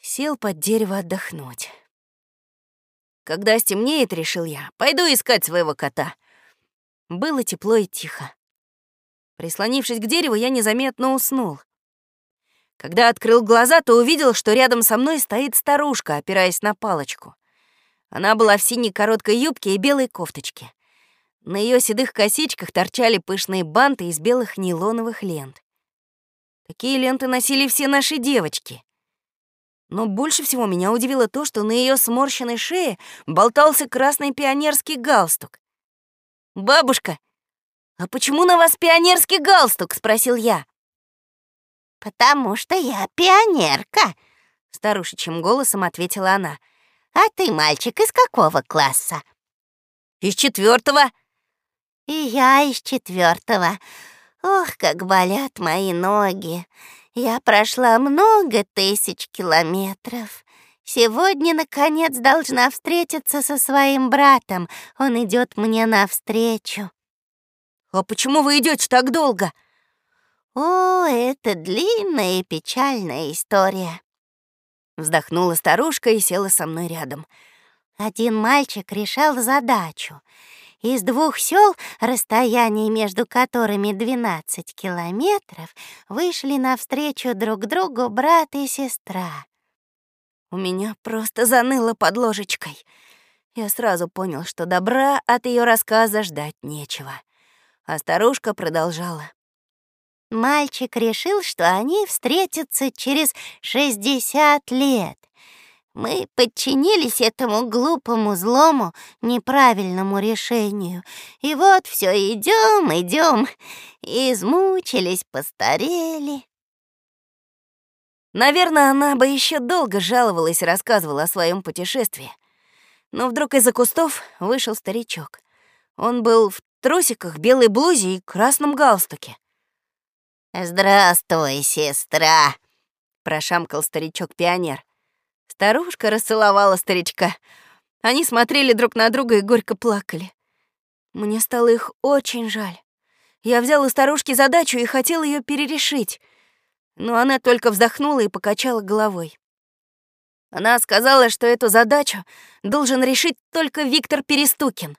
Сел под дерево отдохнуть. Когда стемнеет, решил я, пойду искать своего кота. Было тепло и тихо. Прислонившись к дереву, я незаметно уснул. Когда открыл глаза, то увидел, что рядом со мной стоит старушка, опираясь на палочку. Она была в синей короткой юбке и белой кофточке. На ее седых косичках торчали пышные банты из белых нейлоновых лент. Такие ленты носили все наши девочки. Но больше всего меня удивило то, что на ее сморщенной шее болтался красный пионерский галстук. «Бабушка, а почему на вас пионерский галстук?» — спросил я. «Потому что я пионерка», — старушечьим голосом ответила она. «А ты, мальчик, из какого класса?» «Из четвертого. «И я из четвертого. Ох, как болят мои ноги. Я прошла много тысяч километров. Сегодня, наконец, должна встретиться со своим братом. Он идет мне навстречу». «А почему вы идете так долго?» «О, это длинная и печальная история». Вздохнула старушка и села со мной рядом. Один мальчик решал задачу. Из двух сел, расстояние между которыми 12 километров, вышли навстречу друг другу брат и сестра. У меня просто заныло под ложечкой. Я сразу понял, что добра от ее рассказа ждать нечего. А старушка продолжала. Мальчик решил, что они встретятся через 60 лет. Мы подчинились этому глупому, злому, неправильному решению. И вот все идем, идем, измучились, постарели. Наверное, она бы еще долго жаловалась и рассказывала о своем путешествии. Но вдруг из-за кустов вышел старичок. Он был в трусиках, белой блузе и красном галстуке. «Здравствуй, сестра!» — прошамкал старичок-пионер. Старушка расцеловала старичка. Они смотрели друг на друга и горько плакали. Мне стало их очень жаль. Я взял у старушки задачу и хотел ее перерешить, но она только вздохнула и покачала головой. Она сказала, что эту задачу должен решить только Виктор Перестукин.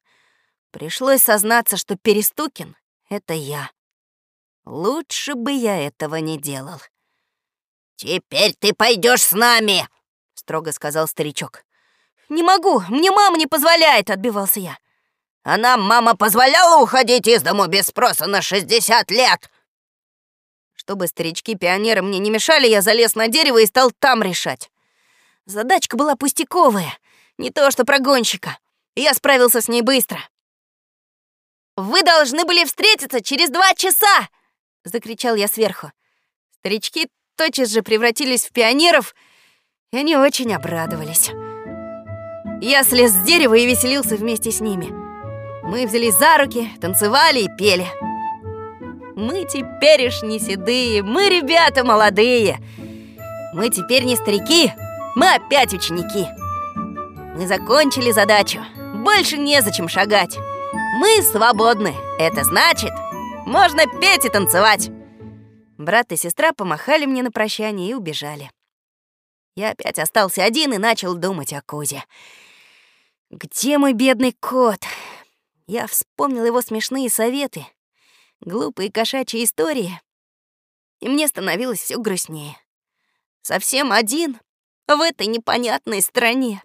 Пришлось сознаться, что Перестукин — это я. Лучше бы я этого не делал. «Теперь ты пойдешь с нами!» — строго сказал старичок. «Не могу, мне мама не позволяет!» — отбивался я. «А нам мама позволяла уходить из дому без спроса на 60 лет!» Чтобы старички-пионеры мне не мешали, я залез на дерево и стал там решать. Задачка была пустяковая, не то что прогонщика. Я справился с ней быстро. «Вы должны были встретиться через два часа!» — закричал я сверху. Старички тотчас же превратились в пионеров, и они очень обрадовались. Я слез с дерева и веселился вместе с ними. Мы взялись за руки, танцевали и пели. Мы теперешние седые, мы ребята молодые. Мы теперь не старики, мы опять ученики. Мы закончили задачу, больше незачем шагать. Мы свободны, это значит, можно петь и танцевать!» Брат и сестра помахали мне на прощание и убежали. Я опять остался один и начал думать о Кузе. Где мой бедный кот? Я вспомнил его смешные советы, глупые кошачьи истории, и мне становилось все грустнее. Совсем один в этой непонятной стране.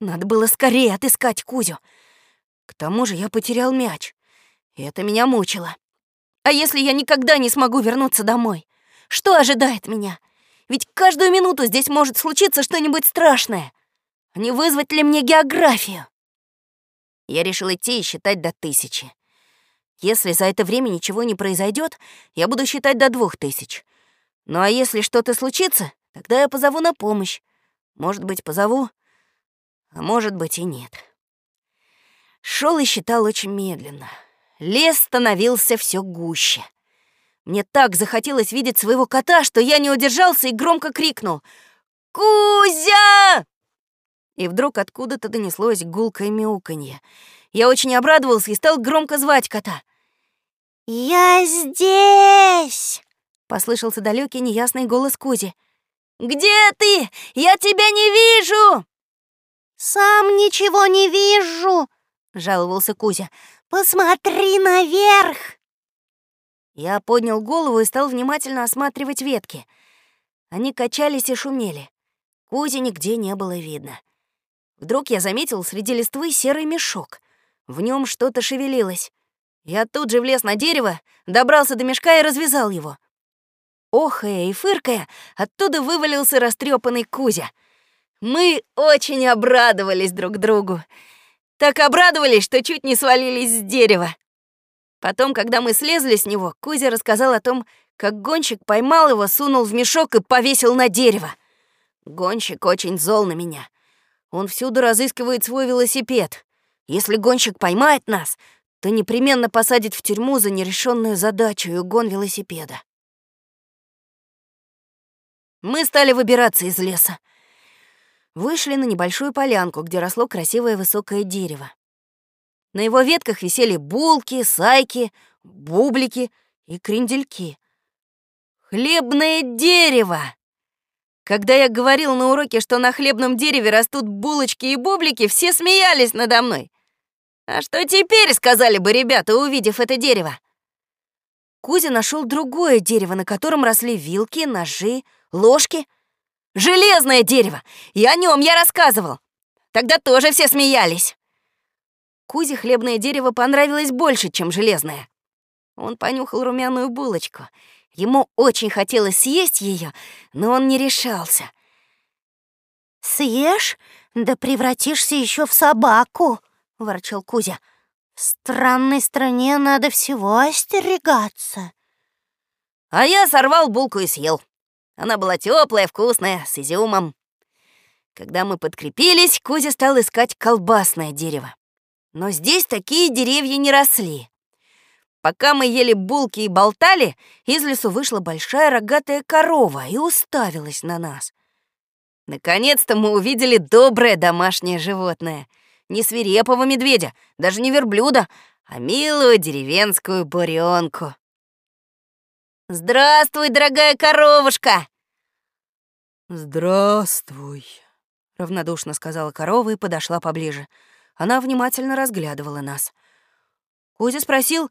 Надо было скорее отыскать Кузю. К тому же я потерял мяч. И это меня мучило. А если я никогда не смогу вернуться домой? Что ожидает меня? Ведь каждую минуту здесь может случиться что-нибудь страшное. Не вызвать ли мне географию? Я решил идти и считать до тысячи. Если за это время ничего не произойдет, я буду считать до двух тысяч. Ну а если что-то случится, тогда я позову на помощь. Может быть, позову, а может быть и нет. Шел и считал очень медленно. Лес становился все гуще. Мне так захотелось видеть своего кота, что я не удержался и громко крикнул «Кузя!» И вдруг откуда-то донеслось гулкое мяуканье. Я очень обрадовался и стал громко звать кота. «Я здесь!» — послышался далекий неясный голос Кузи. «Где ты? Я тебя не вижу!» «Сам ничего не вижу!» — жаловался Кузя. «Посмотри наверх!» Я поднял голову и стал внимательно осматривать ветки. Они качались и шумели. Кузи нигде не было видно. Вдруг я заметил среди листвы серый мешок. В нем что-то шевелилось. Я тут же влез на дерево, добрался до мешка и развязал его. Охая и фыркая, оттуда вывалился растрепанный Кузя. Мы очень обрадовались друг другу. Так обрадовались, что чуть не свалились с дерева. Потом, когда мы слезли с него, Кузя рассказал о том, как гонщик поймал его, сунул в мешок и повесил на дерево. Гонщик очень зол на меня. Он всюду разыскивает свой велосипед. Если гонщик поймает нас, то непременно посадит в тюрьму за нерешенную задачу и угон велосипеда. Мы стали выбираться из леса. Вышли на небольшую полянку, где росло красивое высокое дерево. На его ветках висели булки, сайки, бублики и крендельки. Хлебное дерево! Когда я говорил на уроке, что на хлебном дереве растут булочки и бублики, все смеялись надо мной. А что теперь, сказали бы ребята, увидев это дерево? Кузя нашел другое дерево, на котором росли вилки, ножи, ложки. Железное дерево! И о нем я рассказывал. Тогда тоже все смеялись. Кузе хлебное дерево понравилось больше, чем железное. Он понюхал румяную булочку — Ему очень хотелось съесть ее, но он не решался. «Съешь, да превратишься еще в собаку», — ворчал Кузя. «В странной стране надо всего остерегаться». А я сорвал булку и съел. Она была теплая, вкусная, с изюмом. Когда мы подкрепились, Кузя стал искать колбасное дерево. Но здесь такие деревья не росли. Пока мы ели булки и болтали, из лесу вышла большая рогатая корова и уставилась на нас. Наконец-то мы увидели доброе домашнее животное. Не свирепого медведя, даже не верблюда, а милую деревенскую буренку. «Здравствуй, дорогая коровушка!» «Здравствуй», — равнодушно сказала корова и подошла поближе. Она внимательно разглядывала нас. Кузя спросил,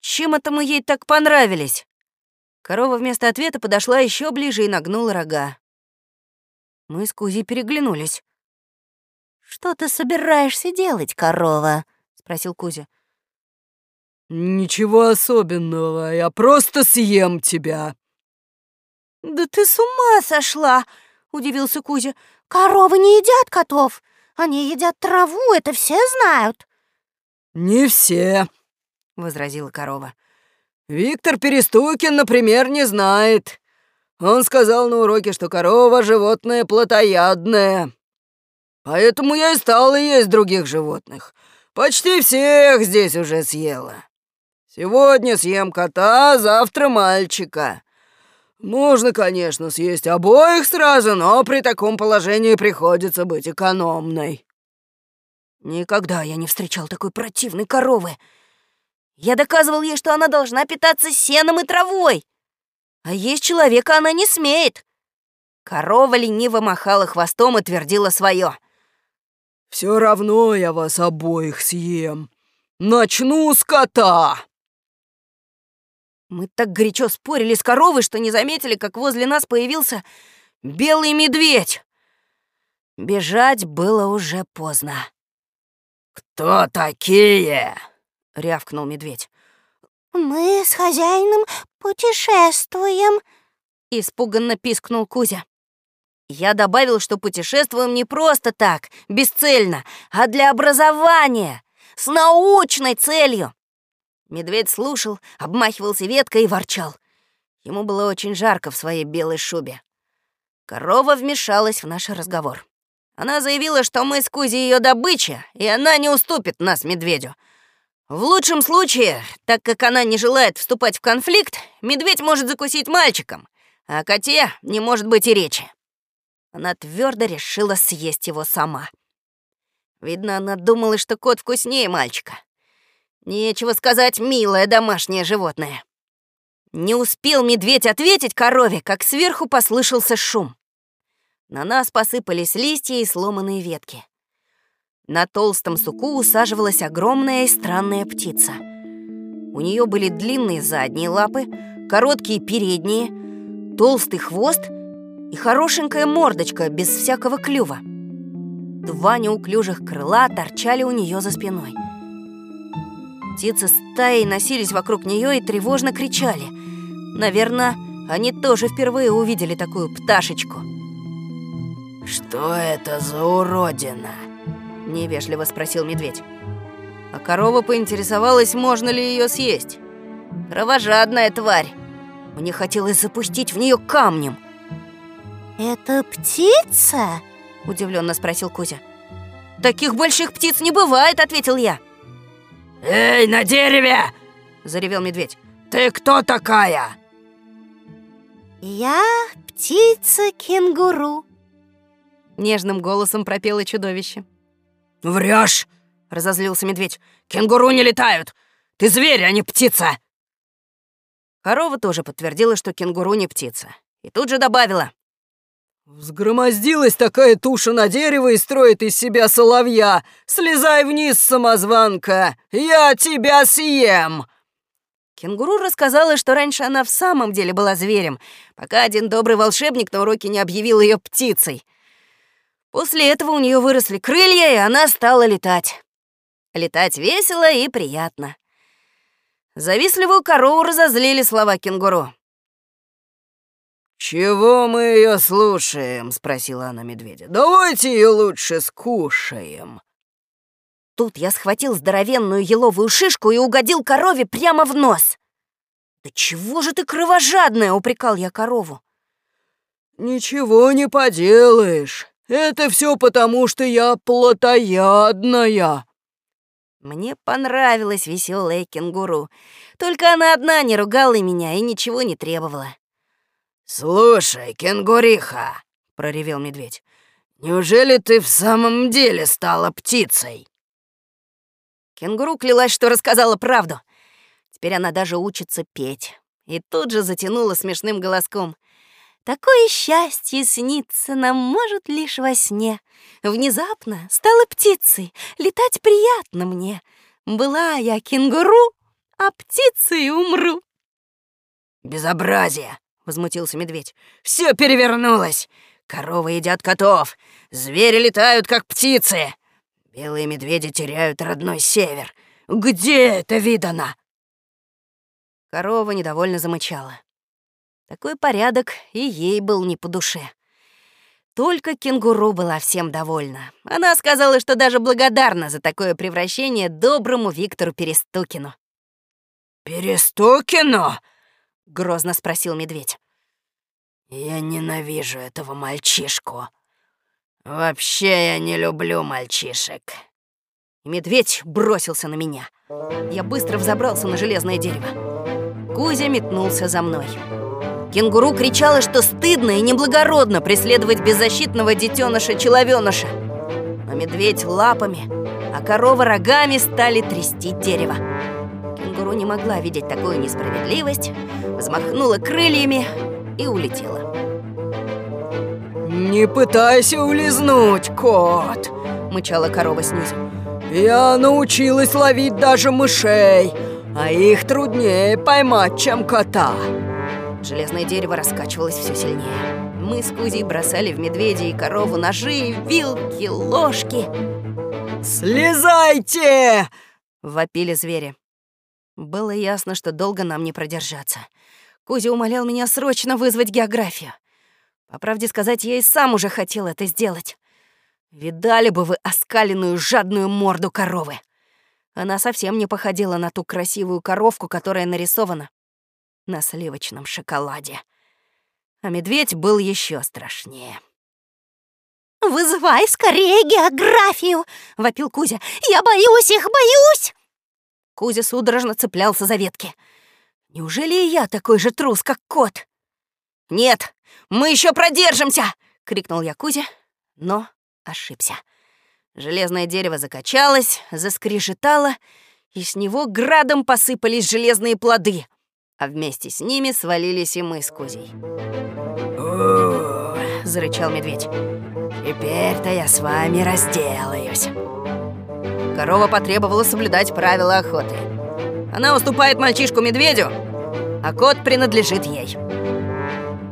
чем это мы ей так понравились? Корова вместо ответа подошла еще ближе и нагнула рога. Мы с Кузей переглянулись. «Что ты собираешься делать, корова?» — спросил Кузя. «Ничего особенного, я просто съем тебя». «Да ты с ума сошла!» — удивился Кузя. «Коровы не едят котов, они едят траву, это все знают». «Не все», возразила корова. Виктор Перестукин, например, не знает. Он сказал на уроке, что корова — животное плотоядное. Поэтому я и стала есть других животных. Почти всех здесь уже съела. Сегодня съем кота, завтра мальчика. Можно, конечно, съесть обоих сразу, но при таком положении приходится быть экономной. Никогда я не встречал такой противной коровы, я доказывал ей, что она должна питаться сеном и травой. А есть человека она не смеет. Корова лениво махала хвостом и твердила свое. «Все равно я вас обоих съем. Начну с кота!» Мы так горячо спорили с коровой, что не заметили, как возле нас появился белый медведь. Бежать было уже поздно. «Кто такие?» — рявкнул медведь. «Мы с хозяином путешествуем», — испуганно пискнул Кузя. Я добавил, что путешествуем не просто так, бесцельно, а для образования, с научной целью. Медведь слушал, обмахивался веткой и ворчал. Ему было очень жарко в своей белой шубе. Корова вмешалась в наш разговор. Она заявила, что мы с Кузей ее добыча, и она не уступит нас медведю. В лучшем случае, так как она не желает вступать в конфликт, медведь может закусить мальчиком, а о коте не может быть и речи. Она твердо решила съесть его сама. Видно, она думала, что кот вкуснее мальчика. Нечего сказать, милое домашнее животное. Не успел медведь ответить корове, как сверху послышался шум. На нас посыпались листья и сломанные ветки. На толстом суку усаживалась огромная и странная птица. У нее были длинные задние лапы, короткие передние, толстый хвост и хорошенькая мордочка без всякого клюва. Два неуклюжих крыла торчали у нее за спиной. Птицы стаей носились вокруг нее и тревожно кричали. Наверное, они тоже впервые увидели такую пташечку. «Что это за уродина?» — невежливо спросил медведь. А корова поинтересовалась, можно ли ее съесть. Кровожадная тварь. Мне хотелось запустить в нее камнем. «Это птица?» — удивленно спросил Кузя. «Таких больших птиц не бывает», — ответил я. «Эй, на дереве!» — заревел медведь. «Ты кто такая?» «Я птица-кенгуру», Нежным голосом пропело чудовище. Врешь! разозлился медведь. «Кенгуру не летают! Ты зверь, а не птица!» Корова тоже подтвердила, что кенгуру не птица. И тут же добавила. «Взгромоздилась такая туша на дерево и строит из себя соловья! Слезай вниз, самозванка! Я тебя съем!» Кенгуру рассказала, что раньше она в самом деле была зверем, пока один добрый волшебник на уроке не объявил ее птицей — После этого у нее выросли крылья, и она стала летать. Летать весело и приятно. Завистливую корову разозлили слова кенгуру. «Чего мы ее слушаем?» — спросила она медведя. «Давайте ее лучше скушаем». Тут я схватил здоровенную еловую шишку и угодил корове прямо в нос. «Да чего же ты кровожадная?» — упрекал я корову. «Ничего не поделаешь. Это все потому, что я плотоядная. Мне понравилась веселая кенгуру. Только она одна не ругала меня и ничего не требовала. «Слушай, кенгуриха!» — проревел медведь. «Неужели ты в самом деле стала птицей?» Кенгуру клялась, что рассказала правду. Теперь она даже учится петь. И тут же затянула смешным голоском — Такое счастье снится нам может лишь во сне. Внезапно стала птицей, летать приятно мне. Была я кенгуру, а птицей умру. «Безобразие!» — возмутился медведь. «Все перевернулось! Коровы едят котов, звери летают, как птицы. Белые медведи теряют родной север. Где это видано?» Корова недовольно замычала. Такой порядок и ей был не по душе. Только кенгуру была всем довольна. Она сказала, что даже благодарна за такое превращение доброму Виктору Перестукину. «Перестукину?» — грозно спросил медведь. «Я ненавижу этого мальчишку. Вообще я не люблю мальчишек». медведь бросился на меня. Я быстро взобрался на железное дерево. Кузя метнулся за мной. Кенгуру кричала, что стыдно и неблагородно преследовать беззащитного детеныша-человеныша. Но медведь лапами, а корова рогами стали трясти дерево. Кенгуру не могла видеть такую несправедливость, взмахнула крыльями и улетела. «Не пытайся улизнуть, кот!» — мычала корова снизу. «Я научилась ловить даже мышей, а их труднее поймать, чем кота!» Железное дерево раскачивалось все сильнее. Мы с Кузей бросали в медведя и корову ножи, вилки, ложки. «Слезайте!» — вопили звери. Было ясно, что долго нам не продержаться. Кузя умолял меня срочно вызвать географию. По правде сказать, я и сам уже хотел это сделать. Видали бы вы оскаленную жадную морду коровы. Она совсем не походила на ту красивую коровку, которая нарисована на сливочном шоколаде. А медведь был еще страшнее. «Вызывай скорее географию!» — вопил Кузя. «Я боюсь их, боюсь!» Кузя судорожно цеплялся за ветки. «Неужели и я такой же трус, как кот?» «Нет, мы еще продержимся!» — крикнул я Кузе, но ошибся. Железное дерево закачалось, заскрежетало, и с него градом посыпались железные плоды, а вместе с ними свалились и мы с Кузей. «О, зарычал медведь. «Теперь-то я с вами разделаюсь». Корова потребовала соблюдать правила охоты. Она уступает мальчишку-медведю, а кот принадлежит ей.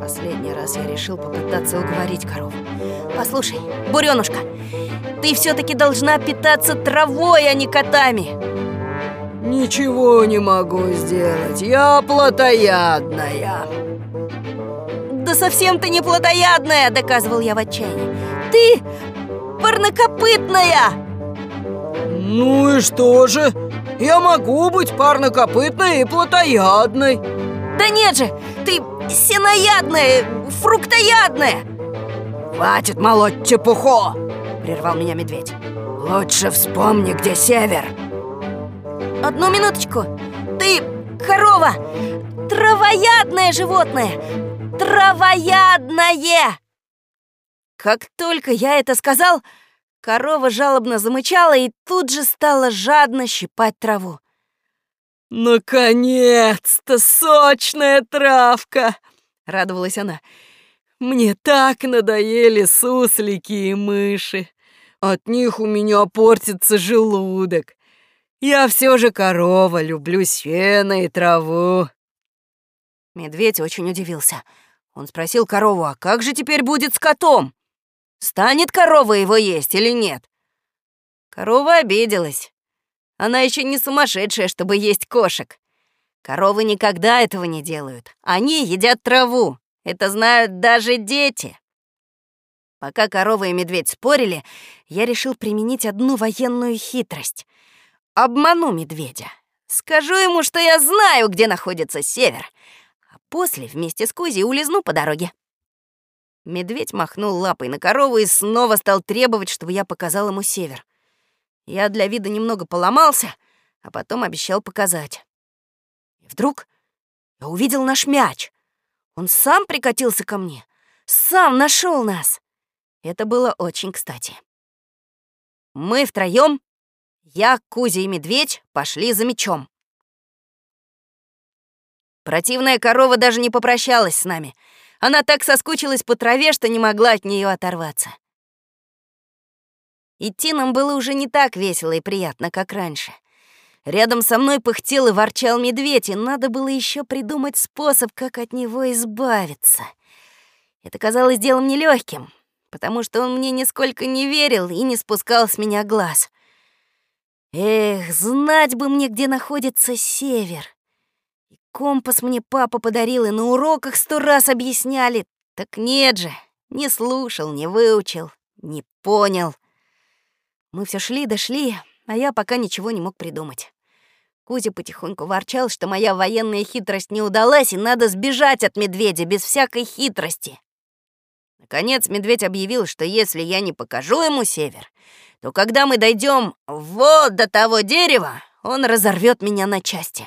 Последний раз я решил попытаться уговорить корову. «Послушай, Буренушка, ты все таки должна питаться травой, а не котами!» «Ничего не могу сделать, я плотоядная!» «Да совсем ты не плотоядная!» — доказывал я в отчаянии. «Ты парнокопытная!» «Ну и что же? Я могу быть парнокопытной и плотоядной!» «Да нет же! Ты синоядная, фруктоядная!» «Хватит молоть чепуху!» — прервал меня медведь. «Лучше вспомни, где север!» «Одну минуточку! Ты корова! Травоядное животное! Травоядное!» Как только я это сказал, корова жалобно замычала и тут же стала жадно щипать траву. «Наконец-то сочная травка!» — радовалась она. «Мне так надоели суслики и мыши. От них у меня портится желудок. Я все же корова, люблю сено и траву». Медведь очень удивился. Он спросил корову, а как же теперь будет с котом? Станет корова его есть или нет? Корова обиделась. Она еще не сумасшедшая, чтобы есть кошек. Коровы никогда этого не делают. Они едят траву. Это знают даже дети. Пока корова и медведь спорили, я решил применить одну военную хитрость. Обману медведя. Скажу ему, что я знаю, где находится север, а после вместе с Кузей улизну по дороге. Медведь махнул лапой на корову и снова стал требовать, чтобы я показал ему север. Я для вида немного поломался, а потом обещал показать. И вдруг я увидел наш мяч. Он сам прикатился ко мне, сам нашел нас. Это было очень кстати. Мы втроем, я, Кузя и Медведь, пошли за мечом. Противная корова даже не попрощалась с нами. Она так соскучилась по траве, что не могла от нее оторваться. Идти нам было уже не так весело и приятно, как раньше. Рядом со мной пыхтел и ворчал медведь, и надо было еще придумать способ, как от него избавиться. Это казалось делом нелегким, потому что он мне нисколько не верил и не спускал с меня глаз. Эх, знать бы мне, где находится север. Компас мне папа подарил, и на уроках сто раз объясняли. Так нет же, не слушал, не выучил, не понял. Мы все шли дошли, а я пока ничего не мог придумать. Кузя потихоньку ворчал, что моя военная хитрость не удалась, и надо сбежать от медведя без всякой хитрости. Наконец медведь объявил, что если я не покажу ему север, то когда мы дойдем вот до того дерева, он разорвет меня на части.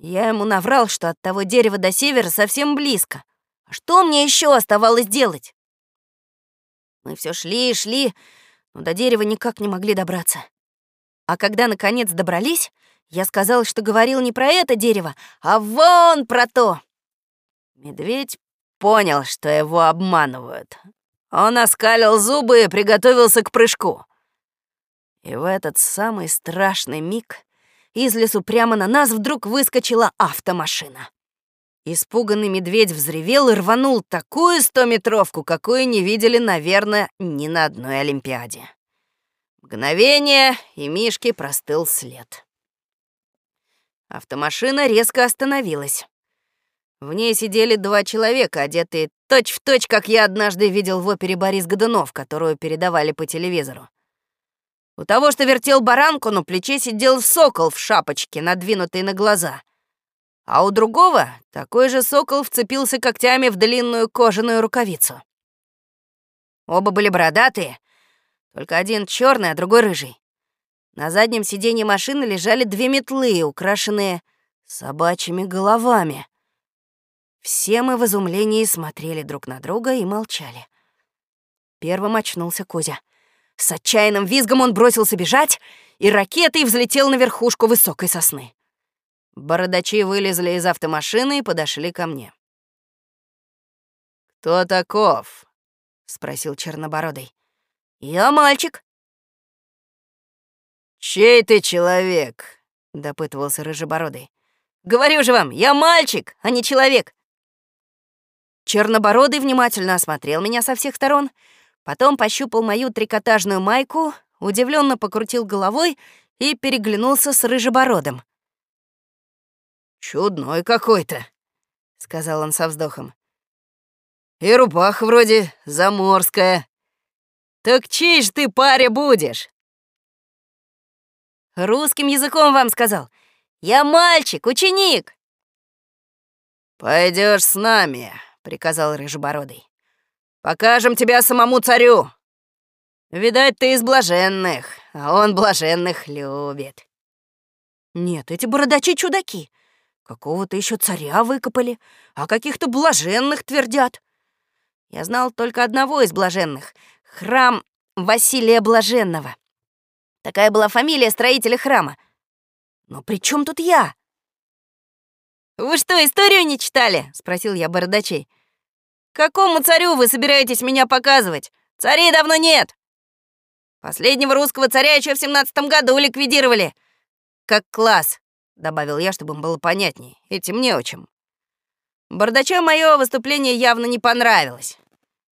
Я ему наврал, что от того дерева до севера совсем близко. А что мне еще оставалось делать? Мы все шли и шли, но до дерева никак не могли добраться. А когда, наконец, добрались, я сказал, что говорил не про это дерево, а вон про то. Медведь понял, что его обманывают. Он оскалил зубы и приготовился к прыжку. И в этот самый страшный миг из лесу прямо на нас вдруг выскочила автомашина. Испуганный медведь взревел и рванул такую стометровку, какую не видели, наверное, ни на одной Олимпиаде. Мгновение, и Мишке простыл след. Автомашина резко остановилась. В ней сидели два человека, одетые точь-в-точь, точь, как я однажды видел в опере «Борис Годунов», которую передавали по телевизору. У того, что вертел баранку, на плече сидел сокол в шапочке, надвинутой на глаза. А у другого такой же сокол вцепился когтями в длинную кожаную рукавицу. Оба были бородатые, только один черный, а другой рыжий. На заднем сиденье машины лежали две метлы, украшенные собачьими головами. Все мы в изумлении смотрели друг на друга и молчали. Первым очнулся Кузя. С отчаянным визгом он бросился бежать и ракетой взлетел на верхушку высокой сосны. Бородачи вылезли из автомашины и подошли ко мне. «Кто таков?» — спросил Чернобородый. «Я мальчик». «Чей ты человек?» — допытывался Рыжебородый. «Говорю же вам, я мальчик, а не человек. Чернобородый внимательно осмотрел меня со всех сторон, потом пощупал мою трикотажную майку, удивленно покрутил головой и переглянулся с Рыжебородым. «Чудной какой-то», — сказал он со вздохом. «И рубаха вроде заморская. Так чей ж ты паря будешь?» «Русским языком вам сказал. Я мальчик, ученик». Пойдешь с нами», приказал Рыжебородый. «Покажем тебя самому царю. Видать, ты из блаженных, а он блаженных любит». «Нет, эти бородачи чудаки. Какого-то еще царя выкопали, а каких-то блаженных твердят. Я знал только одного из блаженных — храм Василия Блаженного. Такая была фамилия строителя храма. Но при чем тут я?» «Вы что, историю не читали?» — спросил я бородачей. Какому царю вы собираетесь меня показывать? Царей давно нет. Последнего русского царя еще в семнадцатом году ликвидировали. Как класс, добавил я, чтобы им было понятнее. Этим не очень. Бардачам мое выступление явно не понравилось.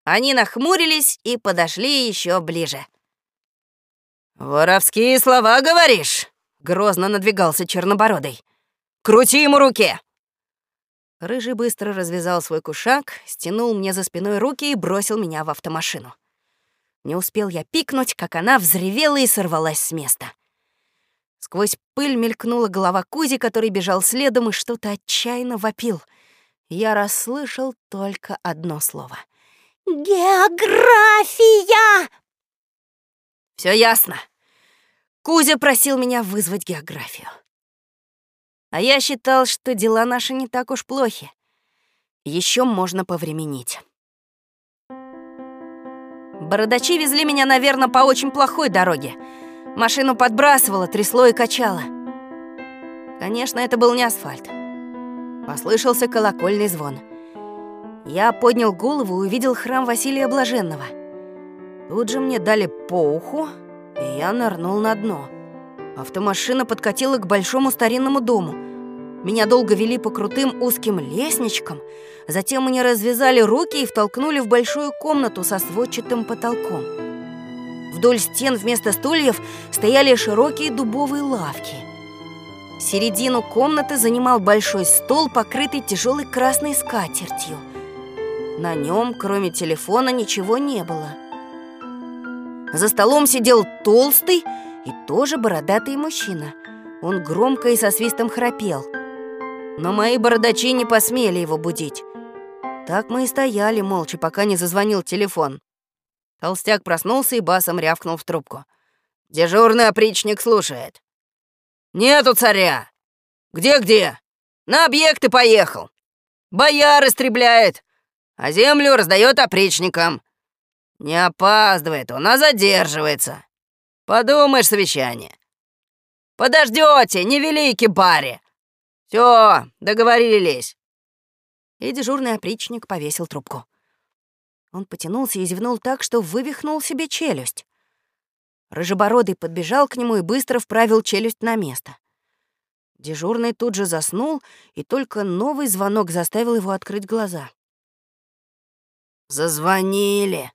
Они нахмурились и подошли еще ближе. «Воровские слова говоришь?» — грозно надвигался Чернобородый. «Крути ему руки!» Рыжий быстро развязал свой кушак, стянул мне за спиной руки и бросил меня в автомашину. Не успел я пикнуть, как она взревела и сорвалась с места. Сквозь пыль мелькнула голова Кузи, который бежал следом и что-то отчаянно вопил. Я расслышал только одно слово. «География!» Все ясно. Кузя просил меня вызвать географию. А я считал, что дела наши не так уж плохи. Еще можно повременить. Бородачи везли меня, наверное, по очень плохой дороге. Машину подбрасывало, трясло и качало. Конечно, это был не асфальт. Послышался колокольный звон. Я поднял голову и увидел храм Василия Блаженного. Тут же мне дали по уху, и я нырнул на дно. Автомашина подкатила к большому старинному дому. Меня долго вели по крутым узким лестничкам, затем мне развязали руки и втолкнули в большую комнату со сводчатым потолком. Вдоль стен вместо стульев стояли широкие дубовые лавки. Середину комнаты занимал большой стол, покрытый тяжелой красной скатертью. На нем, кроме телефона, ничего не было. За столом сидел толстый, и тоже бородатый мужчина. Он громко и со свистом храпел. Но мои бородачи не посмели его будить. Так мы и стояли молча, пока не зазвонил телефон. Толстяк проснулся и басом рявкнул в трубку. «Дежурный опричник слушает». «Нету царя!» «Где-где?» «На объекты поехал!» «Бояр истребляет, а землю раздает опричникам!» «Не опаздывает он, а задерживается!» Подумаешь, совещание. Подождете, невеликий баре. Все, договорились. И дежурный опричник повесил трубку. Он потянулся и зевнул так, что вывихнул себе челюсть. Рыжебородый подбежал к нему и быстро вправил челюсть на место. Дежурный тут же заснул, и только новый звонок заставил его открыть глаза. «Зазвонили»,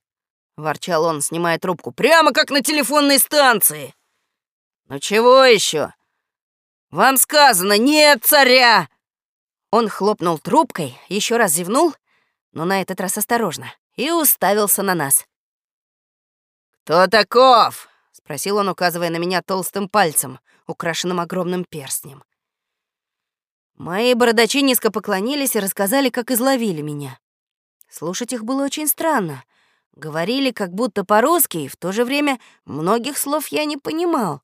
ворчал он, снимая трубку. Прямо как на телефонной станции. Ну чего еще? Вам сказано, нет царя. Он хлопнул трубкой, еще раз зевнул, но на этот раз осторожно, и уставился на нас. «Кто таков?» — спросил он, указывая на меня толстым пальцем, украшенным огромным перстнем. Мои бородачи низко поклонились и рассказали, как изловили меня. Слушать их было очень странно. Говорили как будто по-русски, и в то же время многих слов я не понимал.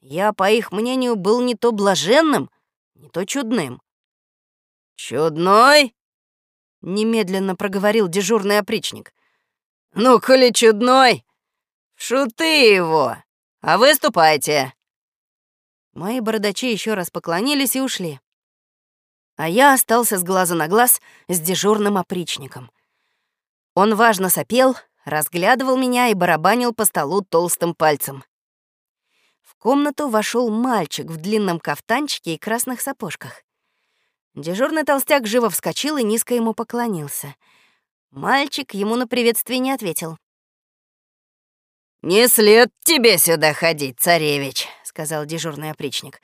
Я, по их мнению, был не то блаженным, не то чудным. «Чудной?» — немедленно проговорил дежурный опричник. «Ну, коли чудной, шуты его, а выступайте!» Мои бородачи еще раз поклонились и ушли. А я остался с глаза на глаз с дежурным опричником. Он важно сопел, разглядывал меня и барабанил по столу толстым пальцем. В комнату вошел мальчик в длинном кафтанчике и красных сапожках. Дежурный толстяк живо вскочил и низко ему поклонился. Мальчик ему на приветствие не ответил. «Не след тебе сюда ходить, царевич», — сказал дежурный опричник.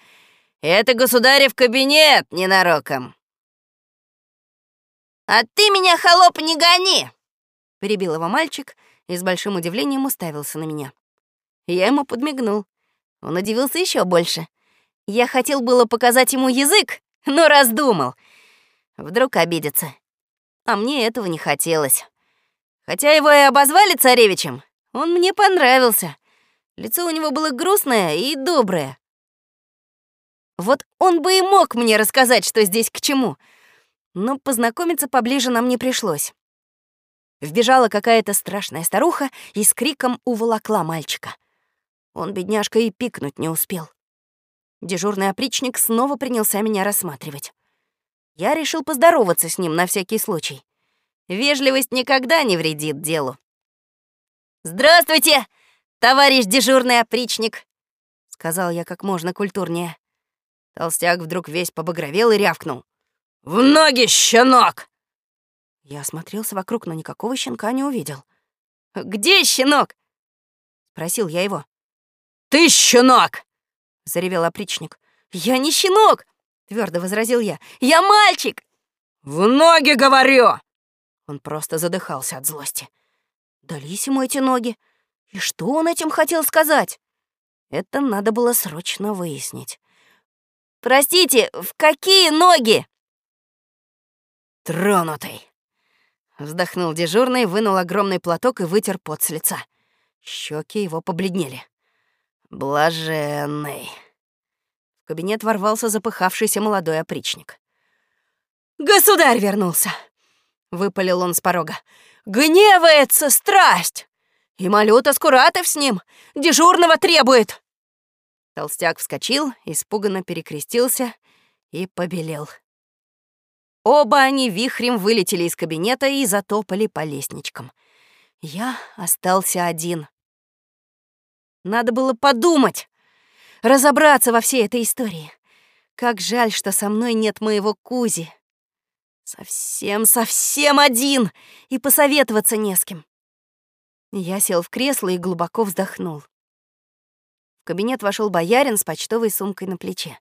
Это государев кабинет ненароком. А ты меня, холоп, не гони! Перебил его мальчик и с большим удивлением уставился на меня. Я ему подмигнул. Он удивился еще больше. Я хотел было показать ему язык, но раздумал. Вдруг обидится. А мне этого не хотелось. Хотя его и обозвали царевичем, он мне понравился. Лицо у него было грустное и доброе. Вот он бы и мог мне рассказать, что здесь к чему. Но познакомиться поближе нам не пришлось. Вбежала какая-то страшная старуха и с криком уволокла мальчика. Он, бедняжка, и пикнуть не успел. Дежурный опричник снова принялся меня рассматривать. Я решил поздороваться с ним на всякий случай. Вежливость никогда не вредит делу. «Здравствуйте, товарищ дежурный опричник!» — сказал я как можно культурнее. Толстяк вдруг весь побагровел и рявкнул. «В ноги, щенок!» Я осмотрелся вокруг, но никакого щенка не увидел. «Где щенок?» — спросил я его. «Ты щенок!» — заревел опричник. «Я не щенок!» — твердо возразил я. «Я мальчик!» «В ноги, говорю!» Он просто задыхался от злости. Дались ему эти ноги. И что он этим хотел сказать? Это надо было срочно выяснить. Простите, в какие ноги? Тронутый. Вздохнул дежурный, вынул огромный платок и вытер пот с лица. Щеки его побледнели. Блаженный. В кабинет ворвался запыхавшийся молодой опричник. «Государь вернулся!» — выпалил он с порога. «Гневается страсть! И Малюта Скуратов с ним! Дежурного требует!» Толстяк вскочил, испуганно перекрестился и побелел. Оба они вихрем вылетели из кабинета и затопали по лестничкам. Я остался один. Надо было подумать, разобраться во всей этой истории. Как жаль, что со мной нет моего Кузи. Совсем-совсем один, и посоветоваться не с кем. Я сел в кресло и глубоко вздохнул. В кабинет вошел боярин с почтовой сумкой на плече.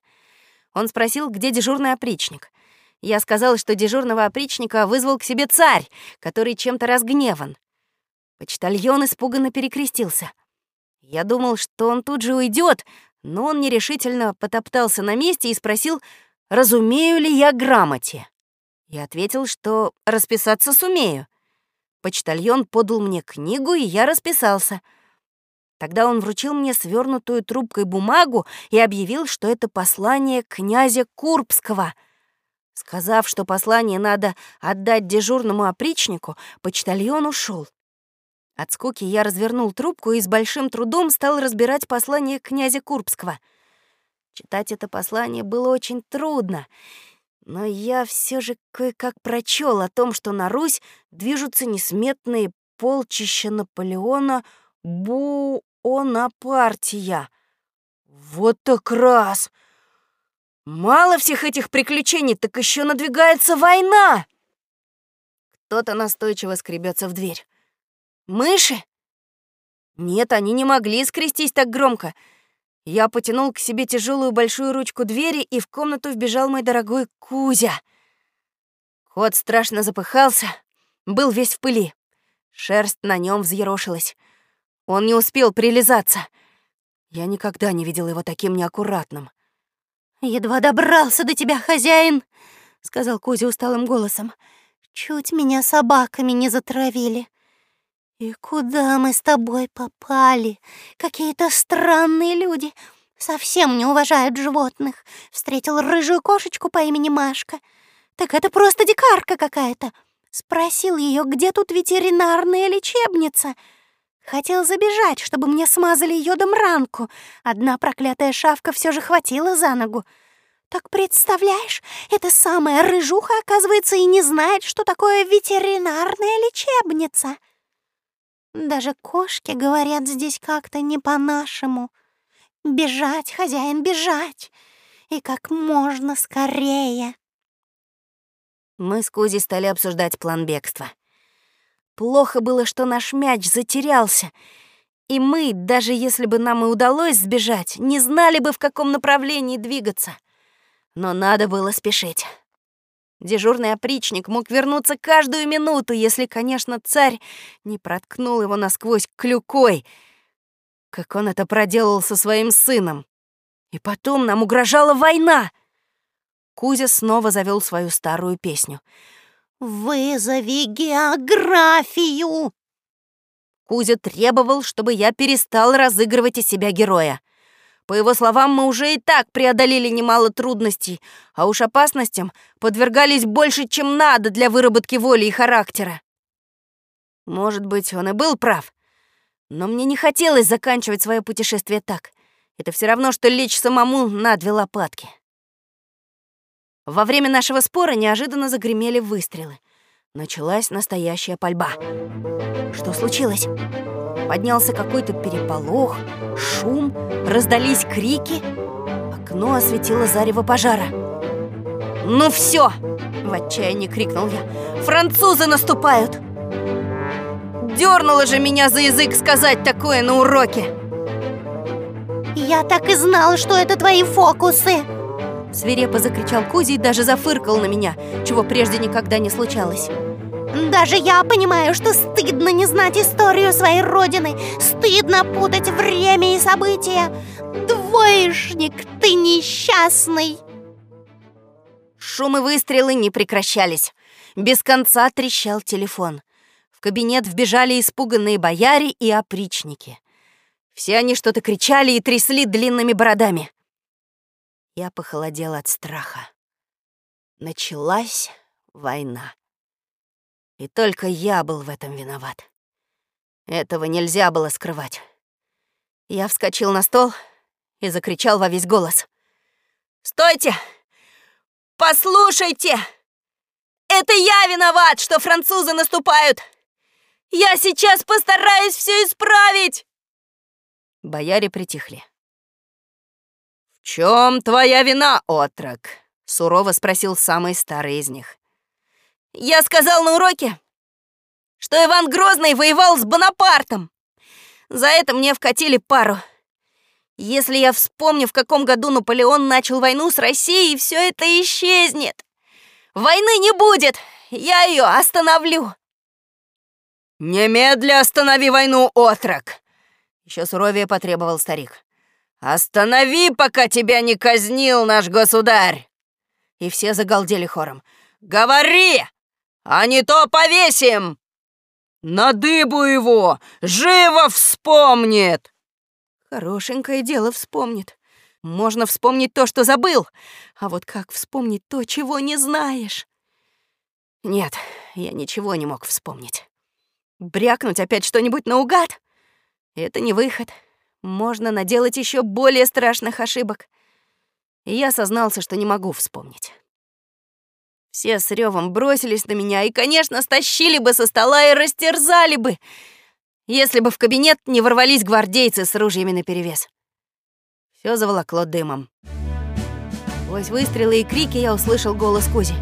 Он спросил, где дежурный опричник. Я сказал, что дежурного опричника вызвал к себе царь, который чем-то разгневан. Почтальон испуганно перекрестился. Я думал, что он тут же уйдет, но он нерешительно потоптался на месте и спросил, разумею ли я грамоте. Я ответил, что расписаться сумею. Почтальон подал мне книгу, и я расписался — Тогда он вручил мне свернутую трубкой бумагу и объявил, что это послание князя Курбского. Сказав, что послание надо отдать дежурному опричнику, почтальон ушел. От скуки я развернул трубку и с большим трудом стал разбирать послание князя Курбского. Читать это послание было очень трудно, но я все же кое-как прочел о том, что на Русь движутся несметные полчища Наполеона Бу она партия. Вот так раз. Мало всех этих приключений, так еще надвигается война. Кто-то настойчиво скребется в дверь. Мыши? Нет, они не могли скрестись так громко. Я потянул к себе тяжелую большую ручку двери, и в комнату вбежал мой дорогой Кузя. Кот страшно запыхался, был весь в пыли. Шерсть на нем взъерошилась. Он не успел прилизаться. Я никогда не видел его таким неаккуратным. «Едва добрался до тебя, хозяин», — сказал Кузя усталым голосом. «Чуть меня собаками не затравили. И куда мы с тобой попали? Какие-то странные люди. Совсем не уважают животных. Встретил рыжую кошечку по имени Машка. Так это просто дикарка какая-то. Спросил ее, где тут ветеринарная лечебница. Хотел забежать, чтобы мне смазали йодом ранку. Одна проклятая шавка все же хватила за ногу. Так представляешь, эта самая рыжуха, оказывается, и не знает, что такое ветеринарная лечебница. Даже кошки говорят здесь как-то не по-нашему. Бежать, хозяин, бежать. И как можно скорее. Мы с Кузей стали обсуждать план бегства. Плохо было, что наш мяч затерялся, и мы, даже если бы нам и удалось сбежать, не знали бы, в каком направлении двигаться. Но надо было спешить. Дежурный опричник мог вернуться каждую минуту, если, конечно, царь не проткнул его насквозь клюкой, как он это проделал со своим сыном. И потом нам угрожала война. Кузя снова завел свою старую песню. «Вызови географию!» Кузя требовал, чтобы я перестал разыгрывать из себя героя. По его словам, мы уже и так преодолели немало трудностей, а уж опасностям подвергались больше, чем надо для выработки воли и характера. Может быть, он и был прав, но мне не хотелось заканчивать свое путешествие так. Это все равно, что лечь самому на две лопатки. Во время нашего спора неожиданно загремели выстрелы. Началась настоящая пальба. Что случилось? Поднялся какой-то переполох, шум, раздались крики. Окно осветило зарево пожара. «Ну все! в отчаянии крикнул я. «Французы наступают!» Дёрнуло же меня за язык сказать такое на уроке! «Я так и знал, что это твои фокусы!» Свирепо закричал Кузя и даже зафыркал на меня, чего прежде никогда не случалось. Даже я понимаю, что стыдно не знать историю своей родины, стыдно путать время и события. Двоечник, ты несчастный. Шум и выстрелы не прекращались. Без конца трещал телефон. В кабинет вбежали испуганные бояре и опричники. Все они что-то кричали и трясли длинными бородами. Я похолодела от страха. Началась война. И только я был в этом виноват. Этого нельзя было скрывать. Я вскочил на стол и закричал во весь голос. «Стойте! Послушайте! Это я виноват, что французы наступают! Я сейчас постараюсь все исправить!» Бояре притихли. «В чем твоя вина, отрок?» — сурово спросил самый старый из них. «Я сказал на уроке, что Иван Грозный воевал с Бонапартом. За это мне вкатили пару. Если я вспомню, в каком году Наполеон начал войну с Россией, все это исчезнет. Войны не будет, я ее остановлю». «Немедля останови войну, отрок!» Еще суровее потребовал старик. «Останови, пока тебя не казнил наш государь!» И все загалдели хором. «Говори, а не то повесим!» «На дыбу его! Живо вспомнит!» Хорошенькое дело вспомнит. Можно вспомнить то, что забыл, а вот как вспомнить то, чего не знаешь? Нет, я ничего не мог вспомнить. Брякнуть опять что-нибудь наугад — это не выход можно наделать еще более страшных ошибок. И я сознался, что не могу вспомнить. Все с ревом бросились на меня и, конечно, стащили бы со стола и растерзали бы, если бы в кабинет не ворвались гвардейцы с ружьями наперевес. Все заволокло дымом. Сквозь выстрелы и крики я услышал голос Кузи.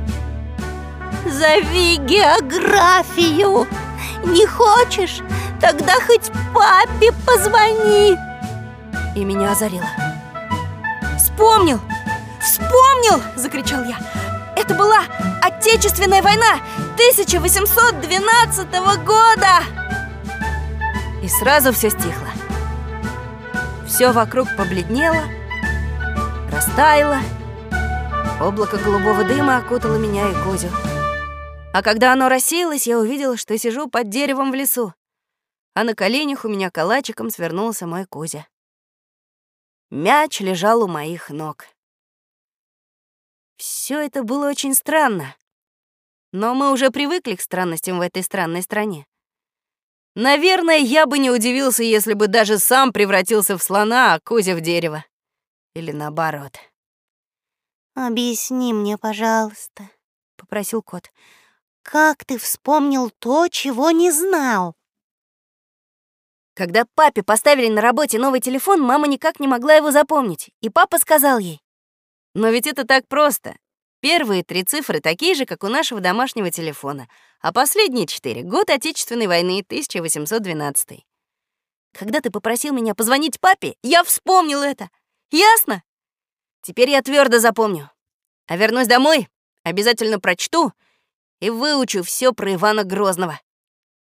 «Зови географию! Не хочешь? Тогда хоть папе позвони!» И меня озарило. «Вспомнил! Вспомнил!» — закричал я. «Это была Отечественная война 1812 года! И сразу все стихло. Все вокруг побледнело, растаяло. Облако голубого дыма окутало меня и Кузю. А когда оно рассеялось, я увидела, что сижу под деревом в лесу, а на коленях у меня калачиком свернулся мой Кузя. Мяч лежал у моих ног. Все это было очень странно. Но мы уже привыкли к странностям в этой странной стране. Наверное, я бы не удивился, если бы даже сам превратился в слона, а Кузя в дерево. Или наоборот. «Объясни мне, пожалуйста», — попросил кот. «Как ты вспомнил то, чего не знал?» Когда папе поставили на работе новый телефон, мама никак не могла его запомнить, и папа сказал ей. «Но ведь это так просто. Первые три цифры такие же, как у нашего домашнего телефона, а последние четыре — год Отечественной войны, 1812. Когда ты попросил меня позвонить папе, я вспомнил это. Ясно? Теперь я твердо запомню. А вернусь домой, обязательно прочту и выучу все про Ивана Грозного.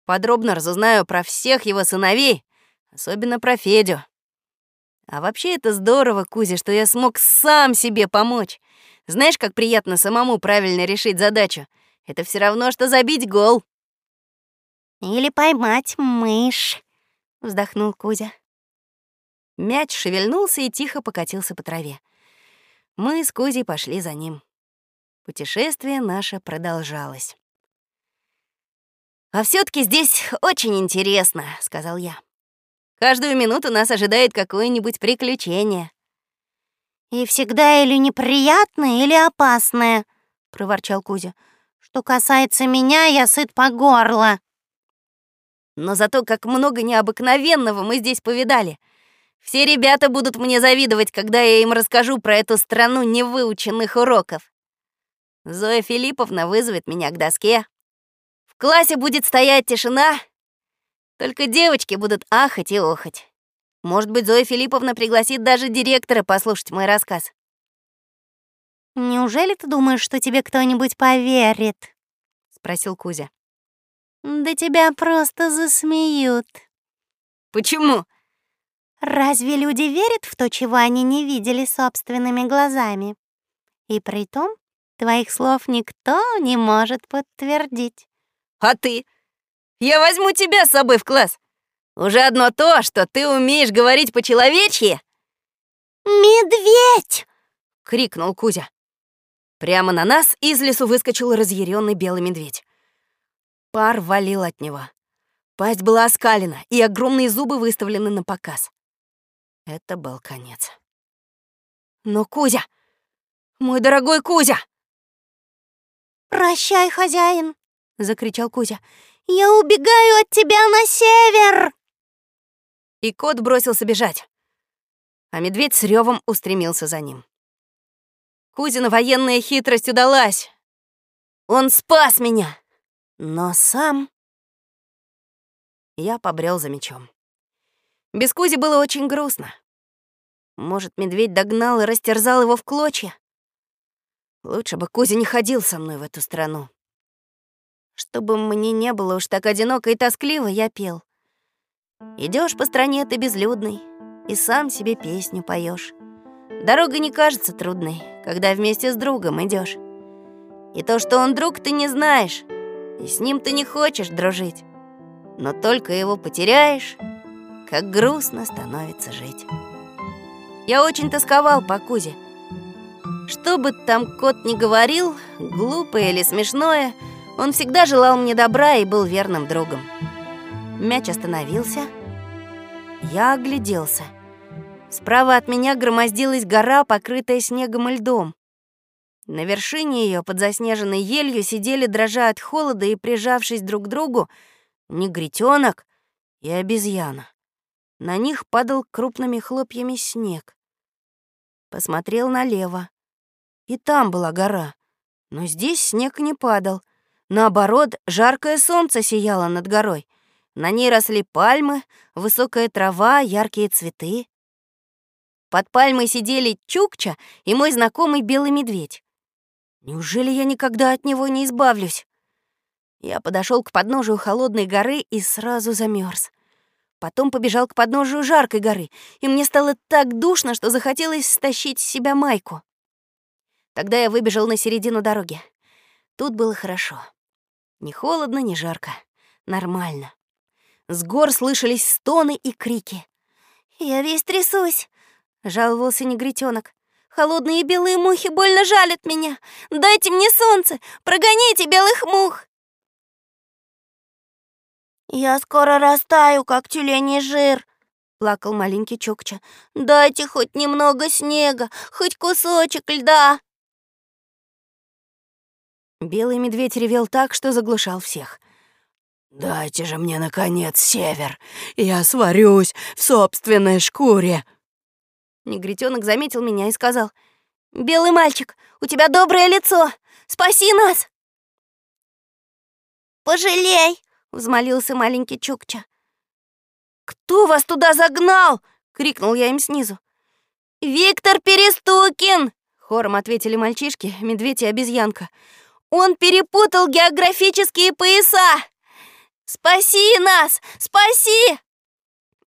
Подробно разузнаю про всех его сыновей, особенно про Федю. А вообще это здорово, Кузя, что я смог сам себе помочь. Знаешь, как приятно самому правильно решить задачу? Это все равно, что забить гол. Или поймать мышь, вздохнул Кузя. Мяч шевельнулся и тихо покатился по траве. Мы с Кузей пошли за ним. Путешествие наше продолжалось. «А все таки здесь очень интересно», — сказал я. «Каждую минуту нас ожидает какое-нибудь приключение». «И всегда или неприятное, или опасное», — проворчал Кузя. «Что касается меня, я сыт по горло». «Но зато как много необыкновенного мы здесь повидали. Все ребята будут мне завидовать, когда я им расскажу про эту страну невыученных уроков. Зоя Филипповна вызовет меня к доске. В классе будет стоять тишина, только девочки будут ахать и охать. Может быть, Зоя Филипповна пригласит даже директора послушать мой рассказ. «Неужели ты думаешь, что тебе кто-нибудь поверит?» — спросил Кузя. «Да тебя просто засмеют». «Почему?» «Разве люди верят в то, чего они не видели собственными глазами? И при том, твоих слов никто не может подтвердить». «А ты? Я возьму тебя с собой в класс. Уже одно то, что ты умеешь говорить по-человечьи. «Медведь!» — крикнул Кузя. Прямо на нас из лесу выскочил разъяренный белый медведь. Пар валил от него. Пасть была оскалена, и огромные зубы выставлены на показ. Это был конец. Но Кузя! Мой дорогой Кузя! «Прощай, хозяин!» — закричал Кузя. «Я убегаю от тебя на север!» и кот бросился бежать. А медведь с ревом устремился за ним. Кузина военная хитрость удалась. Он спас меня, но сам... Я побрел за мечом. Без Кузи было очень грустно. Может, медведь догнал и растерзал его в клочья? Лучше бы Кузя не ходил со мной в эту страну. Чтобы мне не было уж так одиноко и тоскливо, я пел. Идешь по стране ты безлюдный и сам себе песню поешь. Дорога не кажется трудной, когда вместе с другом идешь. И то, что он друг, ты не знаешь, и с ним ты не хочешь дружить. Но только его потеряешь, как грустно становится жить. Я очень тосковал по Кузе. Что бы там кот ни говорил, глупое или смешное, он всегда желал мне добра и был верным другом. Мяч остановился. Я огляделся. Справа от меня громоздилась гора, покрытая снегом и льдом. На вершине ее под заснеженной елью сидели, дрожа от холода и прижавшись друг к другу, негритенок и обезьяна. На них падал крупными хлопьями снег. Посмотрел налево. И там была гора. Но здесь снег не падал. Наоборот, жаркое солнце сияло над горой — на ней росли пальмы, высокая трава, яркие цветы. Под пальмой сидели Чукча и мой знакомый белый медведь. Неужели я никогда от него не избавлюсь? Я подошел к подножию холодной горы и сразу замерз. Потом побежал к подножию жаркой горы, и мне стало так душно, что захотелось стащить с себя майку. Тогда я выбежал на середину дороги. Тут было хорошо. Ни холодно, ни жарко. Нормально. С гор слышались стоны и крики. «Я весь трясусь», — жаловался негритёнок. «Холодные белые мухи больно жалят меня. Дайте мне солнце, прогоните белых мух». «Я скоро растаю, как тюленей жир», — плакал маленький Чукча. «Дайте хоть немного снега, хоть кусочек льда». Белый медведь ревел так, что заглушал всех. «Дайте же мне, наконец, север, я сварюсь в собственной шкуре!» Негритёнок заметил меня и сказал, «Белый мальчик, у тебя доброе лицо, спаси нас!» «Пожалей!» — взмолился маленький Чукча. «Кто вас туда загнал?» — крикнул я им снизу. «Виктор Перестукин!» — хором ответили мальчишки, медведь и обезьянка. «Он перепутал географические пояса! Спаси нас! Спаси!»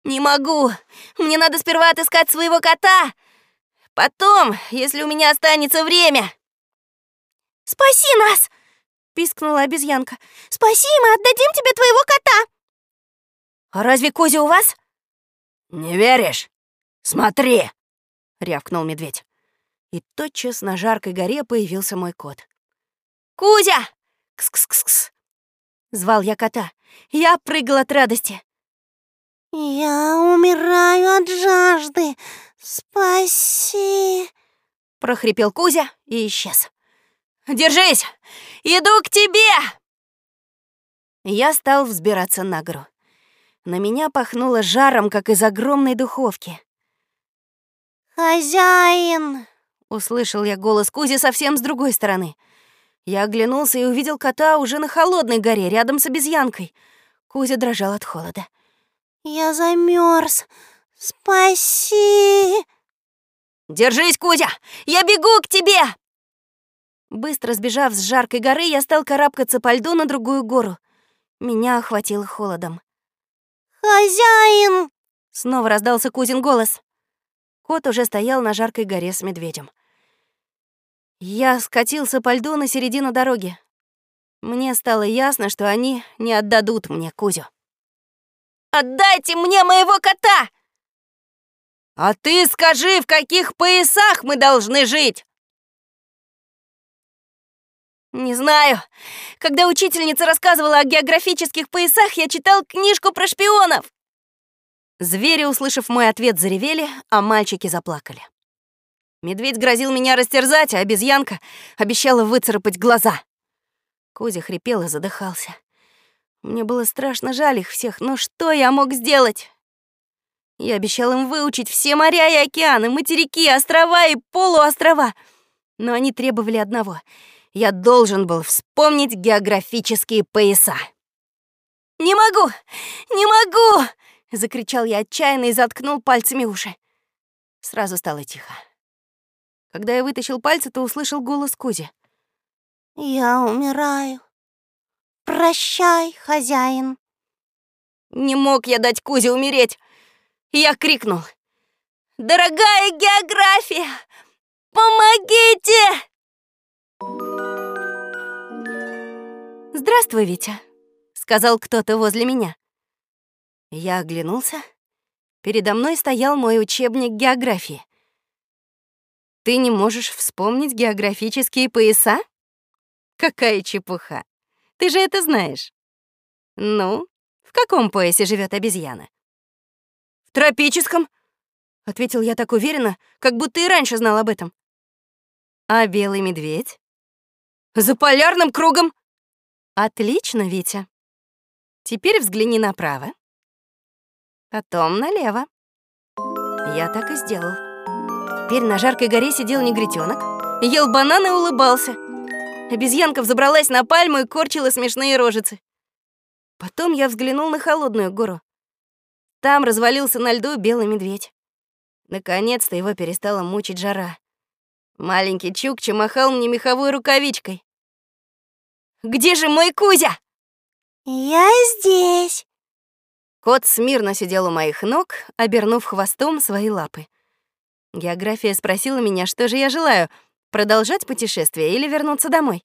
«Не могу! Мне надо сперва отыскать своего кота! Потом, если у меня останется время!» «Спаси нас!» — пискнула обезьянка. «Спаси, мы отдадим тебе твоего кота!» «А разве Кузя у вас?» «Не веришь? Смотри!» — рявкнул медведь. И тотчас на жаркой горе появился мой кот. «Кузя!» «Кс-кс-кс-кс!» — звал я кота. Я прыгал от радости. «Я умираю от жажды! Спаси!» — прохрипел Кузя и исчез. «Держись! Иду к тебе!» Я стал взбираться на гору. На меня пахнуло жаром, как из огромной духовки. «Хозяин!» — услышал я голос Кузи совсем с другой стороны. Я оглянулся и увидел кота уже на холодной горе, рядом с обезьянкой. Кузя дрожал от холода. «Я замерз. Спаси!» «Держись, Кузя! Я бегу к тебе!» Быстро сбежав с жаркой горы, я стал карабкаться по льду на другую гору. Меня охватило холодом. «Хозяин!» — снова раздался Кузин голос. Кот уже стоял на жаркой горе с медведем. Я скатился по льду на середину дороги. Мне стало ясно, что они не отдадут мне Кузю. «Отдайте мне моего кота!» «А ты скажи, в каких поясах мы должны жить?» «Не знаю. Когда учительница рассказывала о географических поясах, я читал книжку про шпионов». Звери, услышав мой ответ, заревели, а мальчики заплакали. Медведь грозил меня растерзать, а обезьянка обещала выцарапать глаза. Кузя хрипел и задыхался. Мне было страшно жаль их всех, но что я мог сделать? Я обещал им выучить все моря и океаны, материки, острова и полуострова. Но они требовали одного — я должен был вспомнить географические пояса. «Не могу! Не могу!» — закричал я отчаянно и заткнул пальцами уши. Сразу стало тихо. Когда я вытащил пальцы, то услышал голос Кузи. «Я умираю. Прощай, хозяин». Не мог я дать Кузе умереть. Я крикнул. «Дорогая география, помогите!» «Здравствуй, Витя», — сказал кто-то возле меня. Я оглянулся. Передо мной стоял мой учебник географии. «Ты не можешь вспомнить географические пояса? Какая чепуха! Ты же это знаешь. Ну, в каком поясе живет обезьяна?» «В тропическом», — ответил я так уверенно, как будто и раньше знал об этом. «А белый медведь?» «За полярным кругом», Отлично, Витя. Теперь взгляни направо. Потом налево. Я так и сделал. Теперь на жаркой горе сидел негритёнок, ел банан и улыбался. Обезьянка взобралась на пальму и корчила смешные рожицы. Потом я взглянул на холодную гору. Там развалился на льду белый медведь. Наконец-то его перестала мучить жара. Маленький Чукча махал мне меховой рукавичкой. «Где же мой Кузя?» «Я здесь!» Кот смирно сидел у моих ног, обернув хвостом свои лапы. География спросила меня, что же я желаю — продолжать путешествие или вернуться домой.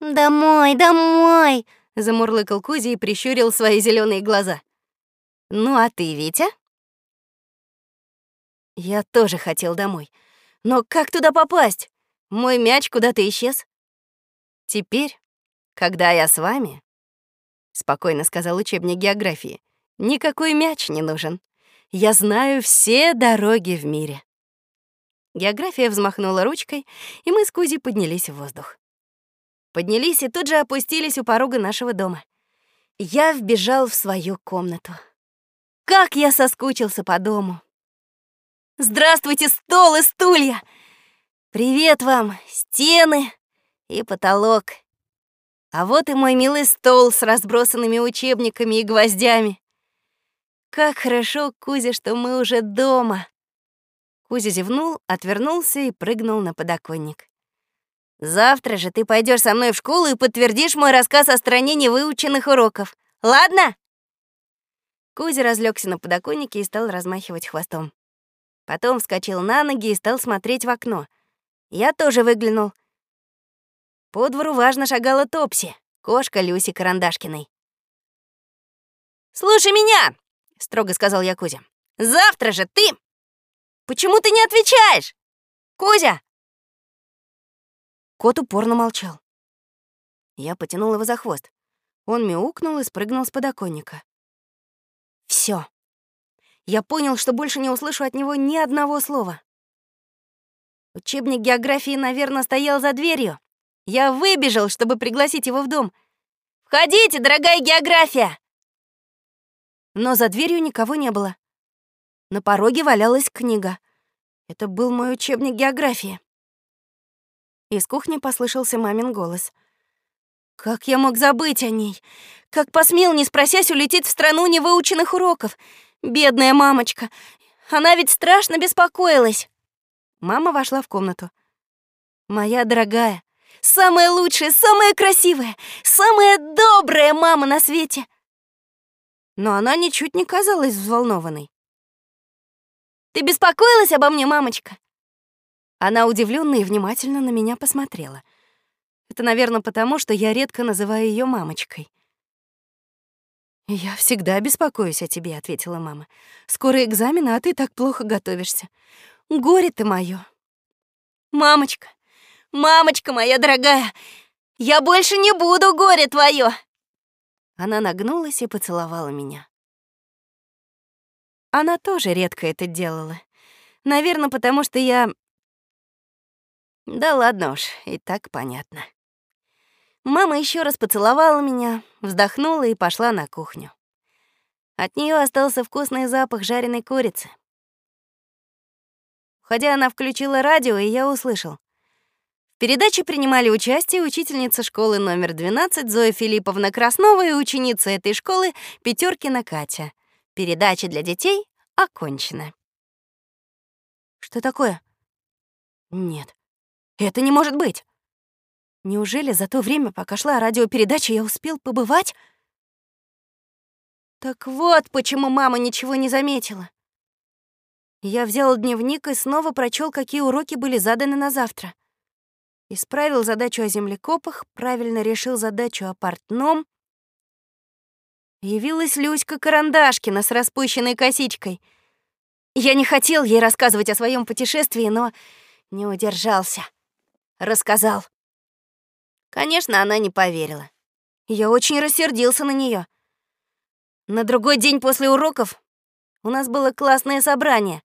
«Домой, домой!» — замурлыкал Кузя и прищурил свои зеленые глаза. «Ну а ты, Витя?» Я тоже хотел домой. Но как туда попасть? Мой мяч куда-то исчез. Теперь, когда я с вами, спокойно сказал учебник географии, никакой мяч не нужен. Я знаю все дороги в мире. География взмахнула ручкой, и мы с Кузей поднялись в воздух. Поднялись и тут же опустились у порога нашего дома. Я вбежал в свою комнату. Как я соскучился по дому. Здравствуйте, стол и стулья! Привет вам, стены и потолок. А вот и мой милый стол с разбросанными учебниками и гвоздями. Как хорошо, Кузя, что мы уже дома. Кузя зевнул, отвернулся и прыгнул на подоконник. Завтра же ты пойдешь со мной в школу и подтвердишь мой рассказ о стране невыученных уроков. Ладно? Кузя разлегся на подоконнике и стал размахивать хвостом. Потом вскочил на ноги и стал смотреть в окно. Я тоже выглянул. По двору важно шагала Топси, кошка Люси Карандашкиной. «Слушай меня!» — строго сказал я Кузя. «Завтра же ты... Почему ты не отвечаешь? Кузя!» Кот упорно молчал. Я потянул его за хвост. Он мяукнул и спрыгнул с подоконника. Все я понял, что больше не услышу от него ни одного слова. Учебник географии, наверное, стоял за дверью. Я выбежал, чтобы пригласить его в дом. «Входите, дорогая география!» Но за дверью никого не было. На пороге валялась книга. Это был мой учебник географии. Из кухни послышался мамин голос. Как я мог забыть о ней? Как посмел, не спросясь, улететь в страну невыученных уроков? Бедная мамочка. Она ведь страшно беспокоилась. Мама вошла в комнату. Моя дорогая, самая лучшая, самая красивая, самая добрая мама на свете. Но она ничуть не казалась взволнованной. Ты беспокоилась обо мне, мамочка? Она удивленно и внимательно на меня посмотрела. Это, наверное, потому, что я редко называю ее мамочкой. «Я всегда беспокоюсь о тебе», — ответила мама. «Скоро экзамены, а ты так плохо готовишься. Горе ты моё». «Мамочка, мамочка моя дорогая, я больше не буду горе твое!» Она нагнулась и поцеловала меня. Она тоже редко это делала. Наверное, потому что я... Да ладно уж, и так понятно. Мама еще раз поцеловала меня, вздохнула и пошла на кухню. От нее остался вкусный запах жареной курицы. Хотя она включила радио, и я услышал. В передаче принимали участие учительница школы номер 12 Зоя Филипповна Краснова и ученица этой школы Петеркина Катя. Передача для детей окончена. Что такое? Нет, это не может быть. Неужели за то время, пока шла радиопередача, я успел побывать? Так вот, почему мама ничего не заметила. Я взял дневник и снова прочел, какие уроки были заданы на завтра. Исправил задачу о землекопах, правильно решил задачу о портном. Явилась Люська Карандашкина с распущенной косичкой. Я не хотел ей рассказывать о своем путешествии, но не удержался. Рассказал. Конечно, она не поверила. Я очень рассердился на нее. На другой день после уроков у нас было классное собрание.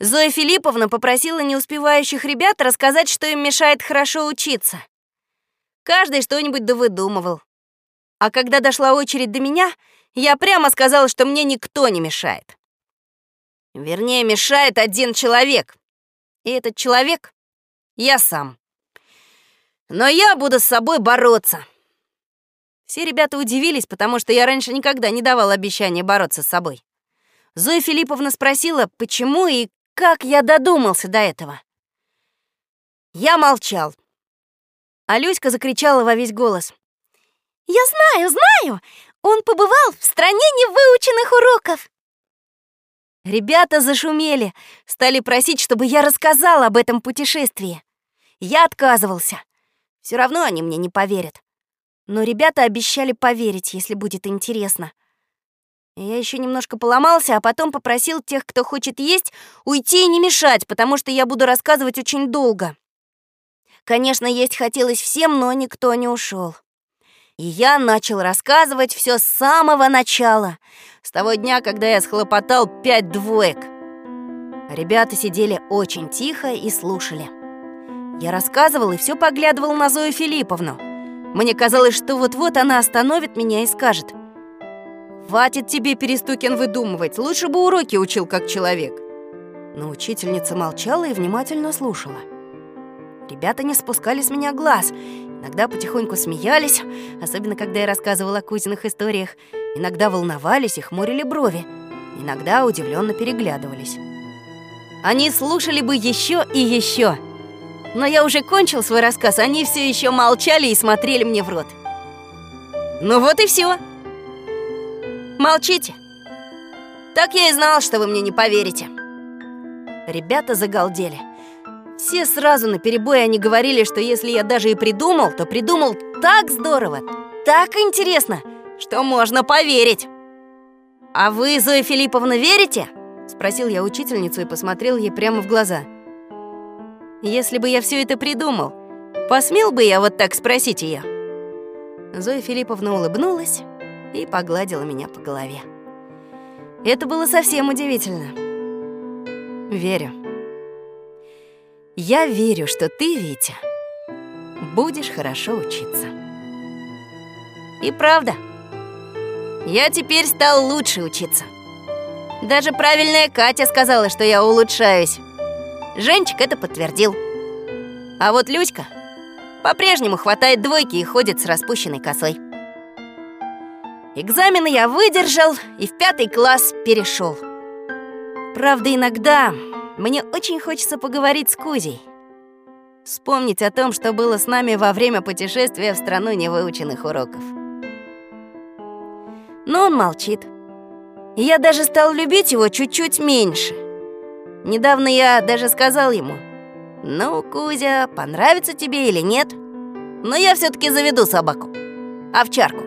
Зоя Филипповна попросила не успевающих ребят рассказать, что им мешает хорошо учиться. Каждый что-нибудь довыдумывал. А когда дошла очередь до меня, я прямо сказала, что мне никто не мешает. Вернее, мешает один человек. И этот человек — я сам. Но я буду с собой бороться. Все ребята удивились, потому что я раньше никогда не давал обещания бороться с собой. Зоя Филипповна спросила, почему и как я додумался до этого. Я молчал. А Люська закричала во весь голос. «Я знаю, знаю! Он побывал в стране невыученных уроков!» Ребята зашумели, стали просить, чтобы я рассказал об этом путешествии. Я отказывался. Все равно они мне не поверят. Но ребята обещали поверить, если будет интересно. Я еще немножко поломался, а потом попросил тех, кто хочет есть, уйти и не мешать, потому что я буду рассказывать очень долго. Конечно, есть хотелось всем, но никто не ушел. И я начал рассказывать все с самого начала, с того дня, когда я схлопотал пять двоек. Ребята сидели очень тихо и слушали. Я рассказывал и все поглядывал на Зою Филипповну. Мне казалось, что вот-вот она остановит меня и скажет — Хватит тебе, Перестукин, выдумывать. Лучше бы уроки учил как человек. Но учительница молчала и внимательно слушала. Ребята не спускали с меня глаз. Иногда потихоньку смеялись, особенно когда я рассказывала о Кузиных историях. Иногда волновались и хмурили брови. Иногда удивленно переглядывались. Они слушали бы еще и еще. Но я уже кончил свой рассказ, они все еще молчали и смотрели мне в рот. Ну вот и все. Молчите. Так я и знал, что вы мне не поверите. Ребята загалдели. Все сразу на перебой они говорили, что если я даже и придумал, то придумал так здорово, так интересно, что можно поверить. «А вы, Зоя Филипповна, верите?» Спросил я учительницу и посмотрел ей прямо в глаза. «Если бы я все это придумал, посмел бы я вот так спросить ее?» Зоя Филипповна улыбнулась и погладила меня по голове. Это было совсем удивительно. Верю. Я верю, что ты, Витя, будешь хорошо учиться. И правда, я теперь стал лучше учиться. Даже правильная Катя сказала, что я улучшаюсь. Женчик это подтвердил. А вот Люська по-прежнему хватает двойки и ходит с распущенной косой. Экзамены я выдержал и в пятый класс перешел. Правда, иногда мне очень хочется поговорить с Кузей. Вспомнить о том, что было с нами во время путешествия в страну невыученных уроков. Но он молчит. Я даже стал любить его чуть-чуть меньше. Недавно я даже сказал ему, «Ну, Кузя, понравится тебе или нет, но я все таки заведу собаку, овчарку».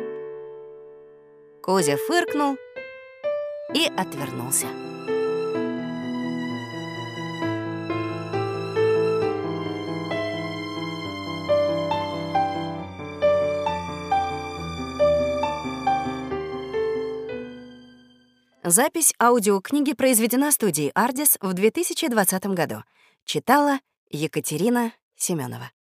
Кузя фыркнул и отвернулся. Запись аудиокниги произведена студией «Ардис» в 2020 году. Читала Екатерина Семенова.